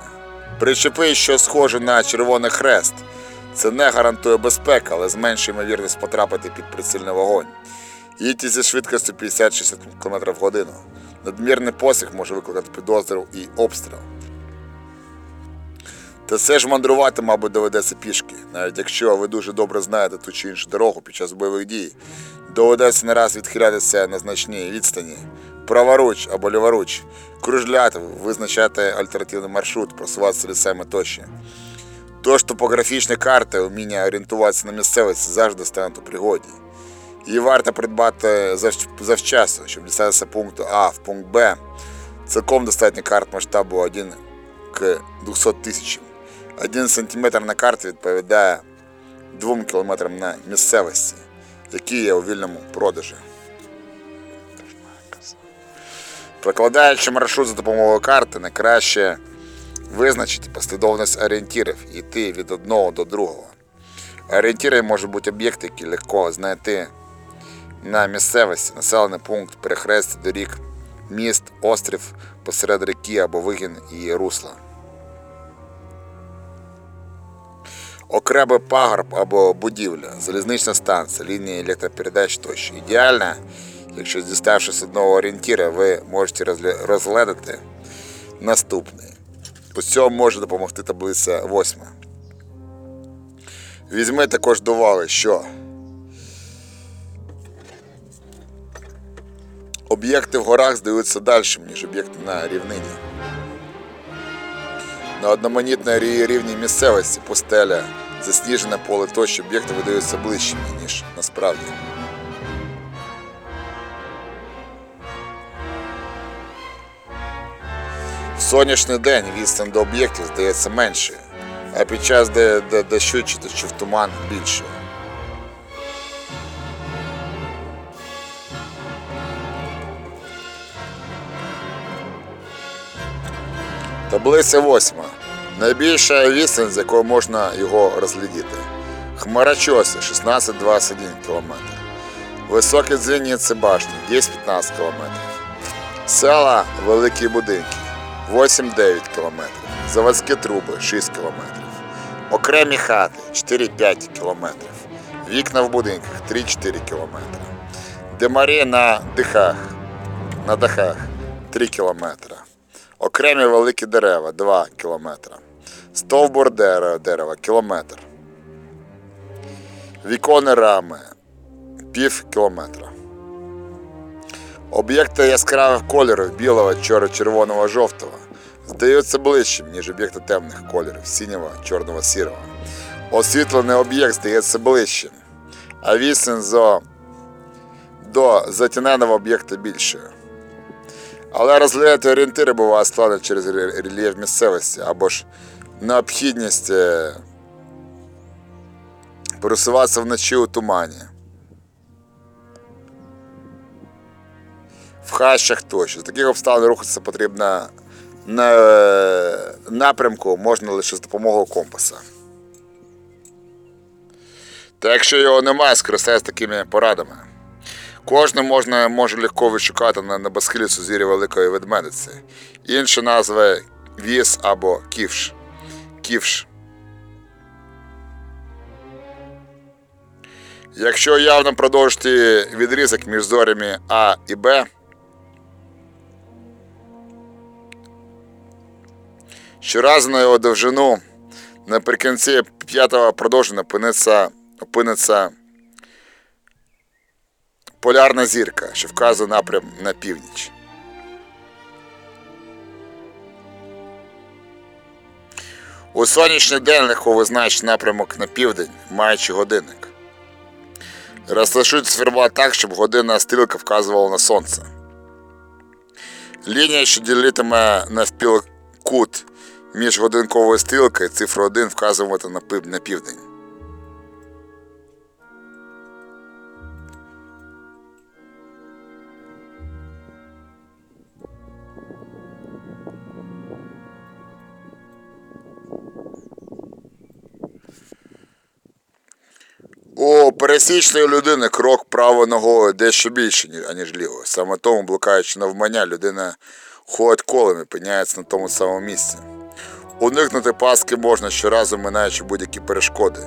Speaker 1: Причепи, що схоже на Червоний Хрест. Це не гарантує безпеку, але зменшує ймовірність потрапити під прицільний вогонь. Їдьте зі швидкістю 50-60 км в годину. Надмірний посяг може викликати підозру і обстріл. Та все ж мандрувати, мабуть, доведеться пішки. Навіть якщо ви дуже добре знаєте ту чи іншу дорогу під час бойових дій, доведеться не раз відхилятися на значній відстані, праворуч або ліворуч, кружляти, визначати альтернативний маршрут, просуватися лісами тощо. Тож топографічні карти, вміння орієнтуватися на місцевості завжди стануть у пригоді. Її варто придбати завчасно, щоб дістатися пункту А в пункт Б. Цілком достатньо карт масштабу 1 к 200 тисячам. 1 см на карті відповідає 2 км на місцевості, які є у вільному продажі. Прокладаючи маршрут за допомогою карти, найкраще визначити послідовність орієнтирів і йти від одного до другого. Орієнтири можуть бути об'єкти, які легко знайти на місцевості, населений пункт, перехрестя доріг, міст, острів посеред ріки або вигін її русла. Окремий пагорб або будівля, залізнична станція, лінії електропередач тощо. Ідеально, якщо діставшись одного орієнтира, ви можете розглядати наступний. У цьому може допомогти таблиця 8. Візьми також до уваги, що об'єкти в горах здаються дальшим, ніж об'єкти на рівнині. На одноманітній рі- рівній місцевості, пустеля, засніжене поле тощо об'єкти видаються ближчими, ніж насправді. В сонячний день відстань до об'єктів здається меншою, а під час де, де дощу чи, в туман більшою. Таблиця восьма. Найбільша відстань, з якою можна його розглядіти. Хмарочоси 16-21 км. Високі дзвіниці башні 10-15 км. Села великі будинки 8-9 км. Заводські труби 6 км. Окремі хати 4-5 км. Вікна в будинках 3-4 км. Демарі на дихах, на дахах 3 км. Окремі великі дерева 2 км. Стовбур дерева, дерева кілометр. Вікони рами пів кілометра. Об'єкти яскравих кольорів білого, чор- червоного, жовтого здаються ближчим, ніж об'єкти темних кольорів синього, чорного, сірого. Освітлений об'єкт здається ближчим, а відстань зо- до затіненого об'єкта більшою. Але розглядати орієнтири буває складно через рельєф місцевості або ж необхідність е, пересуватися вночі у тумані. В хащах тощо. З таких обставин рухатися потрібно на е, напрямку можна лише з допомогою компаса. Та якщо його немає, скористайтесь такими порадами. Кожен можна, може легко відшукати на небосхилі сузір'я Великої Ведмедиці. Інші назви віс або ківш. Ківш. Якщо явно продовжити відрізок між зорями А і Б, щоразу на його довжину наприкінці п'ятого продовження опиниться, опиниться полярна зірка, що вказує напрям на північ. У сонячний день легко визначити напрямок на південь, маючи годинник. Розташують сверба так, щоб годинна стрілка вказувала на сонце. Лінія, що ділитиме навпіл кут між годинковою стрілкою, цифру 1 вказувати на південь. У пересічної людини крок правою ногою дещо більше, аніж лівою. Саме тому, блукаючи навмання, людина ходить колом і пиняється на тому самому місці. Уникнути паски можна щоразу минаючи будь-які перешкоди.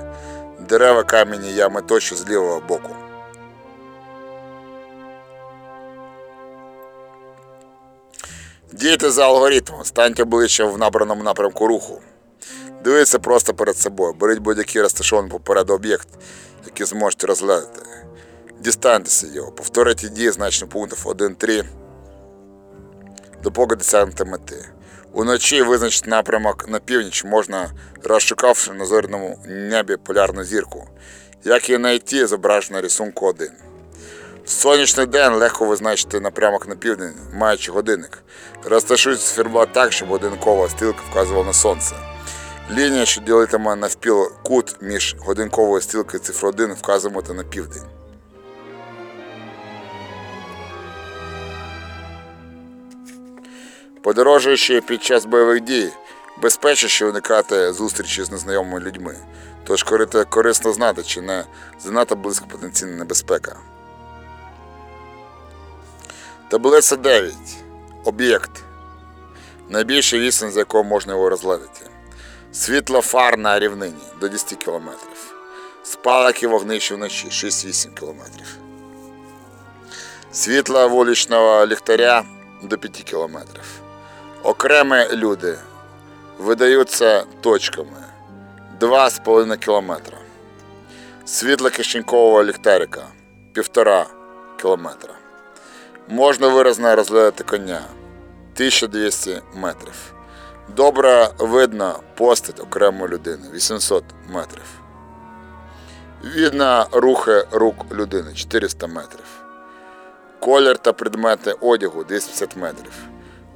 Speaker 1: Дерева, камені, ями тощо з лівого боку. Дійте за алгоритмом, станьте ближче в набраному напрямку руху. Дивіться просто перед собою. Беріть будь-який розташований попереду об'єкт, який зможете розглядати. Дістаньтеся його, повторюйте дії значних пунктів 1-3, допоки досягнете мети. Уночі визначити напрямок на північ можна, розшукавши на зоряному небі полярну зірку, як її знайти, зображено на рисунку 1. В сонячний день легко визначити напрямок на південь, маючи годинник. Розташуйте циферблат так, щоб годинкова стрілка вказувала на сонце. Лінія, що ділитиме навпіл кут між годинковою стрілкою цифру 1 вказувати на південь. Подорожуючи під час бойових дій, безпечніше уникати зустрічі з незнайомими людьми. Тож корисно знати, чи не занадто близько потенційна небезпека. Таблиця 9. Об'єкт. Найбільший відстань, за якого можна його розглядати. Світло фар на рівнині до 10 км. Спалахи вогнищі вночі 6-8 км. Світло вуличного ліхтаря до 5 км. Окремі люди видаються точками 2,5 км. Світло кишенькового ліхтарика 1,5 км. Можна виразно розглядати коня 1200 метрів. Добре видно постать окремої людини 800 метрів. Видно рухи рук людини 400 метрів. Колір та предмети одягу 250 метрів.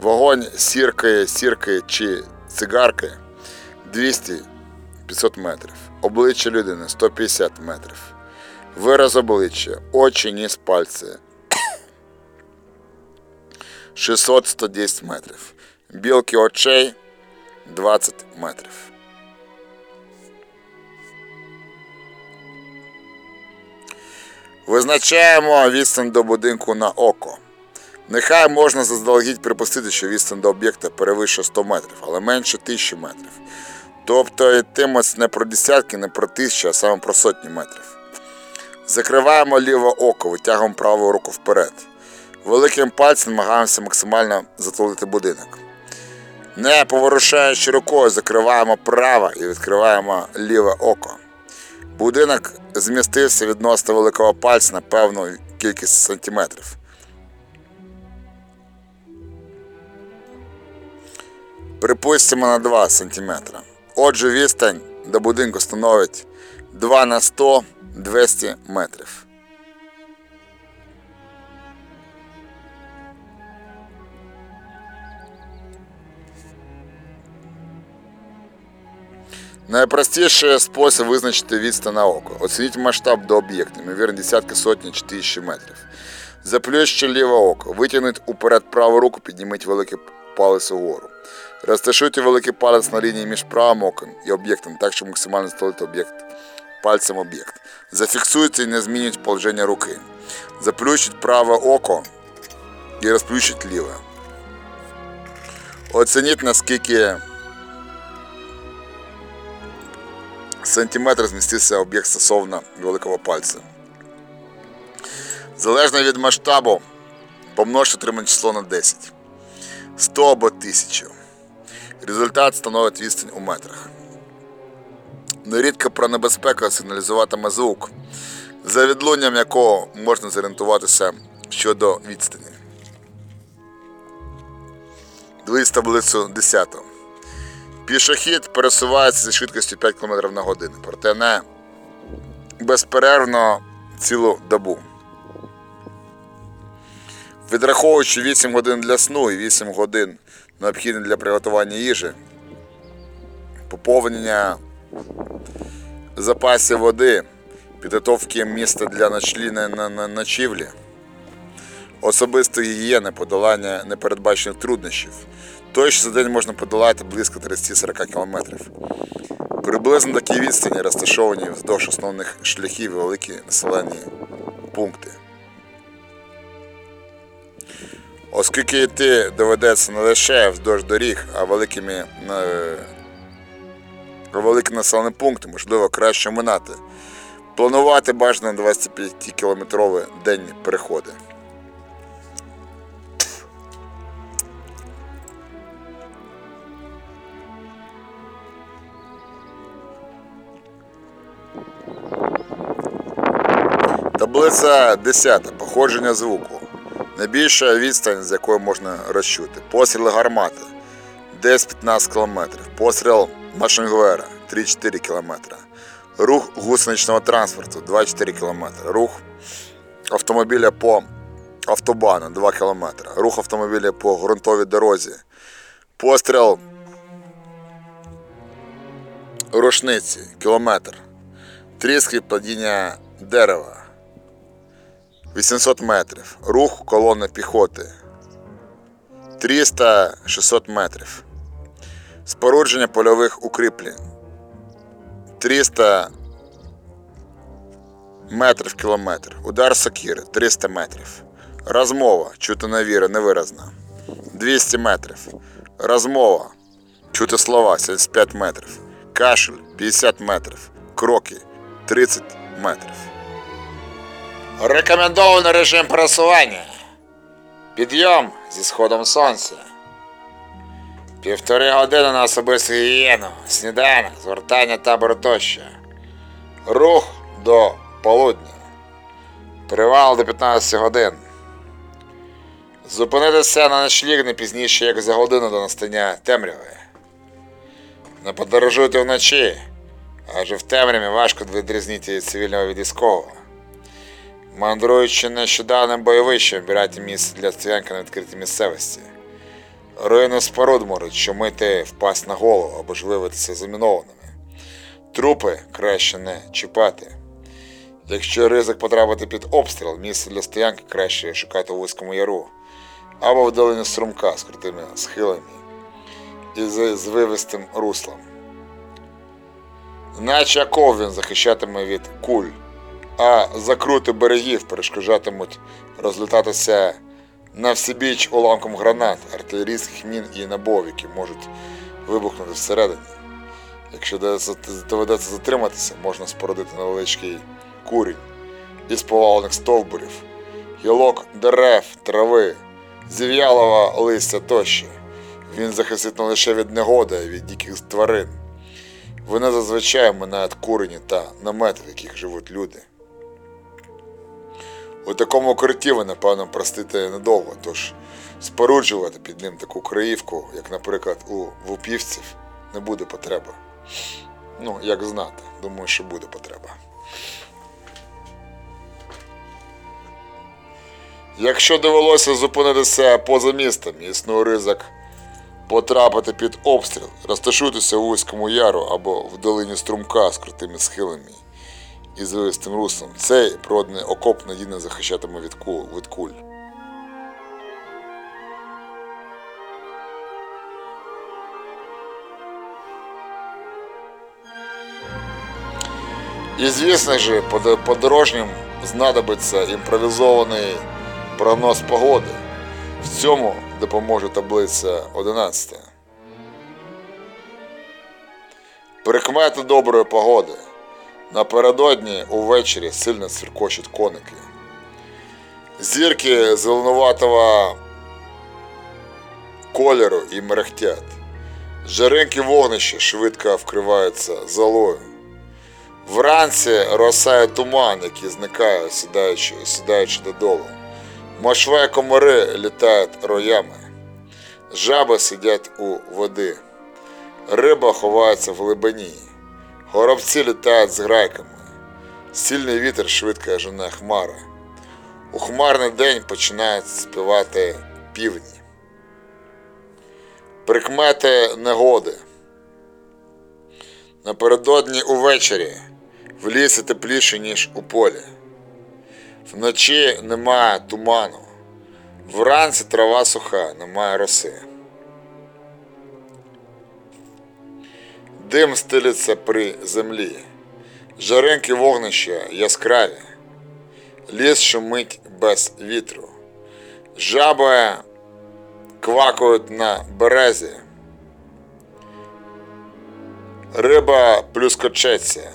Speaker 1: Вогонь сірки, сірки чи цигарки 200-500 метрів. Обличчя людини 150 метрів. Вираз обличчя, очі, ніс, пальці *coughs* 600-110 метрів. Білки очей 20 метрів. Визначаємо відстань до будинку на око. Нехай можна заздалегідь припустити, що відстань до об'єкта перевищує 100 метрів, але менше 1000 метрів. Тобто йтимець не про десятки, не про тисячі, а саме про сотні метрів. Закриваємо ліве око, витягуємо праву руку вперед. Великим пальцем намагаємося максимально затулити будинок. Не поворушаючи рукою, закриваємо праве і відкриваємо ліве око. Будинок змістився відносно великого пальця на певну кількість сантиметрів. Припустимо на 2 см. Отже, відстань до будинку становить 2 на 100 200 метрів. Найпростіший спосіб визначити відстань на око. Оцініть масштаб до об'єкту, ймовірно, десятки, сотні чи тисячі метрів. Заплющте ліве око, витягніть уперед праву руку, підніміть великий палець угору. Розташуйте великий палець на лінії між правим оком і об'єктом, так, щоб максимально столити об'єкт пальцем об'єкт. Зафіксуйте і не змінюють положення руки. Заплющіть праве око і розплющіть ліве. Оцініть наскільки сантиметр змістився об'єкт стосовно великого пальця. Залежно від масштабу, помножте отримане число на 10. 100 або 1000. Результат становить відстань у метрах. Нерідко про небезпеку сигналізуватиме звук, за відлунням якого можна зорієнтуватися щодо відстані. Дивись таблицю 10. Пішохід пересувається зі швидкістю 5 км на годину, проте не безперервно цілу добу. Відраховуючи 8 годин для сну і 8 годин необхідних для приготування їжі, поповнення запасів води, підготовки міста для ночлі... на, ночівлі, особистої гігієни, подолання непередбачених труднощів. Точно за день можна подолати близько 30-40 км. Приблизно такі відстані розташовані вздовж основних шляхів великі населені пункти. Оскільки йти доведеться не лише вздовж доріг, а великими е, великі населені пункти, можливо, краще минати. Планувати бажано 25-кілометрові денні переходи. Таблиця 10. Походження звуку. Найбільша відстань, з якої можна розчути. Постріли гармати 10-15 км. Постріл Машингвера 3-4 км. Рух гусеничного транспорту 2-4 км. Рух автомобіля по автобану 2 км. Рух автомобіля по ґрунтовій дорозі. Постріл рушниці кілометр. Тріск від падіння дерева 800 метрів. Рух колони піхоти 300-600 метрів. Спорудження польових укріплень 300 метрів кілометр. Удар сокири 300 метрів. Розмова чути навіра невиразна 200 метрів. Розмова чути слова 75 метрів. Кашель 50 метрів. Кроки 30 метрів.
Speaker 3: Рекомендований режим пересування. Підйом зі сходом сонця. Півтори години на особисту гігієну, сніданок, звертання табору тощо. Рух до полудня. Привал до 15 годин. Зупинитися на ночліг не пізніше, як за годину до настання темряви. Не подорожуйте вночі, адже в темряві важко відрізнити цивільного від військового. Мандруючи нещодавним бойовищем, обирайте місце для стоянки на відкритій місцевості. Руїни споруд можуть чумити впасть на голову або ж виявитися замінованими. Трупи краще не чіпати. Якщо ризик потрапити під обстріл, місце для стоянки краще шукати у вузькому яру або в долині струмка з крутими схилами і з звивистим руслом. Наче оков він захищатиме від куль, а закрути берегів перешкоджатимуть розлітатися на всебіч уламком гранат, артилерійських мін і набоїв, які можуть вибухнути всередині. Якщо доведеться- затриматися, можна спорудити невеличкий курінь із повалених стовбурів, гілок дерев, трави, зів'ялого листя тощо. Він захистить не лише від негоди, а від диких тварин. Вони зазвичай минають курені та намети, в яких живуть люди. У такому укритті ви, напевно, простите недовго, тож споруджувати під ним таку краївку, як, наприклад, у вупівців, не буде потреби. Ну, як знати, думаю, що буде потреба. Якщо довелося зупинитися поза містом, існує ризик потрапити під обстріл, розташуйтеся у вузькому яру або в долині струмка з крутими схилами і звивистим руслом. Цей природний окоп надійно захищатиме від куль. Від куль.
Speaker 1: І звісно ж, подорожнім знадобиться імпровізований прогноз погоди. В цьому допоможе таблиця 11. Прикмети доброї погоди. Напередодні увечері сильно цвіркочуть коники. Зірки зеленуватого кольору і мерехтять. Жаринки вогнища швидко вкриваються золою. Вранці роса і туман, який зникає, сідаючи, сідаючи додолу. Мошва і комари літають роями. Жаби сидять у води. Риба ховається в глибині. Горобці літають з грайками. Сильний вітер швидко жене хмари. У хмарний день починають співати півні. Прикмети негоди. Напередодні увечері в лісі тепліше, ніж у полі. Вночі немає туману. Вранці трава суха, немає роси. Дим стелиться при землі. Жаринки вогнища яскраві. Ліс шумить без вітру. Жаби квакають на березі. Риба плюскочеться.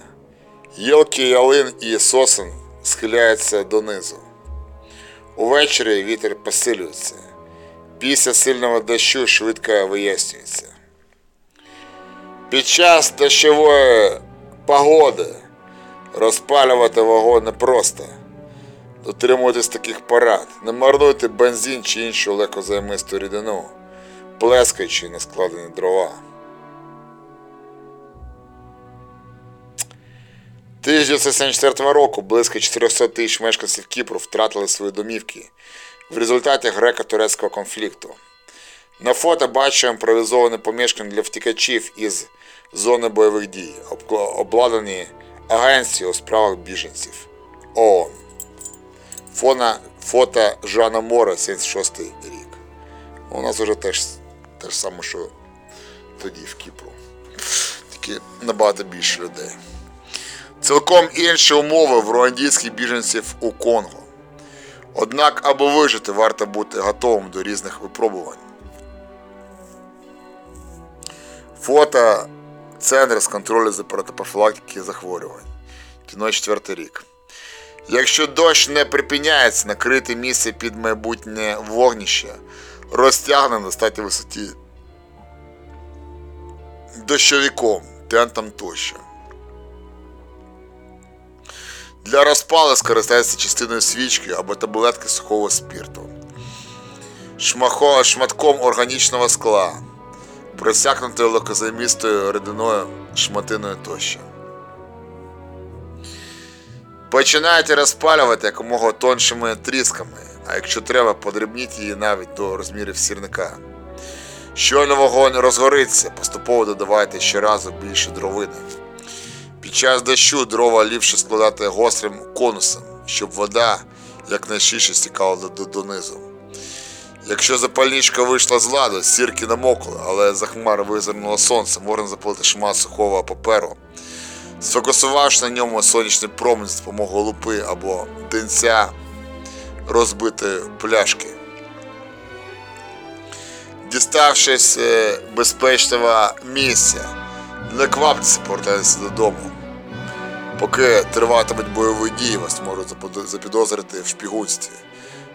Speaker 1: Гілки ялин і сосен схиляються донизу. Увечері вітер посилюється. Після сильного дощу швидко вияснюється. Під час дощової погоди розпалювати вогонь непросто. Дотримуйтесь таких порад. Не марнуйте бензин чи іншу легкозаймисту рідину, плескаючи на складені дрова. 1974 року близько 400 тисяч мешканців Кіпру втратили свої домівки в результаті греко-турецького конфлікту. На фото бачимо імпровізоване помешкання для втікачів із зони бойових дій, обладнані агенцією у справах біженців ООН. Фона, фото Жана Мора, 76 рік. У нас вже теж те ж саме, що тоді в Кіпру. Тільки набагато більше людей. Цілком інші умови в руандійських біженців у Конго. Однак, аби вижити, варто бути готовим до різних випробувань. Фото Центр з контролю за протипофілактики захворювань. 94 рік. Якщо дощ не припиняється, накрити місце під майбутнє вогнище розтягне на достатньо висоті дощовиком, тентом тощо. Для розпали скористається частиною свічки або таблетки сухого спірту. Шмахо, шматком органічного скла, просякнутою лакозаймістою рідиною шматиною тощо. Починайте розпалювати якомога тоншими трісками, а якщо треба, подрібніть її навіть до розмірів сірника. Щойно вогонь розгориться, поступово додавайте щоразу більше дровини. Під час дощу дрова ліпше складати гострим конусом, щоб вода якнайширше стікала до- до- донизу. Якщо запальничка вийшла з ладу, сірки намокли, але за хмар визирнуло сонце, можна запалити шмат сухого паперу. Сфокусувавши на ньому сонячний промінь з допомогою лупи або денця розбитої пляшки. Діставшись е, безпечного місця, не кваптеся повертатися додому. Поки триватимуть бойові дії, вас можуть запідозрити в шпігунстві.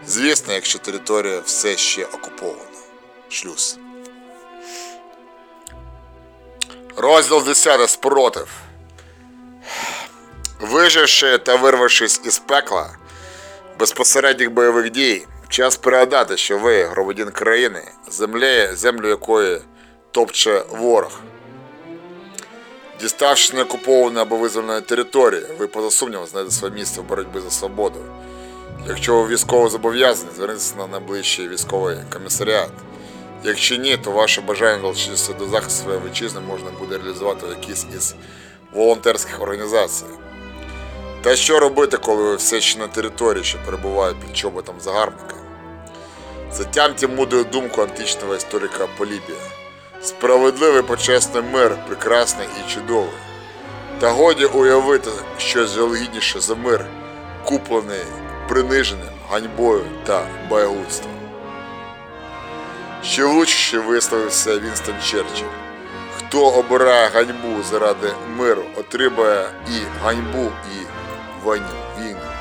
Speaker 1: Звісно, якщо територія все ще окупована. Шлюз. Розділ 10. Спротив. Виживши та вирвавшись із пекла безпосередніх бойових дій, час перегадати, що ви громадян країни, землі, землю якої топче ворог. Діставши неокуповану або визволеної території, ви поза сумнівом знайдете своє місце в боротьбі за свободу. Якщо ви військово зобов'язані, зверніться на найближчий військовий комісаріат. Якщо ні, то ваше бажання долучитися до захисту своєї вітчизни можна буде реалізувати в якійсь із волонтерських організацій. Та що робити, коли ви все ще на території, що перебуває під чоботом загарбника? Затямте мудру думку античного історика Полібія. Справедливий почесний мир, прекрасний і чудовий. Та годі уявити щось жалгідніше за мир, куплений приниженням, ганьбою та боягудством. Ще влучніше висловився Вінстон Черчилль. Хто обирає ганьбу заради миру, отримає і ганьбу, і війну. війну.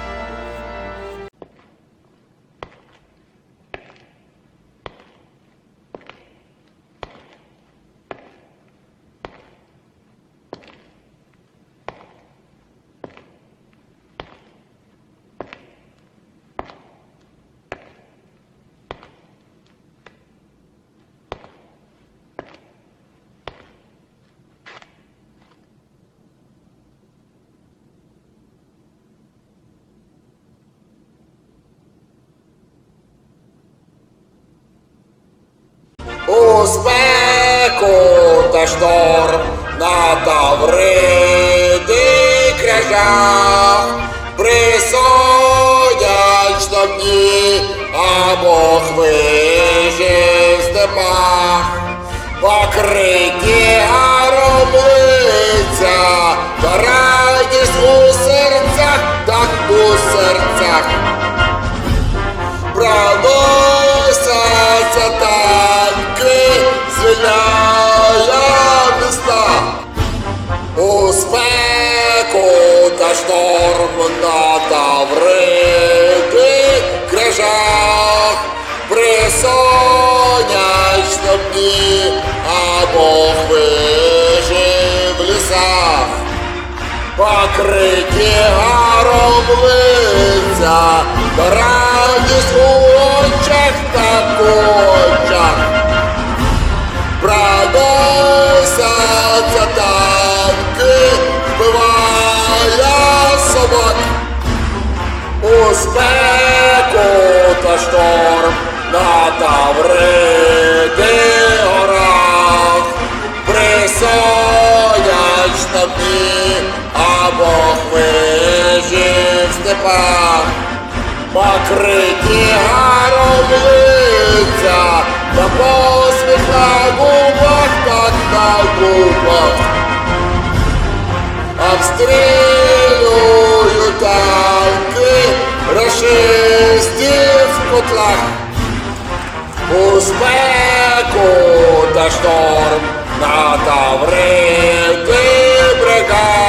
Speaker 1: У спеку та шторм на тавриди кряжах присудять штабні, а Бог вижив степах, покриті громлиця, та радість у серцях, так у серцях. Проносяться покриті гаром лиця, радість у очах та очах. Проносяться танки, вбиває собак. У спеку та шторм на Тавриди вижив в степах, покриті гаром лиця, та посміх на губах, так на губах. Обстрілюють танки рашистів в котлах. У спеку та шторм на таврити брегах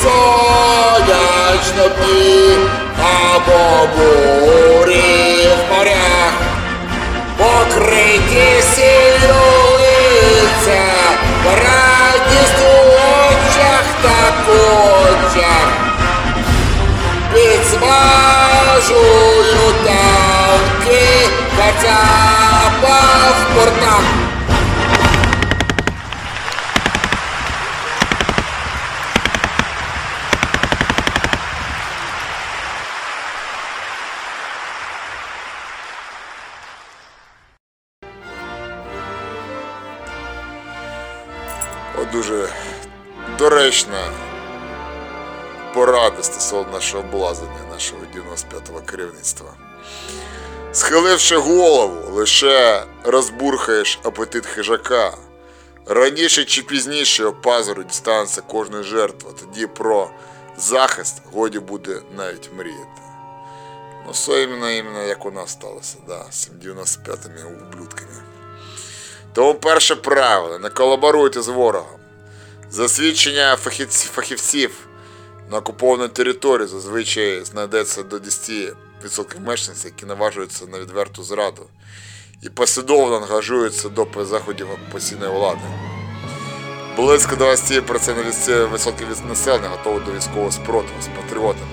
Speaker 1: Присонять штабі або бурі в морях покриті сіллю лиця, радість у очах та очах. Підсмажую танки, кацапа в портах. Доречна порада стосовно нашого облазення, нашого 95-го керівництва. Схиливши голову, лише розбурхаєш апетит хижака. Раніше чи пізніше опазору дістанеться кожна жертва, тоді про захист годі буде навіть мріяти. Ну, все іменно, іменно як у нас сталося, да, з цим 95-ми ублюдками. Тому перше правило, не колаборуйте з ворогом. Засвідчення фахівці- фахівців на окупованій території зазвичай знайдеться до 10% мешканців, які наважуються на відверту зраду і послідовно ангажуються до заходів окупаційної влади. Близько 20% відсотків від населення готові до військового спротиву з патріотами.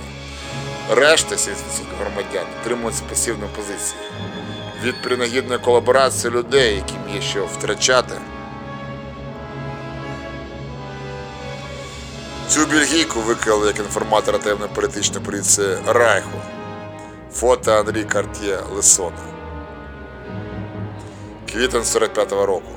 Speaker 1: Решта 70% громадян утримуються пасивної позиції. Від принагідної колаборації людей, яким є що втрачати. Цю бельгійку викрили як інформатора таємної політичної поліції Райху. Фото Андрій Карт'є Лесона. Квітень 45-го року.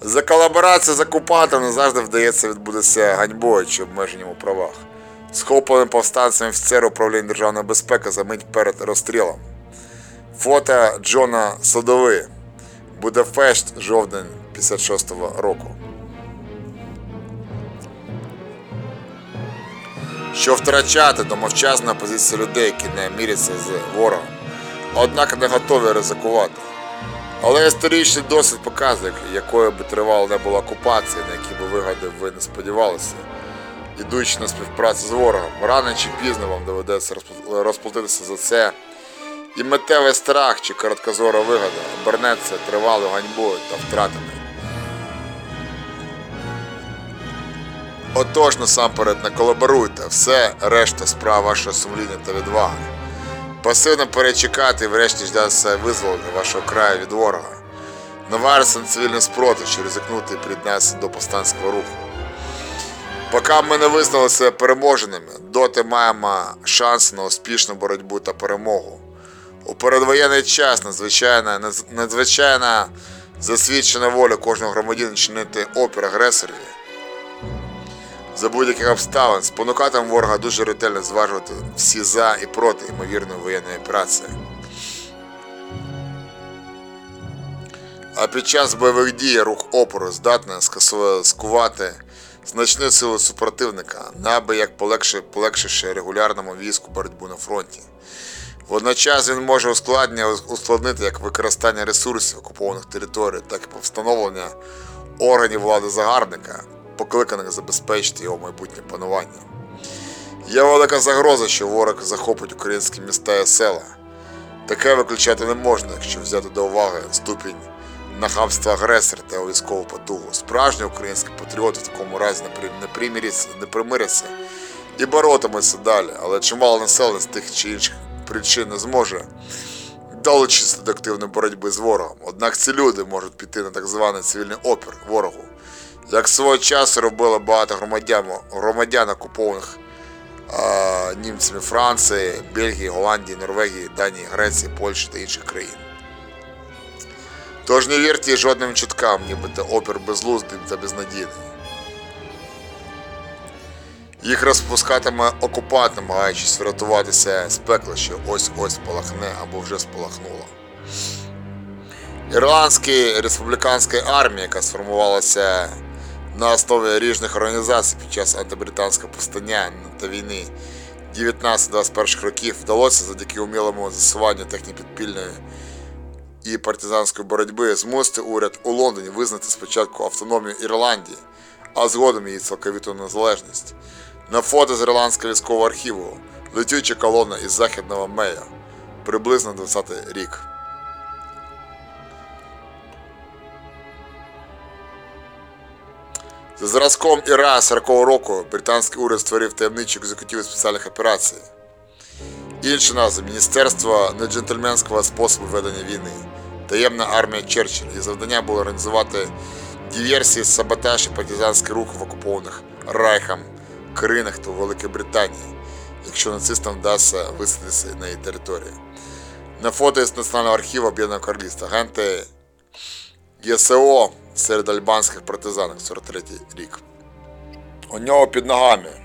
Speaker 1: За колаборацію з окупантом завжди вдається відбутися ганьбою чи обмеженням у правах. Схоплений повстанцем офіцер управління державної безпеки за мить перед розстрілом. Фото Джона Садови. Будапешт, жовтень 56-го року. Що втрачати домовчасна позиція людей, які не міряться з ворогом, однак не готові ризикувати. Але історичний досвід показує, якою би тривала не була окупація, на які би вигоди ви не сподівалися. Ідучи на співпрацю з ворогом, рано чи пізно вам доведеться розплатитися за це. І метевий страх чи короткозора вигода обернеться тривалою ганьбою та втратами. Отож, насамперед не колаборуйте, все решта справа вашого сумління та відваги. Пасивно перечекати і врешті ждатися визволення вашого краю від ворога. Навариться на цивільний спротив, чи ризикнути і приєднатися до повстанського руху. Поки ми не визнали себе переможеними, доти маємо шанс на успішну боротьбу та перемогу. У передвоєнний час надзвичайно, надз- надзвичайно засвідчена воля кожного громадянина чинити опір агресорові за будь-яких обставин спонукатиме ворога дуже ретельно зважувати всі за і проти ймовірної воєнної операції. А під час бойових дій рух опору здатний скасу- значну силу супротивника, наби як полегши, полегшивши регулярному війську боротьбу на фронті. Водночас він може ускладнення ускладнити як використання ресурсів окупованих територій, так і встановлення органів влади загарбника, покликаних забезпечити його майбутнє панування. Є велика загроза, що ворог захопить українські міста і села. Таке виключати не можна, якщо взяти до уваги ступінь нахабства агресора та військову потугу. Справжні українські патріоти в такому разі не при- не примиряться, і боротимуться далі, але чимало населення з тих чи інших причин не зможе долучитися до активної боротьби з ворогом. Однак ці люди можуть піти на так званий цивільний опір ворогу, як свого часу робило багато громадян, громадян окупованих а, німцями Франції, Бельгії, Голландії, Норвегії, Данії, Греції, Польщі та інших країн. Тож не вірте жодним чуткам, нібито опір безглуздий та безнадійний. Їх розпускатиме окупант, намагаючись врятуватися з пекла, що ось-ось спалахне або вже спалахнуло. Ірландська республіканська армія, яка сформувалася на основі різних організацій під час антибританського повстання та війни 19-21 років, вдалося завдяки умілому засуванню техніки підпільної і партизанської боротьби змусити уряд у Лондоні визнати спочатку автономію Ірландії, а згодом її цілковіту незалежність. На фото з ірландського військового архіву летюча колона із західного Мея, приблизно 20 рік. За зразком Іра 40-го року британський уряд створив таємничу екзекутиву спеціальних операцій. Інша назва Міністерство неджентльменського способу ведення війни, таємна армія Черчилля. Її завдання було організувати диверсії, саботаж і партизанський рух в окупованих Райхом, країнах та Великій Британії, якщо нацистам вдасться висадитися на її території. На фото із Національного архіву Об'єднаного Королівства агенти ЄСО серед альбанських партизанок 43 рік. У нього під ногами.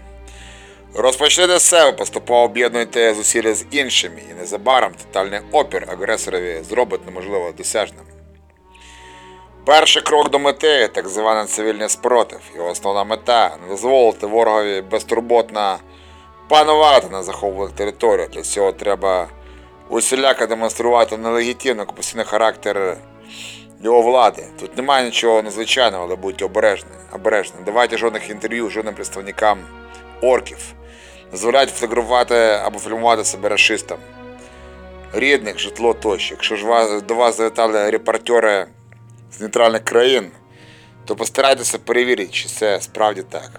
Speaker 1: Розпочнете з себе, поступово об'єднуйте зусилля з іншими, і незабаром тотальний опір агресорові зробить неможливо досяжним. Перший крок до мети так званий цивільний спротив. Його основна мета не дозволити ворогові безтурботно панувати на захоплених територіях. Для цього треба усіляко демонструвати нелегітимний окупаційний характер його влади. Тут немає нічого незвичайного, але будьте обережні. обережні. Давайте жодних інтерв'ю жодним представникам орків. Не дозволяйте фотографувати або фільмувати себе расистам. Рідних, житло тощо. Якщо ж до вас завітали репортери з нейтральних країн, то постарайтеся перевірити, чи це справді так.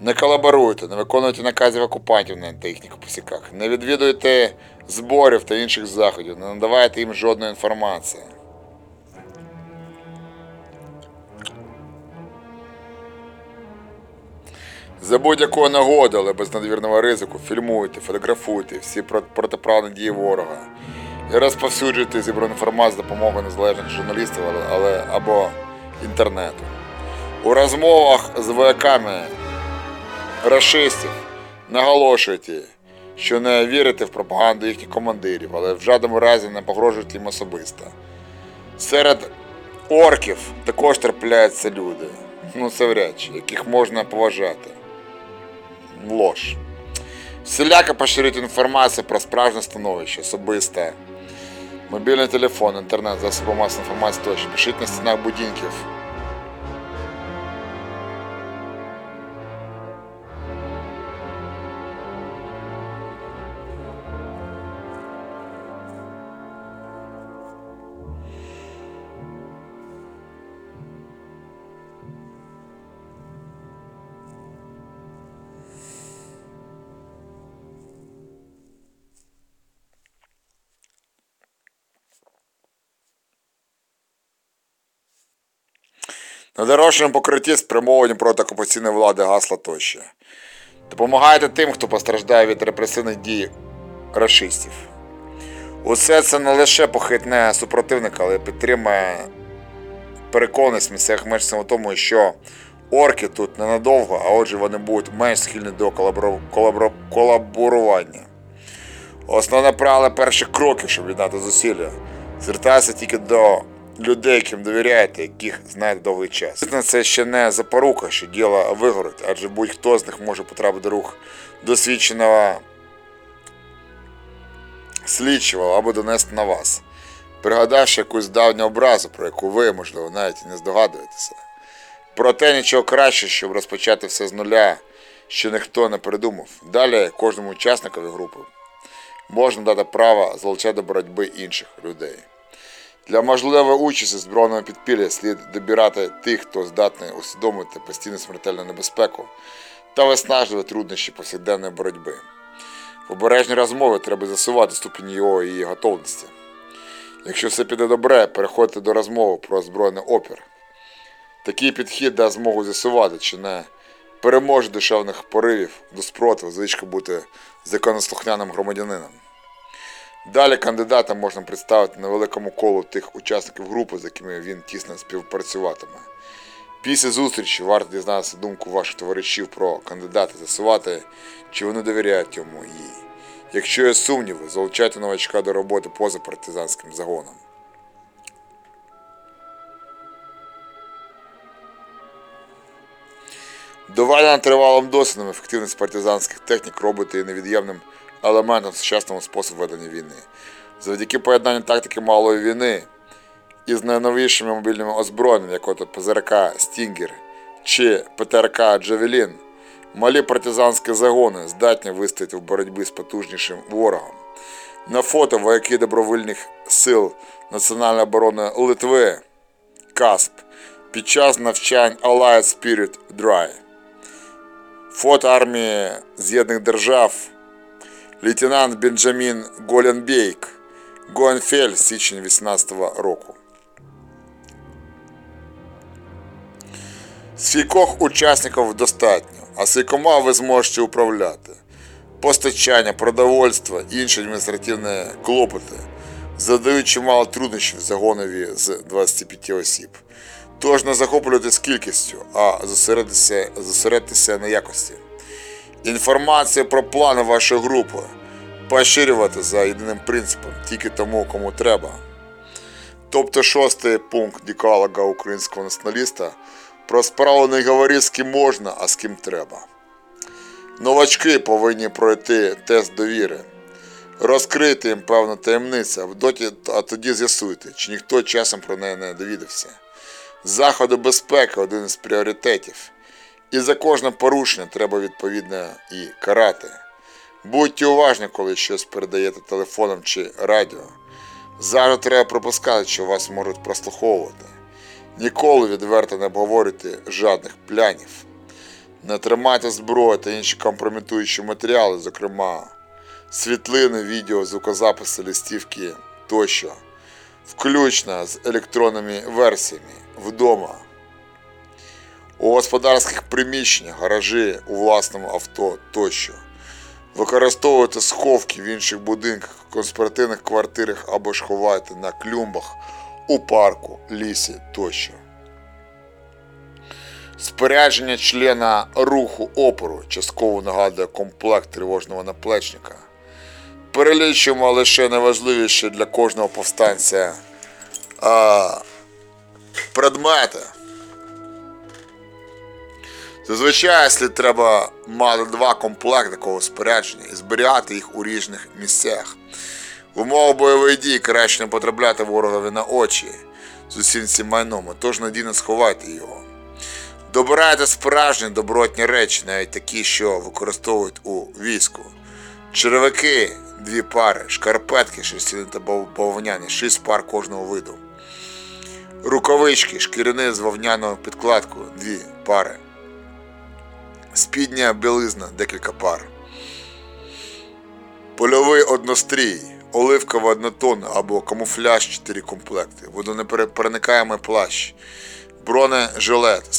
Speaker 1: Не колаборуйте, не виконуйте наказів окупантів на їхніх посіках, не відвідуйте зборів та інших заходів, не надавайте їм жодної інформації. За будь-якої нагоди, але без надвірного ризику, фільмуйте, фотографуйте всі про- протиправні дії ворога і розповсюджуйте зібрану інформацію з допомогою незалежних журналістів але, або інтернету. У розмовах з вояками рашистів Наголошуйте, що не вірите в пропаганду їхніх командирів, але в жодному разі не погрожуйте їм особисто. Серед орків також трапляються люди, ну це вряд чи, яких можна поважати. Ложь. Всіляко поширюють інформацію про справжнє становище, особисте. Мобільний телефон, інтернет, засоби масової інформації тощо. Пишіть на стінах будинків. На дорожньому покритті спрямовані проти окупаційної влади гасла тощо. Допомагайте тим, хто постраждає від репресивних дій расистів. Усе це не лише похитне супротивника, але підтримує переконаність місцевих мешканців у тому, що орки тут ненадовго, а отже вони будуть менш схильні до колабору- колабору- колаборування. Основне правило перших кроків, щоб віддати зусилля. Звертайтеся тільки до людей, яким довіряєте, яких знаєте довгий час. Це ще не запорука, що діло вигорить, адже будь-хто з них може потрапити до рук досвідченого слідчого або донести на вас, пригадавши якусь давню образу, про яку ви, можливо, навіть і не здогадуєтеся. Проте нічого краще, щоб розпочати все з нуля, що ніхто не придумав. Далі кожному учасникові групи можна дати право залучати до боротьби інших людей. Для можливої участі в збройному підпіллі слід добирати тих, хто здатний усвідомити постійну смертельну небезпеку та виснажливі труднощі повсякденної боротьби. В обережній розмові треба засувати ступінь його і її готовності. Якщо все піде добре, переходьте до розмови про збройний опір. Такий підхід дасть змогу з'ясувати, чи не переможе душевних поривів до спротиву, звичка бути законослухняним громадянином. Далі кандидата можна представити невеликому колу тих учасників групи, з якими він тісно співпрацюватиме. Після зустрічі варто дізнатися думку ваших товаришів про кандидата, з'ясувати, чи вони довіряють йому їй. Якщо є сумніви, залучайте новачка до роботи поза партизанським загоном. Доведена тривалим досвідом ефективність партизанських технік робить її невід'ємним елементом сучасного способу ведення війни. Завдяки поєднанню тактики малої війни із найновішими мобільними озброєннями, як от ПЗРК Стінгер чи ПТРК Джавелін, малі партизанські загони здатні вистояти в боротьбі з потужнішим ворогом. На фото вояки добровольних сил Національної оборони Литви КАСП під час навчань Allied Spirit Dry. Фото армії З'єднаних Держав лейтенант Бенджамін Голенбейк, Гоенфель, січень 18 року. Скількох учасників достатньо, а скількома ви зможете управляти. Постачання, продовольство, інші адміністративні клопоти задають чимало труднощів загонові з 25 осіб. Тож не захоплюйтесь кількістю, а зосередитися на якості. Інформацію про плани вашої групи поширювати за єдиним принципом тільки тому, кому треба. Тобто шостий пункт декалога українського націоналіста про справу не говори з ким можна, а з ким треба. Новачки повинні пройти тест довіри, розкрити їм певну таємницю, а а тоді з'ясуйте, чи ніхто часом про неї не довідався. Заходи безпеки один із пріоритетів. І за кожне порушення треба відповідно і карати. Будьте уважні, коли щось передаєте телефоном чи радіо. Зараз треба пропускати, що вас можуть прослуховувати. Ніколи відверто не обговорюйте жодних планів. Не тримайте зброю та інші компрометуючі матеріали, зокрема світлини, відео, звукозаписи, листівки тощо, включно з електронними версіями вдома у господарських приміщеннях, гаражі, у власному авто тощо. Використовуйте сховки в інших будинках, конспіративних квартирах або ж ховайте на клюмбах у парку, лісі тощо. Спорядження члена руху опору частково нагадує комплект тривожного наплечника. Перелічуємо лише найважливіше для кожного повстанця а, предмети. Зазвичай слід треба мати два комплекти такого спорядження і зберігати їх у різних місцях. В умовах бойової дії краще не потрапляти ворогові на очі з усім цим майном, тож надійно сховайте його. Добирайте справжні добротні речі, навіть такі, що використовують у війську. Черевики дві пари, шкарпетки, шерстяні та бавовняні, шість пар кожного виду. Рукавички, шкіряни з вовняною підкладкою, дві пари спідня білизна декілька пар. Польовий однострій, оливкова однотонна або камуфляж 4 комплекти, водонепереникаємий плащ, бронежилет,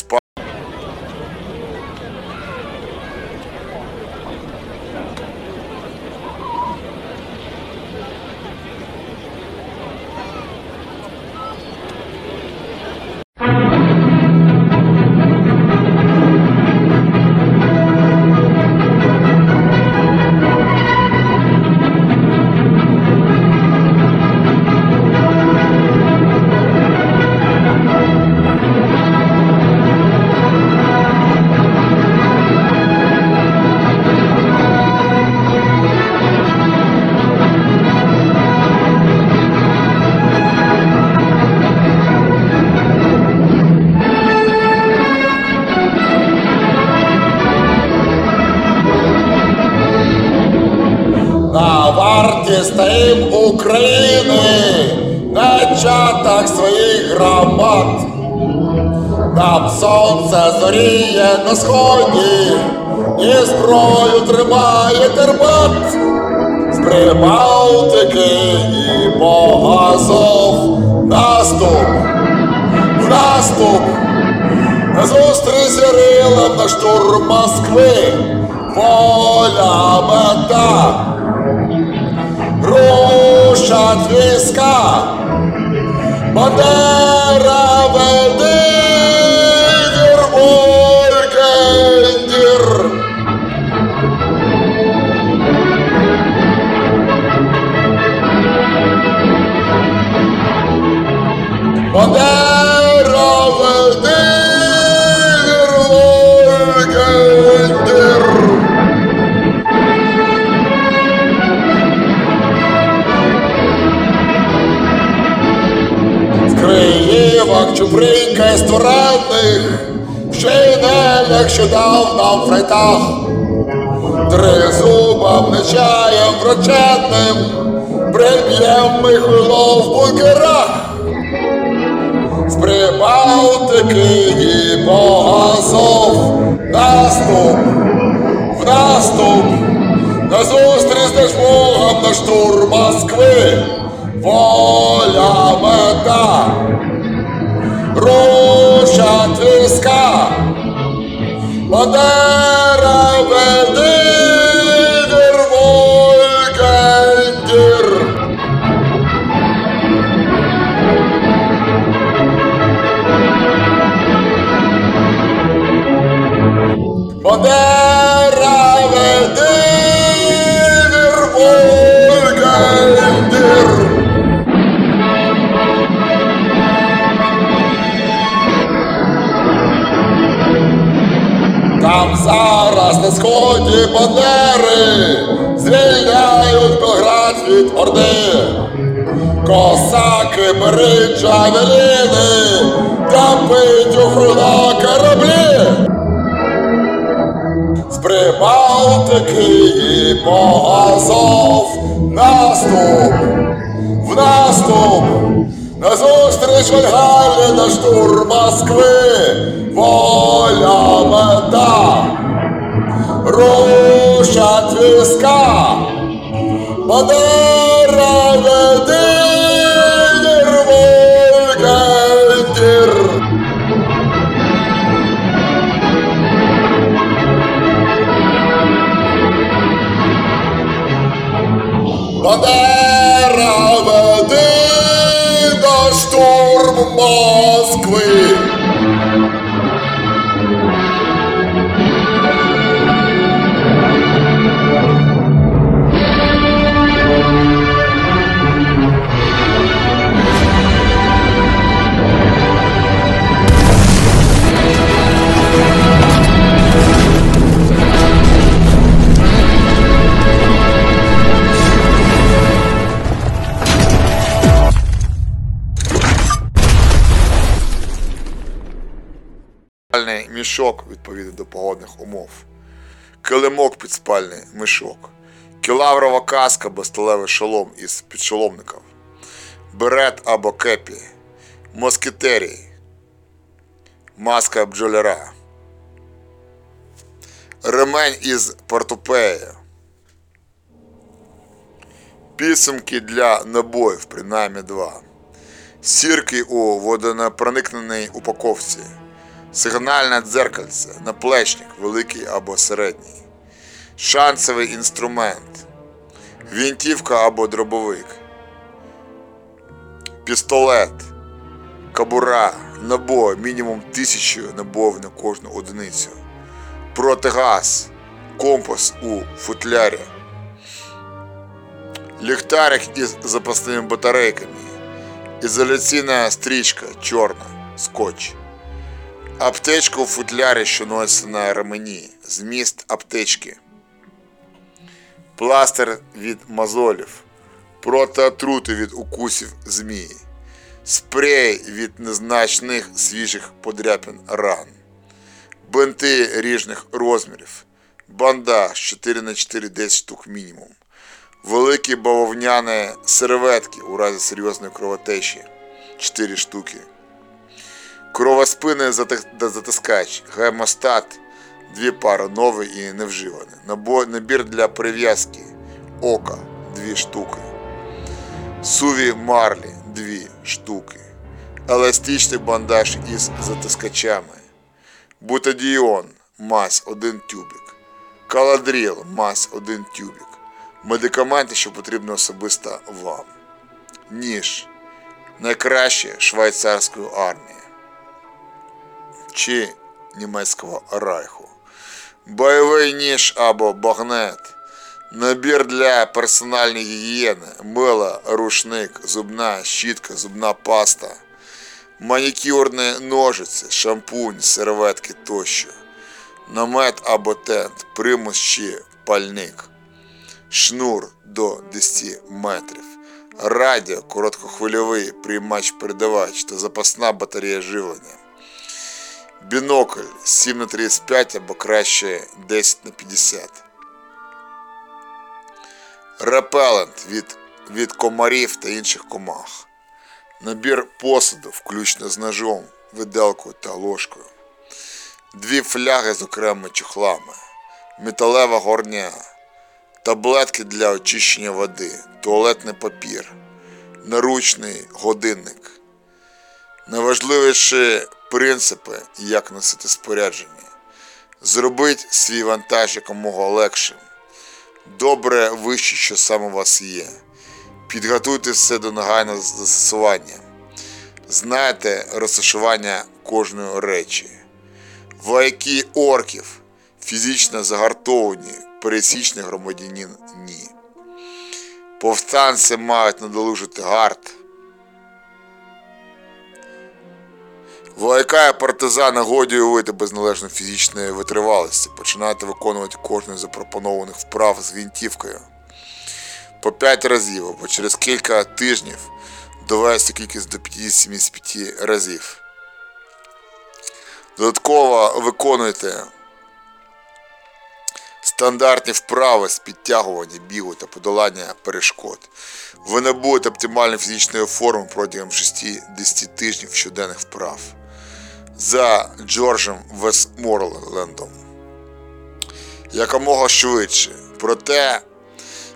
Speaker 1: мішок, кілаврова каска або сталевий шолом із підшоломників, берет або кепі, москітерій, маска бджоляра, ремень із портупеї, підсумки для набоїв, принаймні два, сірки у водонепроникненій упаковці, сигнальне дзеркальце, наплечник великий або середній, шансовий інструмент, гвинтівка або дробовик, пістолет, кабура, набой, мінімум тисячу набоїв на кожну одиницю, протигаз, компас у футлярі, ліхтарик із запасними батарейками, ізоляційна стрічка чорна, скотч, аптечка у футлярі, що носиться на ремені, зміст аптечки, пластир від мозолів, протиотрути від укусів змії, спрей від незначних свіжих подряпин ран, бинти різних розмірів, бандаж 4х4 10 штук мінімум, великі бавовняні серветки у разі серйозної кровотечі 4 штуки, кровоспини затискач, гемостат, дві пари нові і невживані, набір для перев'язки ока 2 штуки, суві марлі 2 штуки, еластичний бандаж із затискачами, бутадіон мазь 1 тюбик, каладріл мазь 1 тюбик, медикаменти, що потрібно особисто вам, ніж, найкраще швейцарської армії. Чи німецького райху, бойовий ніж або багнет, набір для персональної гігієни, мило, рушник, зубна щітка, зубна паста, манікюрні ножиці, шампунь, серветки тощо, намет або тент, примус чи пальник, шнур до 10 метрів, радіо, короткохвильовий приймач-передавач та запасна батарея живлення. Бінокль 7 на 35 або краще 10 на 50. Репелент від, від комарів та інших комах. Набір посуду, включно з ножом, виделкою та ложкою. Дві фляги з окремими чохлами. Металева горня. Таблетки для очищення води. Туалетний папір. Наручний годинник. Найважливіші принципи, як носити спорядження. Зробіть свій вантаж якомога легшим. Добре вище, що саме у вас є. Підготуйте все до негайного застосування. Знайте розташування кожної речі. Вояки орків фізично загартовані, пересічний громадянин ні. Повстанці мають надолужити гард. Вояка і партизана годі уявити без належної фізичної витривалості, починати виконувати кожну з запропонованих вправ з гвинтівкою. По 5 разів або через кілька тижнів довести кількість до 50-75 разів. Додатково виконуйте стандартні вправи з підтягування, бігу та подолання перешкод. Ви набудете оптимальної фізичної форми протягом 6-10 тижнів щоденних вправ. За Джорджем Вестморлендом. Якомога швидше. Проте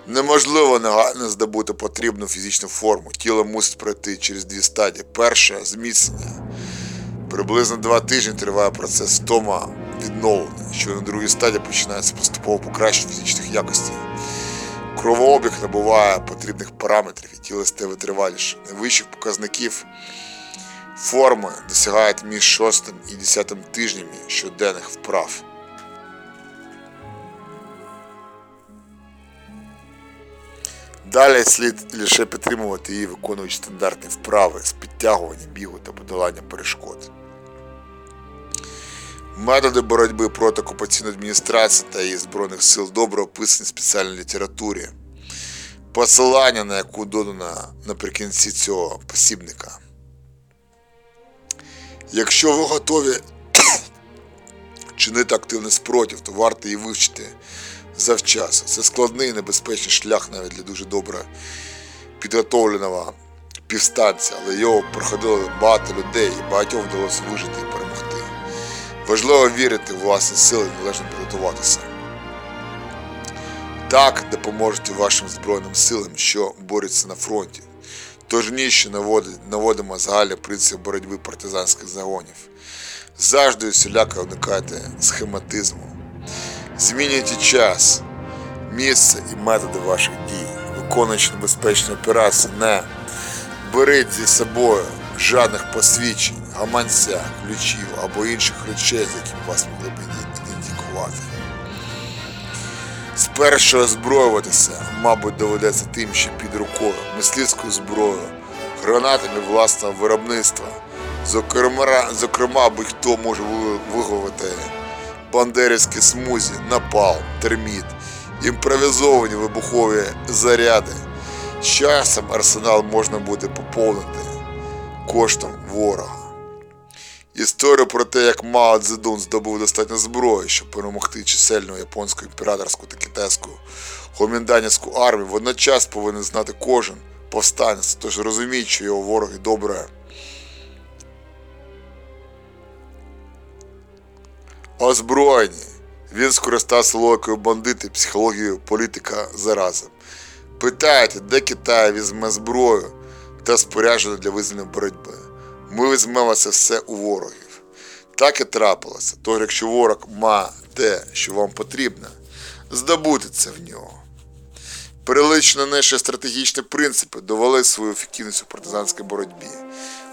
Speaker 1: неможливо негайно здобути потрібну фізичну форму. Тіло мусить пройти через дві стадії. Перша зміцнення. Приблизно два тижні триває процес втома відновлення, що на другій стадії починається поступово покращення фізичних якостей. Кровообіг набуває потрібних параметрів і тіло стає витриваліше. Найвищих показників форми досягають між 6 і 10 тижнями щоденних вправ. Далі слід лише підтримувати її, виконуючи стандартні вправи з підтягування, бігу та подолання перешкод. Методи боротьби проти окупаційної адміністрації та її Збройних сил добре описані в спеціальній літературі, посилання на яку додано наприкінці цього посібника. Якщо ви готові *coughs* чинити активний спротив, то варто її вивчити завчасно. Це складний і небезпечний шлях навіть для дуже добре підготовленого півстанця, але його проходило багато людей і багатьом вдалося вижити і перемогти. Важливо вірити в власні сили і належно підготуватися. Так допоможете вашим Збройним силам, що борються на фронті. Тож ніщо наводимо загальний принцип боротьби партизанських загонів. Завжди усіляко уникайте схематизму. Змінюйте час, місце і методи ваших дій, виконуючи небезпечні операції, не беріть зі собою жодних посвідчень, гаманця, ключів або інших речей, з якими вас могли б ідентифікувати. Спершу озброюватися, мабуть, доведеться тим, що під рукою, мисливською зброєю, гранатами власного виробництва. Зокрема, зокрема будь-хто може ви- виговорити бандерівські смузі, напал, терміт, імпровізовані вибухові заряди. Часом арсенал можна буде поповнити коштом ворога. Історію про те, як Мао Цзедун здобув достатньо зброї, щоб перемогти чисельну японську імператорську та китайську гомінданівську армію, водночас повинен знати кожен повстанець, тож розуміють, що його вороги добре озброєні. Він скористався логікою бандити, психологією політика заразом. Питаєте, де Китай візьме зброю та спорядження для визвольної боротьби. Ми візьмемо це все у ворогів. Так і трапилося. Тож, якщо ворог має те, що вам потрібно, здобути це в нього. Перелично наші стратегічні принципи довели свою ефективність у партизанській боротьбі.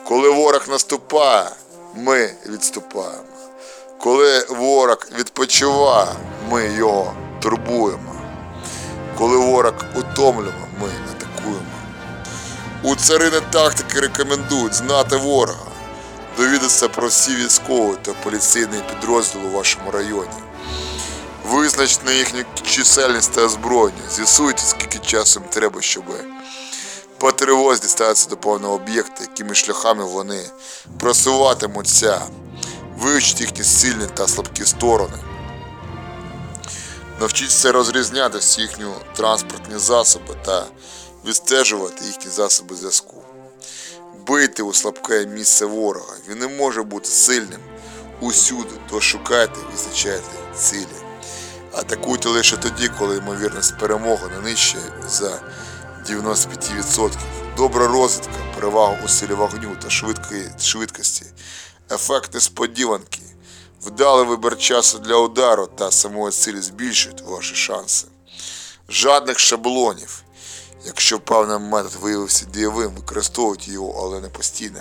Speaker 1: Коли ворог наступає, ми відступаємо. Коли ворог відпочиває, ми його турбуємо. Коли ворог утомлюємо. У царини тактики рекомендують знати ворога, довідатися про всі військові та поліційні підрозділи у вашому районі. Визначте їхню чисельність та озброєння, з'ясуйте, скільки часу треба, щоб по тривозі дістатися до повного об'єкта, якими шляхами вони просуватимуться, вивчіть їхні сильні та слабкі сторони. Навчіться розрізняти всі їхні транспортні засоби та відстежувати їхні засоби зв'язку. Бийте у слабке місце ворога. Він не може бути сильним усюди, то шукайте визначайте цілі. Атакуйте лише тоді, коли ймовірність перемоги не нижче за 95%. Добра розвідка, перевага у силі вогню та швидкості, ефект несподіванки, вдалий вибір часу для удару та самої сили збільшують ваші шанси. Жадних шаблонів. Якщо певний метод виявився дієвим, використовуйте його, але не постійно.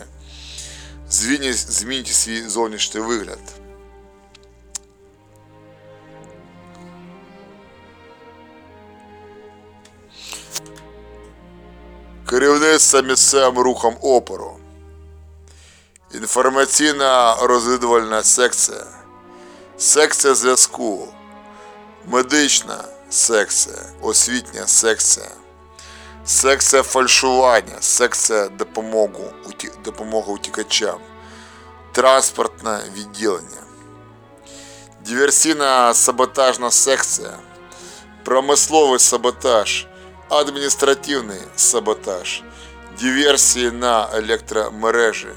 Speaker 1: Змінюйте свій зовнішній вигляд. Керівництво місцевим рухом опору. Інформаційна розвідувальна секція. Секція зв'язку. Медична секція. Освітня секція. Секція фальшування, секція допомогу, допомога утікачам, транспортне відділення, диверсійна саботажна секція, промисловий саботаж, адміністративний саботаж, диверсії на електромережі.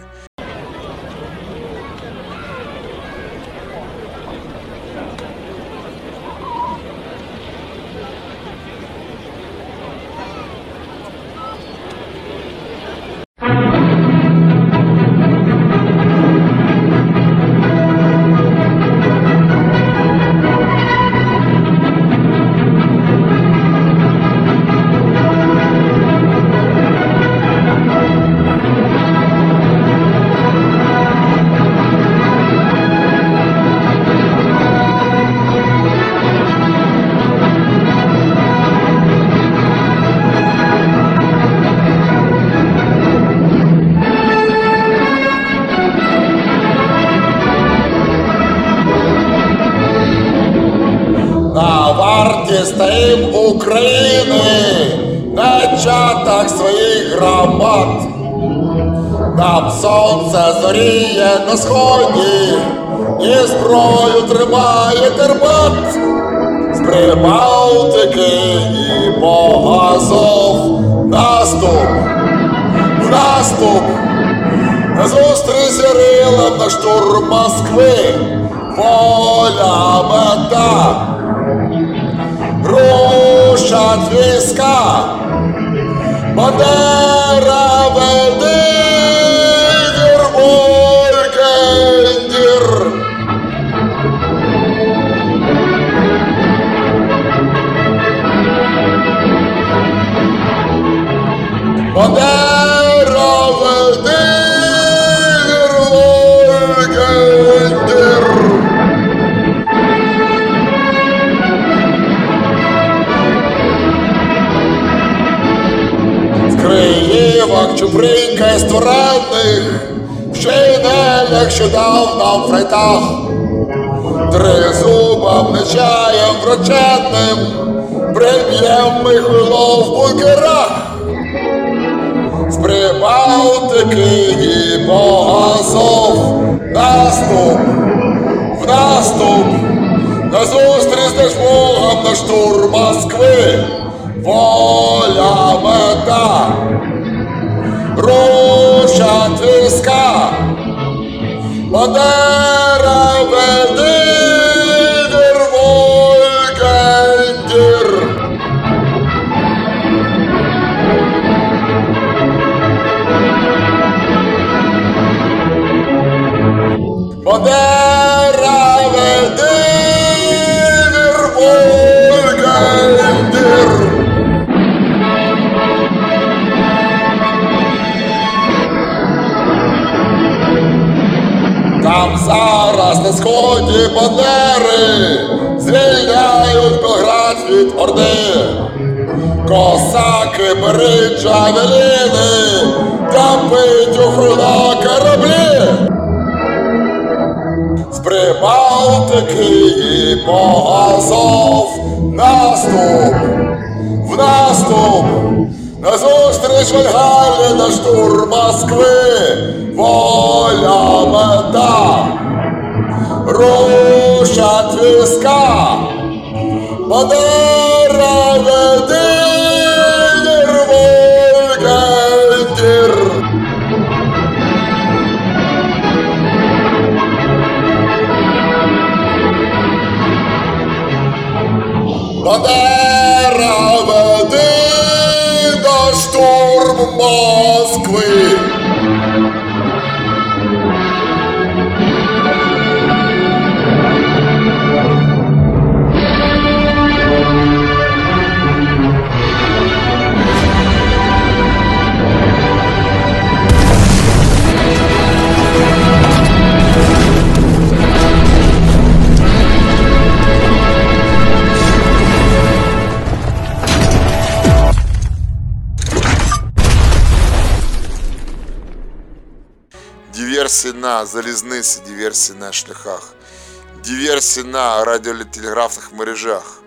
Speaker 1: Радіотелеграфних мережах.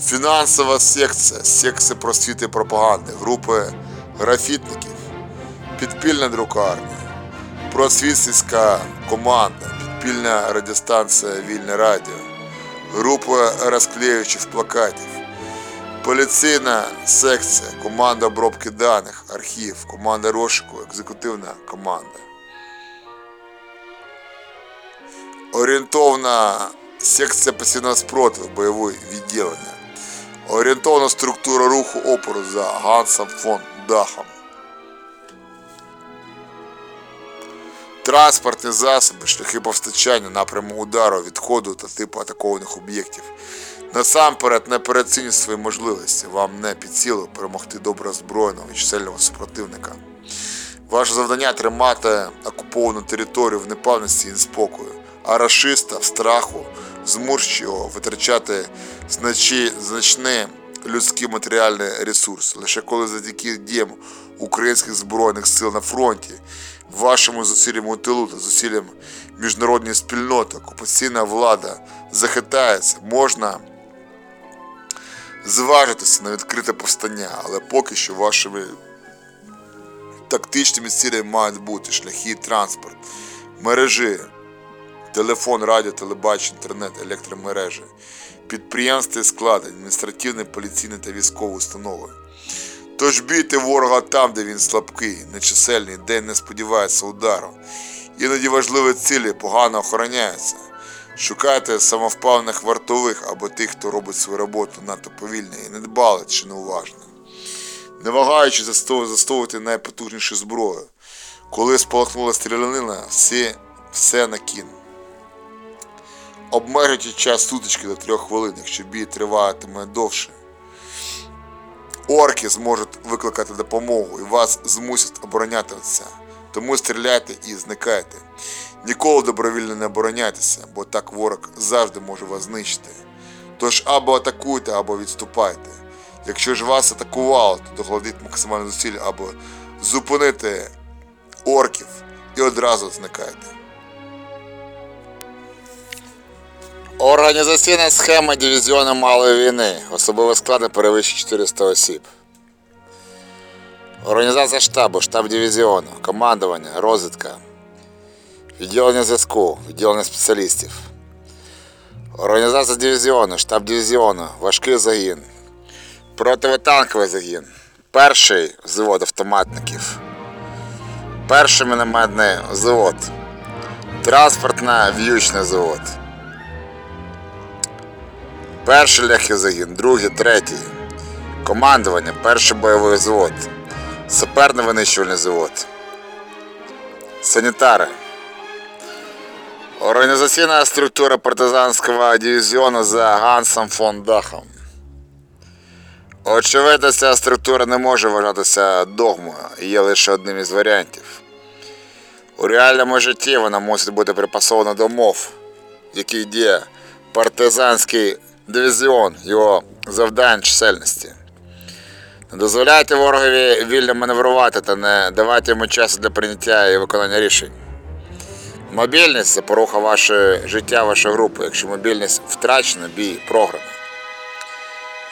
Speaker 1: Фінансова секція, секція просвіти пропаганди, групи графітників, підпільна друкарня, просвітницька команда, підпільна радіостанція Вільне Радіо, група розклеючих плакатів, Поліційна секція, команда обробки даних, архів, команда розшуку, екзекутивна команда. Орієнтовна секція постійного спротиву, бойове відділення. Орієнтовна структура руху опору за Гансом фон Дахом. Транспортні засоби, шляхи постачання, напряму удару, відходу та типу атакованих об'єктів. Насамперед не переоцінюйте свої можливості, вам не під силу перемогти добре озброєного і чисельного супротивника. Ваше завдання тримати окуповану територію в непевності і неспокою, а рашиста в страху його витрачати значі, значні людські матеріальні ресурси. Лише коли завдяки діям українських збройних сил на фронті, вашому зусиллям у тилу та зусиллям міжнародної спільноти, окупаційна влада захитається, можна
Speaker 4: зважитися на відкрите повстання, але поки що вашими тактичними цілями мають бути шляхи, транспорт, мережі, телефон, радіо, телебачення, інтернет, електромережі, підприємства і склади, адміністративні, поліційні та військові установи. Тож бійте ворога там, де він слабкий, нечисельний, де не сподівається удару. Іноді важливі цілі погано охороняються. Шукайте самовпевнених вартових або тих, хто робить свою роботу надто повільно і недбало чи неуважно. Не вагаючи застов- застосовувати найпотужнішу зброю. Коли спалахнула стрілянина, всі, все на кін. Обмежуйте час сутички до трьох хвилин, якщо бій триватиме довше. Орки зможуть викликати допомогу і вас змусять оборонятися. Тому стріляйте і зникайте. Ніколи добровільно не обороняйтеся, бо так ворог завжди може вас знищити. Тож або атакуйте, або відступайте. Якщо ж вас атакували, то докладіть максимальні зусилля або зупинити орків і одразу зникайте.
Speaker 1: Організаційна схема дивізіону малої війни. Особовий склад не перевищує 400 осіб. Організація штабу, штаб дивізіону, командування, розвідка, відділення зв'язку, відділення спеціалістів. Організація дивізіону, штаб дивізіону, важкий загін, противотанковий загін, перший взвод автоматників, перший мінометний взвод, транспортно-в'ючний завод. Перший легкий другий, третій. Командування, перший бойовий взвод. Саперний винищувальний завод. Санітари. Організаційна структура партизанського дивізіону за Гансом фон Дахом. Очевидно, ця структура не може вважатися догмою і є лише одним із варіантів. У реальному житті вона мусить бути припасована до мов, яких діє партизанський дивізіон, його завдань чисельності. Не дозволяйте ворогові вільно маневрувати та не давайте йому часу для прийняття і виконання рішень. Мобільність це поруха ваше життя, вашої групи. Якщо мобільність втрачена, бій програно.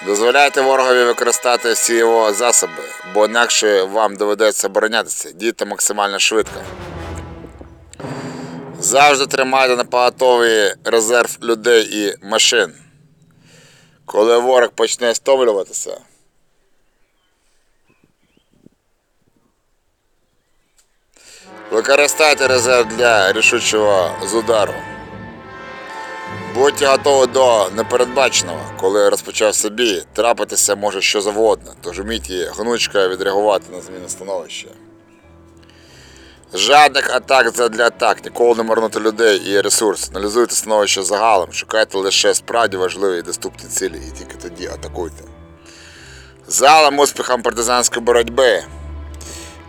Speaker 1: Дозволяйте ворогові використати всі його засоби, бо інакше вам доведеться оборонятися. Дійте максимально швидко. Завжди тримайте на поготові резерв людей і машин. Коли ворог почне стомлюватися, використайте резерв для рішучого з удару. Будьте готові до непередбаченого, коли розпочався бій, трапитися може що завгодно, тож вмійте гнучко відреагувати на зміну становища. Жадних атак задля атак, ніколи не марнути людей і ресурс. Аналізуйте становище загалом, шукайте лише справді важливі і доступні цілі і тільки тоді атакуйте. Залом успіхом партизанської боротьби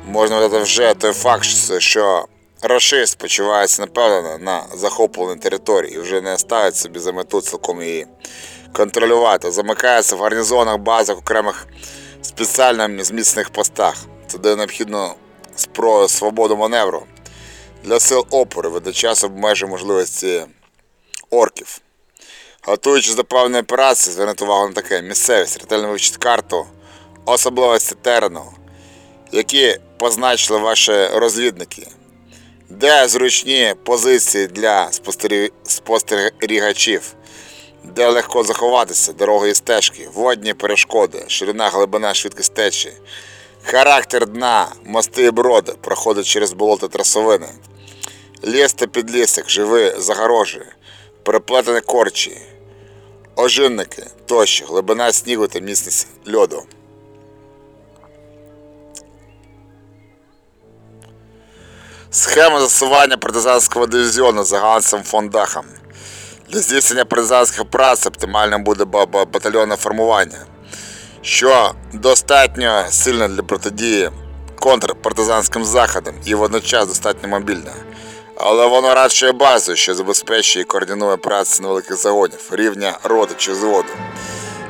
Speaker 1: можна вважати вже той факт, що- рашист почувається непевнено на захопленій території і вже не ставить собі за мету цілком її контролювати, замикається в гарнізонах, базах, окремих спеціально зміцнених постах. Це дає спро свободу маневру. Для сил опору, водночас обмежує можливості орків. Готуючись до певної операції, зверніть увагу на таке. Місцевість, ретельно вивчіть карту, особливості терену, які позначили ваші розвідники, де зручні позиції для спостерігачів, де легко заховатися, дороги і стежки, водні перешкоди, ширина, глибина, швидкість течії, характер дна, мости і броди, проходить через болото трасовини, ліс та підлісок, живі загорожі, переплетені корчі, ожинники тощо, глибина снігу та міцність льоду. Схема засування партизанського дивізіону за Гансом фон Дахом. Для здійснення партизанських праць оптимальним буде ба- ба- батальйонне формування, що достатньо сильно для протидії контрпартизанським заходам і водночас достатньо мобільне. Але воно радше базою, що забезпечує і координує працю невеликих загонів, рівня роти чи зводу,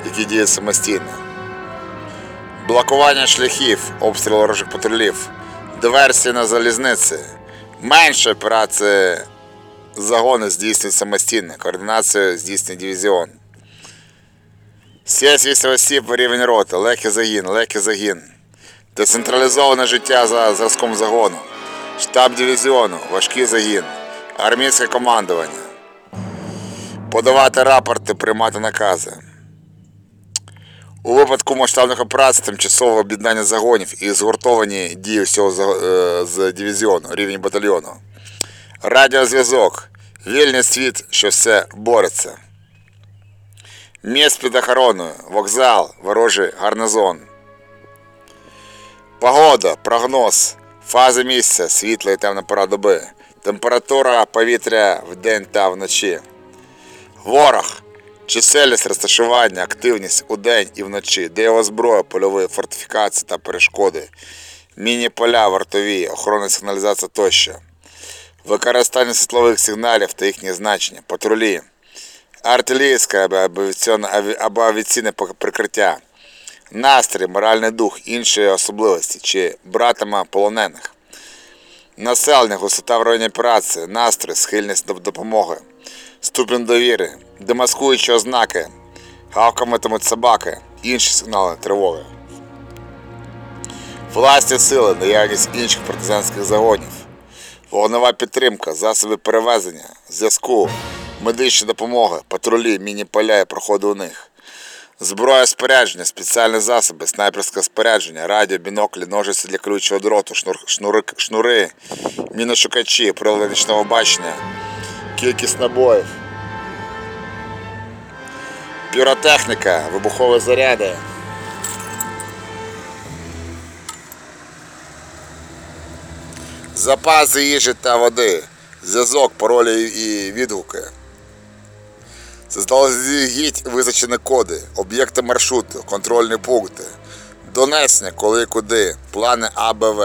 Speaker 1: які діють самостійно. Блокування шляхів, обстріл ворожих патрулів, диверсії на залізниці, менше операції загони здійснюють самостійно, координацію здійснює дивізіон. Сість 8 осіб в рівень роти, легкий загін, легкий загін. Децентралізоване життя за зразком загону. Штаб дивізіону, важкий загін. Армійське командування. Подавати рапорти, приймати накази. У випадку масштабних операцій тимчасове об'єднання загонів і згуртовані дії всього е, з дивізіону, рівень батальйону. Радіозв'язок. Вільний світ, що все бореться. Міст під охороною, вокзал, ворожий гарнизон. Погода, прогноз, фази місяця, світла і темна пора доби. Температура повітря вдень та вночі. Ворог. Чисельність розташування, активність удень і вночі, де його зброя, польові фортифікації та перешкоди, міні-поля, вартові, охоронна сигналізація тощо, використання світлових сигналів та їхнє значення, патрулі, артилерійське або авіаційне, прикриття, настрій, моральний дух, інші особливості чи братима полонених, населення, густота в районі операції, настрій, схильність до допомоги ступінь довіри, демаскуючі ознаки, гавкатимуть собаки, інші сигнали тривоги. Власні сили, наявність інших партизанських загонів, вогнева підтримка, засоби перевезення, зв'язку, медична допомога, патрулі, міні-поля проходи у них. Зброя спорядження, спеціальні засоби, снайперське спорядження, радіо, біноклі, ножиці для ключового дроту, шнур, шнури, шнури, міношукачі, прилади нічного бачення, кількість набоїв, піротехніка, вибухові заряди. Запаси їжі та води, зв'язок, паролі і відгуки. Заздалегідь визначені коди, об'єкти маршруту, контрольні пункти, донесення, коли куди, плани АБВ.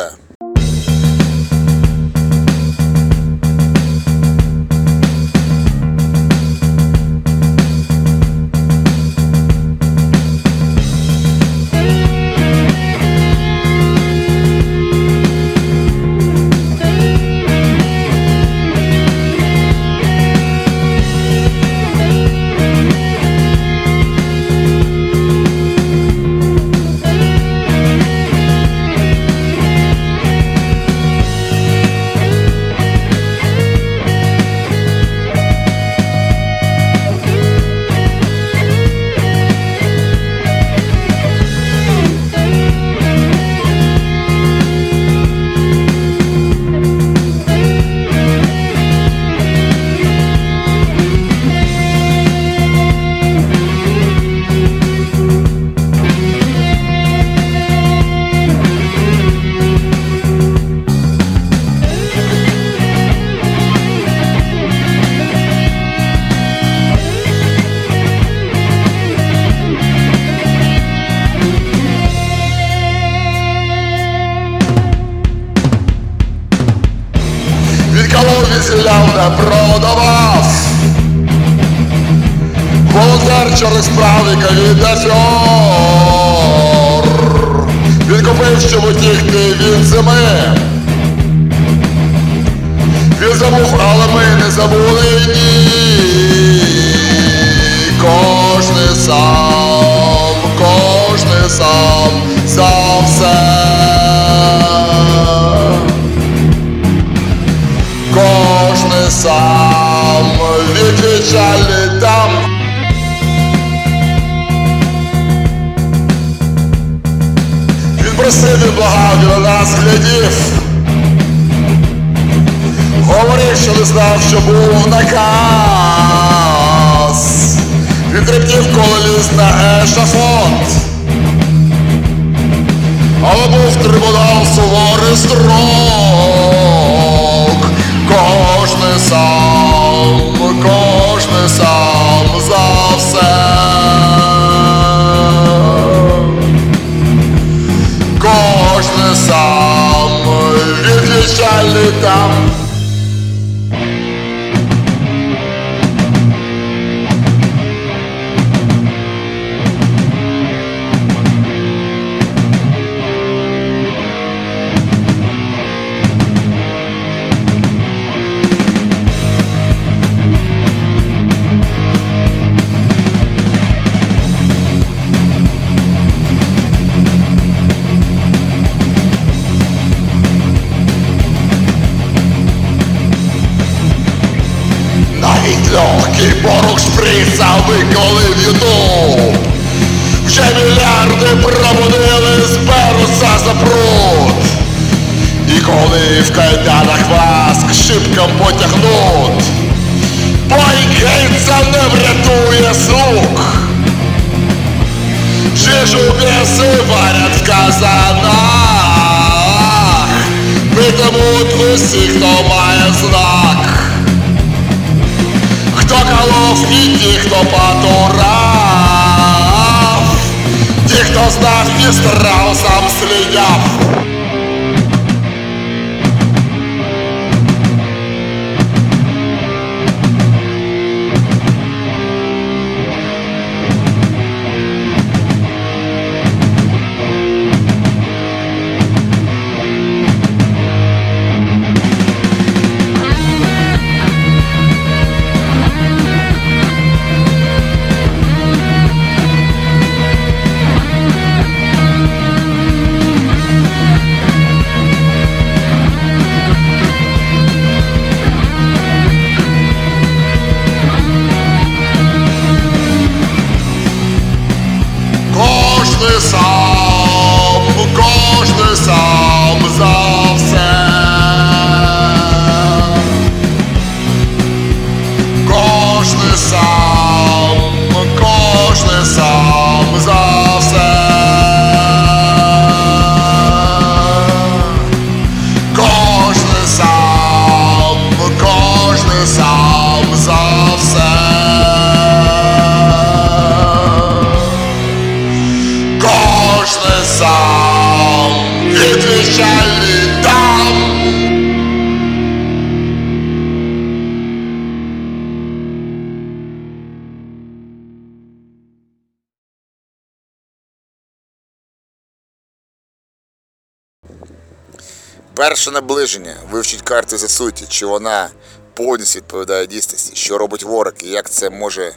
Speaker 5: Перше наближення. Вивчіть карту за суті, чи вона повністю відповідає дійсності, що робить ворог і як це може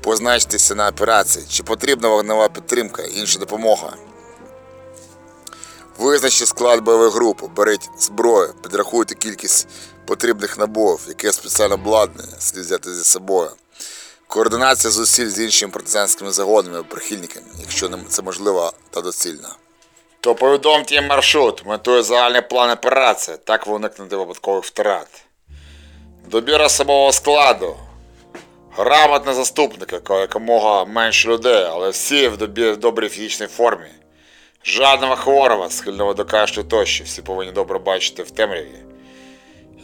Speaker 5: позначитися на операції, чи потрібна вогнева підтримка, інша допомога. Визначте склад бойових груп, беріть зброю, підрахуйте кількість потрібних набоїв, яке спеціальне обладнання слід взяти зі собою. Координація зусиль з іншими партизанськими загонами або прихильниками, якщо це можливо та доцільно.
Speaker 1: То повідомте їм маршрут, метує загальний план операції, так ви уникнете випадкових втрат. Добір особового складу. Грамотний заступник, якомога менше людей, але всі в в добрій фізичній формі. Жадного хворого, схильного до кашлю тощо, всі повинні добре бачити в темряві.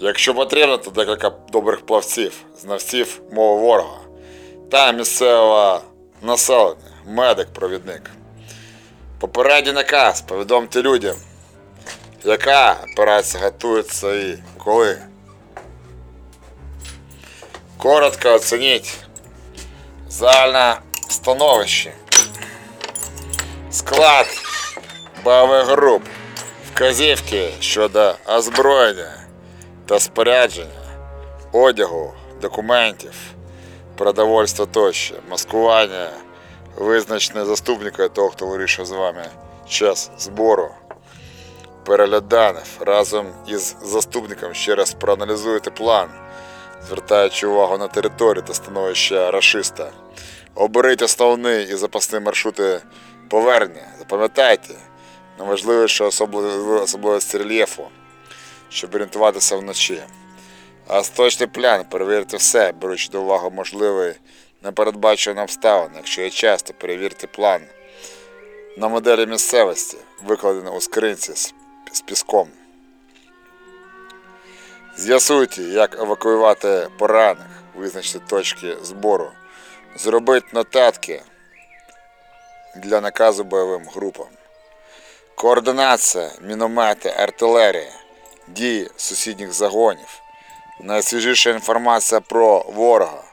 Speaker 1: Якщо потрібно, то декілька добрих плавців, знавців мови ворога та місцевого населення, медик, провідник. Попередній наказ повідомте людям, яка операція готується і коли. Коротко оцініть загальне становище, склад бойових груп, вказівки щодо озброєння та спорядження, одягу, документів, продовольства тощо, маскування, визначене заступника того, хто вирішив з вами час збору. Перегляд разом із заступником ще раз проаналізуйте план, звертаючи увагу на територію та становище рашиста. Оберіть основний і запасні маршрути повернення. Запам'ятайте найважливіше особливо- особливості рельєфу, щоб орієнтуватися вночі. А точний план перевірте все, беручи до уваги можливий непередбачувані обставини. Якщо є час, то перевірте план на моделі місцевості, викладено у скринці з піском. З'ясуйте, як евакуювати поранених, визначте точки збору, зробіть нотатки для наказу бойовим групам. Координація, міномети, артилерія, дії сусідніх загонів, найсвіжіша інформація про ворога,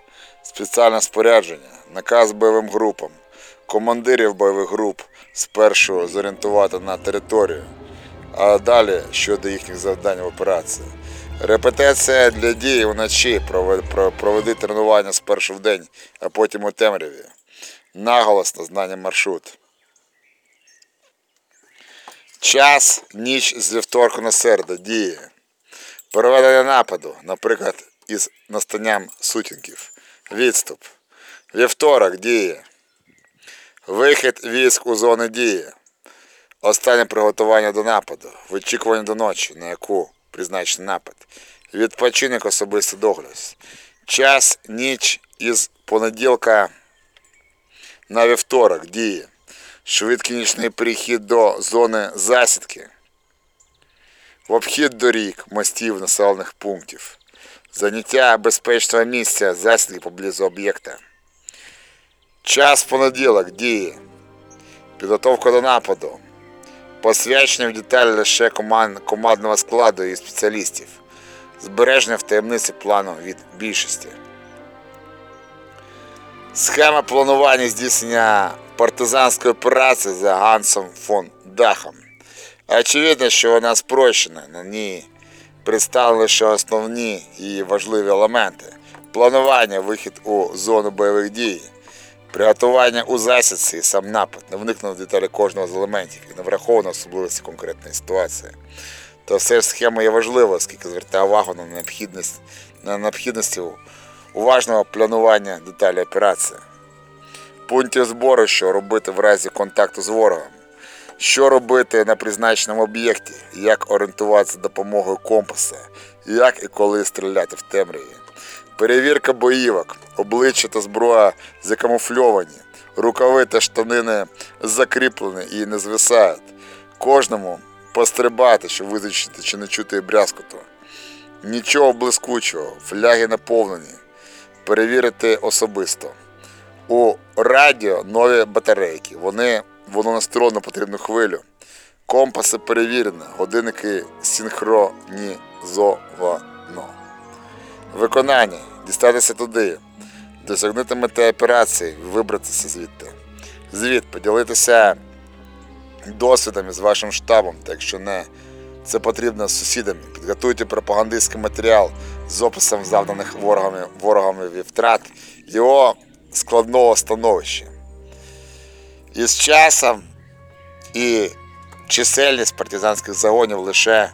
Speaker 1: спеціальне спорядження, наказ бойовим групам, командирів бойових груп спершу зорієнтувати на територію, а далі щодо їхніх завдань в операції. Репетиція для дій вночі, проведи тренування спершу в день, а потім у темряві. Наголос на знання маршрут. Час, ніч з вівторку на середу діє. Проведення нападу, наприклад, із настанням сутінків. Відступ. Вівторок діє. Вихід військ у зони дії. Останнє приготування до нападу. Вичікування до ночі, на яку призначений напад. Відпочинок особистий догляд. Час, ніч із понеділка на вівторок діє. Швидкий нічний перехід до зони засідки. В обхід доріг, мостів, населених пунктів. Заняття безпечного місця засідки поблизу об'єкта. Час понеділок діє. Підготовка до нападу. Посвячення в деталі лише командного складу і спеціалістів. Збереження в таємниці плану від більшості. Схема планування здійснення партизанської операції за Гансом фон Дахом. Очевидно, що вона спрощена. На ній представлені лише основні і важливі елементи. Планування, вихід у зону бойових дій, приготування у засідці сам напад, не вникнув в деталі кожного з елементів і не враховано особливості конкретної ситуації. То все ж схема є важлива, оскільки звертає увагу на необхідність на необхідності уважного планування деталі операції. Пунктів збору, що робити в разі контакту з ворогом, що робити на призначеному об'єкті, як орієнтуватися допомогою компаса, як і коли стріляти в темряві. Перевірка боївок, обличчя та зброя закамуфльовані, рукави та штанини закріплені і не звисають. Кожному пострибати, щоб визначити чи не чути брязкоту. Нічого блискучого, фляги наповнені. Перевірити особисто. У радіо нові батарейки. Вони воно настроєно потрібну хвилю. Компаси перевірено, годинники синхронізовано. Виконання. Дістатися туди. Досягнути мети операції, вибратися звідти. Звіт, поділитися досвідом із вашим штабом, та якщо не це потрібно з сусідами. Підготуйте пропагандистський матеріал з описом завданих ворогами, ворогами втрат його складного становища. І з часом і чисельність партизанських загонів лише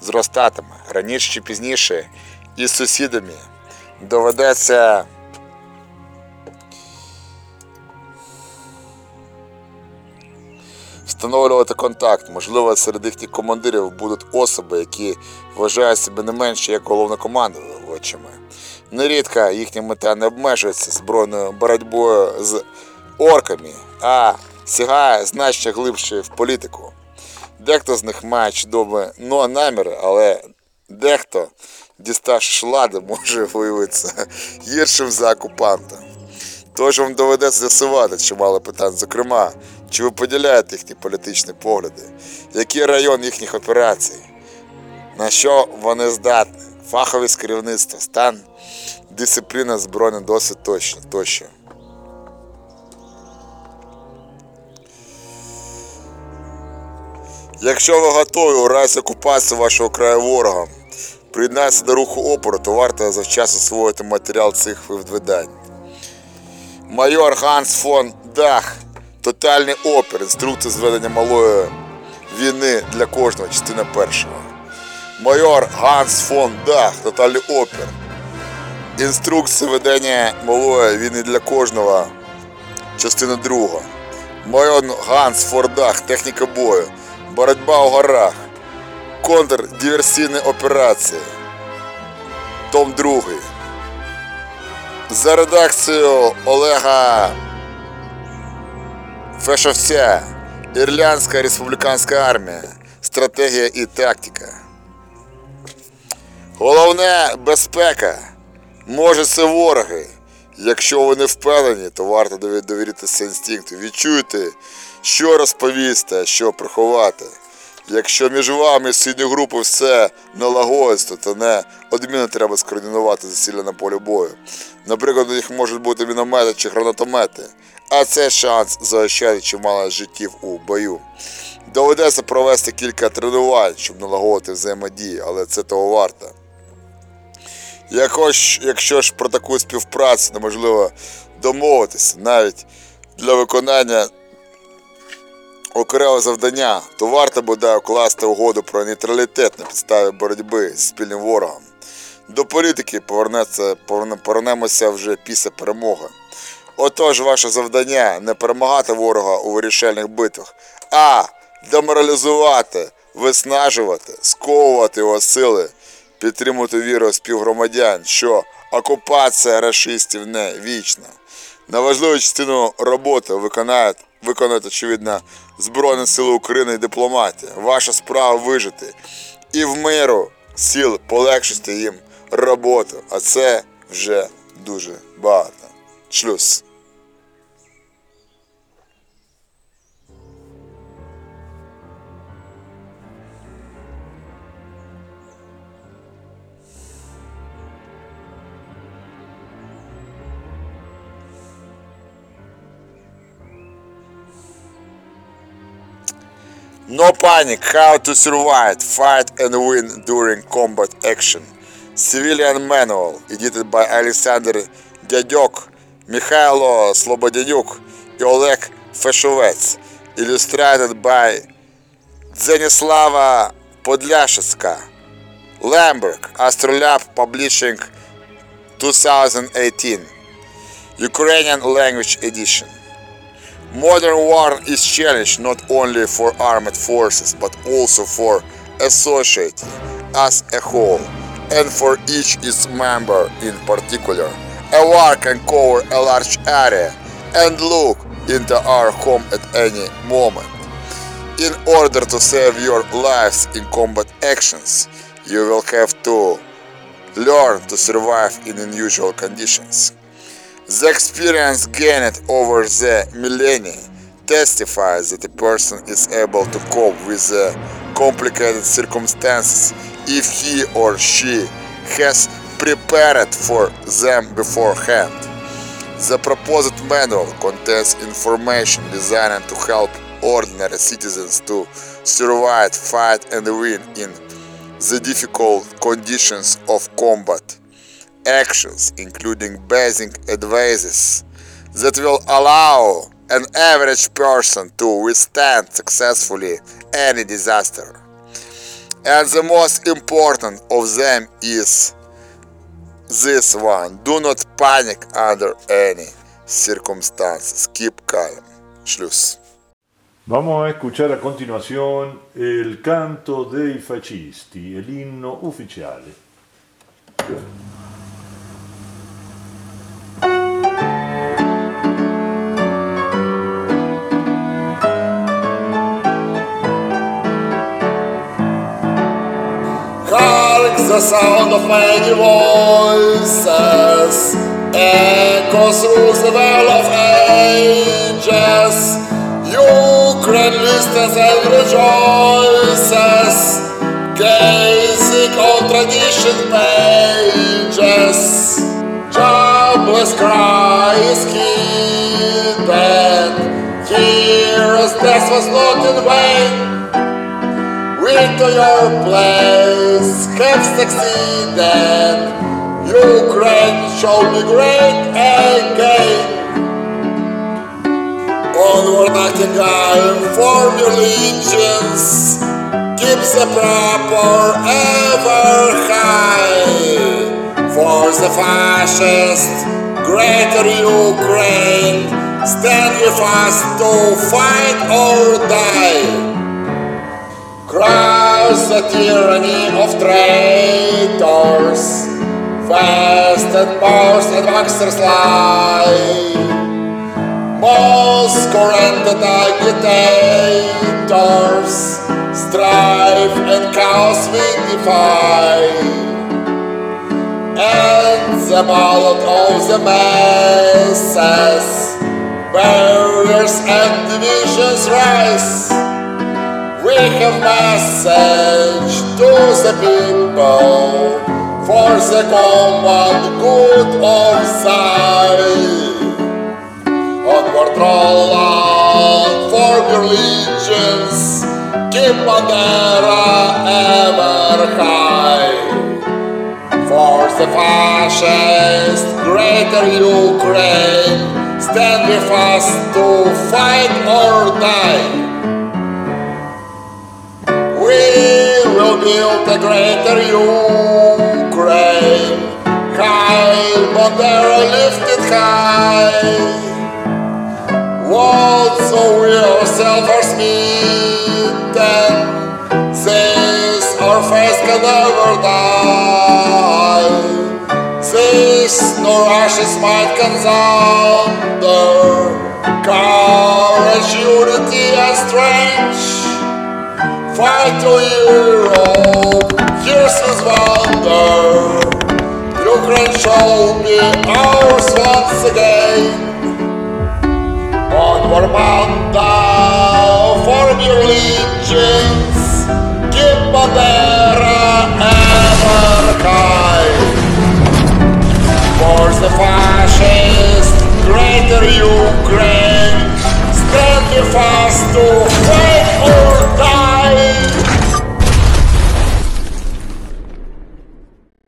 Speaker 1: зростатиме. Раніше чи пізніше із сусідами доведеться встановлювати контакт. Можливо, серед їхніх командирів будуть особи, які вважають себе не менше як головнокомандувачами. Нерідко їхня мета не обмежується збройною боротьбою з орками, а сягає значно глибше в політику. Дехто з них має чудові наміри, але дехто, діставши шлади, може виявитися гіршим за окупанта. Тож вам доведеться з'ясувати чимало питань, зокрема, чи ви поділяєте їхні політичні погляди, який район їхніх операцій, на що вони здатні, фаховість керівництва, стан, дисципліна, збройний досвід тощо, тощо. Якщо ви готові у разі окупації вашого краю ворогом, приєднатися до руху опору, то варто завчасно освоїти матеріал цих видань. Майор Ганс фон Дах. Тотальний опір. Інструкція з ведення малої війни для кожного. Частина першого. Майор Ганс фон Дах. Тотальний опір. Інструкція ведення малої війни для кожного. Частина друга. Майор Ганс Фордах. Техніка бою. Боротьба у горах. Контрдиверсійні операції. Том другий. За редакцією Олега Фешовця, Ірландська республіканська армія, стратегія і тактика. Головне безпека. Може це вороги. Якщо ви не впевнені, то варто довіритися інстинкту. Відчуйте, що розповісти, а що приховати. Якщо між вами сильною групою все налагодиться, то не одмінно треба скоординувати зусилля на полі бою. Наприклад, у них можуть бути міномети чи гранатомети, а це шанс заощадити чимало життів у бою. Доведеться провести кілька тренувань, щоб налагодити взаємодію, але це того варто. Якось, якщо ж про таку співпрацю неможливо домовитися, навіть для виконання окремого завдання, то варто буде укласти угоду про нейтралітет на підставі боротьби з спільним ворогом. До політики повернеться, повернемося вже після перемоги. Отож, ваше завдання не перемагати ворога у вирішальних битвах, а деморалізувати, виснажувати, сковувати його сили, підтримувати віру співгромадян, що окупація рашистів не вічна. На важливу частину роботи виконають, виконують, очевидно, Збройні Сили України і дипломатія. Ваша справа вижити і в миру сил полегшити їм роботу, а це вже дуже багато. Шлюз. No panic, how to survive, fight and win during combat action. Civilian manual, edited by Alexander Дядьок, Михайло Слободянюк и Олег Фешовець. Illustrated by Дзеніслава Подляшицька. Lamberg, Astrolab Publishing 2018. Ukrainian language edition. Modern war is challenge not only for armed forces but also for a society as a whole and for each its member in particular. A war can cover a large area and look into our home at any moment. In order to save your lives in combat actions, you will have to learn to survive in unusual conditions. The experience gained over the millennia testifies that a person is able to cope with the complicated circumstances if he or she has prepared for them beforehand. The proposed manual contains information designed to help ordinary citizens to survive, fight, and win in the difficult conditions of combat actions, including basic advices that will allow an average person to withstand successfully any disaster. And the most important of them is this one do not panic under any circumstances. Keep calm. Schluss.
Speaker 6: Vamos a escuchar a continuación el canto dei fascisti, el inno ufficiale.
Speaker 1: The sound of many voices echoes through the veil of ages. Ukraine listens and rejoices, gazing on tradition pages. Jobless cry is hidden. Heroes' death was not in vain. We to your place have succeeded. Ukraine shall be great again. Onward, Nightingale, form your legions. Keep the proper ever high. For the fascist, greater Ukraine, stand with us to fight or die. Crush the tyranny of traitors, vested powers and backsters lie. And the agitators, strife and chaos we defy. And the ballad of the masses, barriers and divisions rise. We have message to the people for the common good of Zion. Onward Roland for your legions, keep Bandera ever high. For the fascist greater Ukraine, stand with us to fight or die. greater Ukraine. High, but they're lifted high. Walls so we ourselves are smitten, since our face can never die. Since no ashes might consume their car. Fight to hero, here's his wonder. Ukraine shall be ours once again. Bound thou, form your legions, keep Bandera ever high. For the fascist, greater Ukraine, stand fast to fight or die.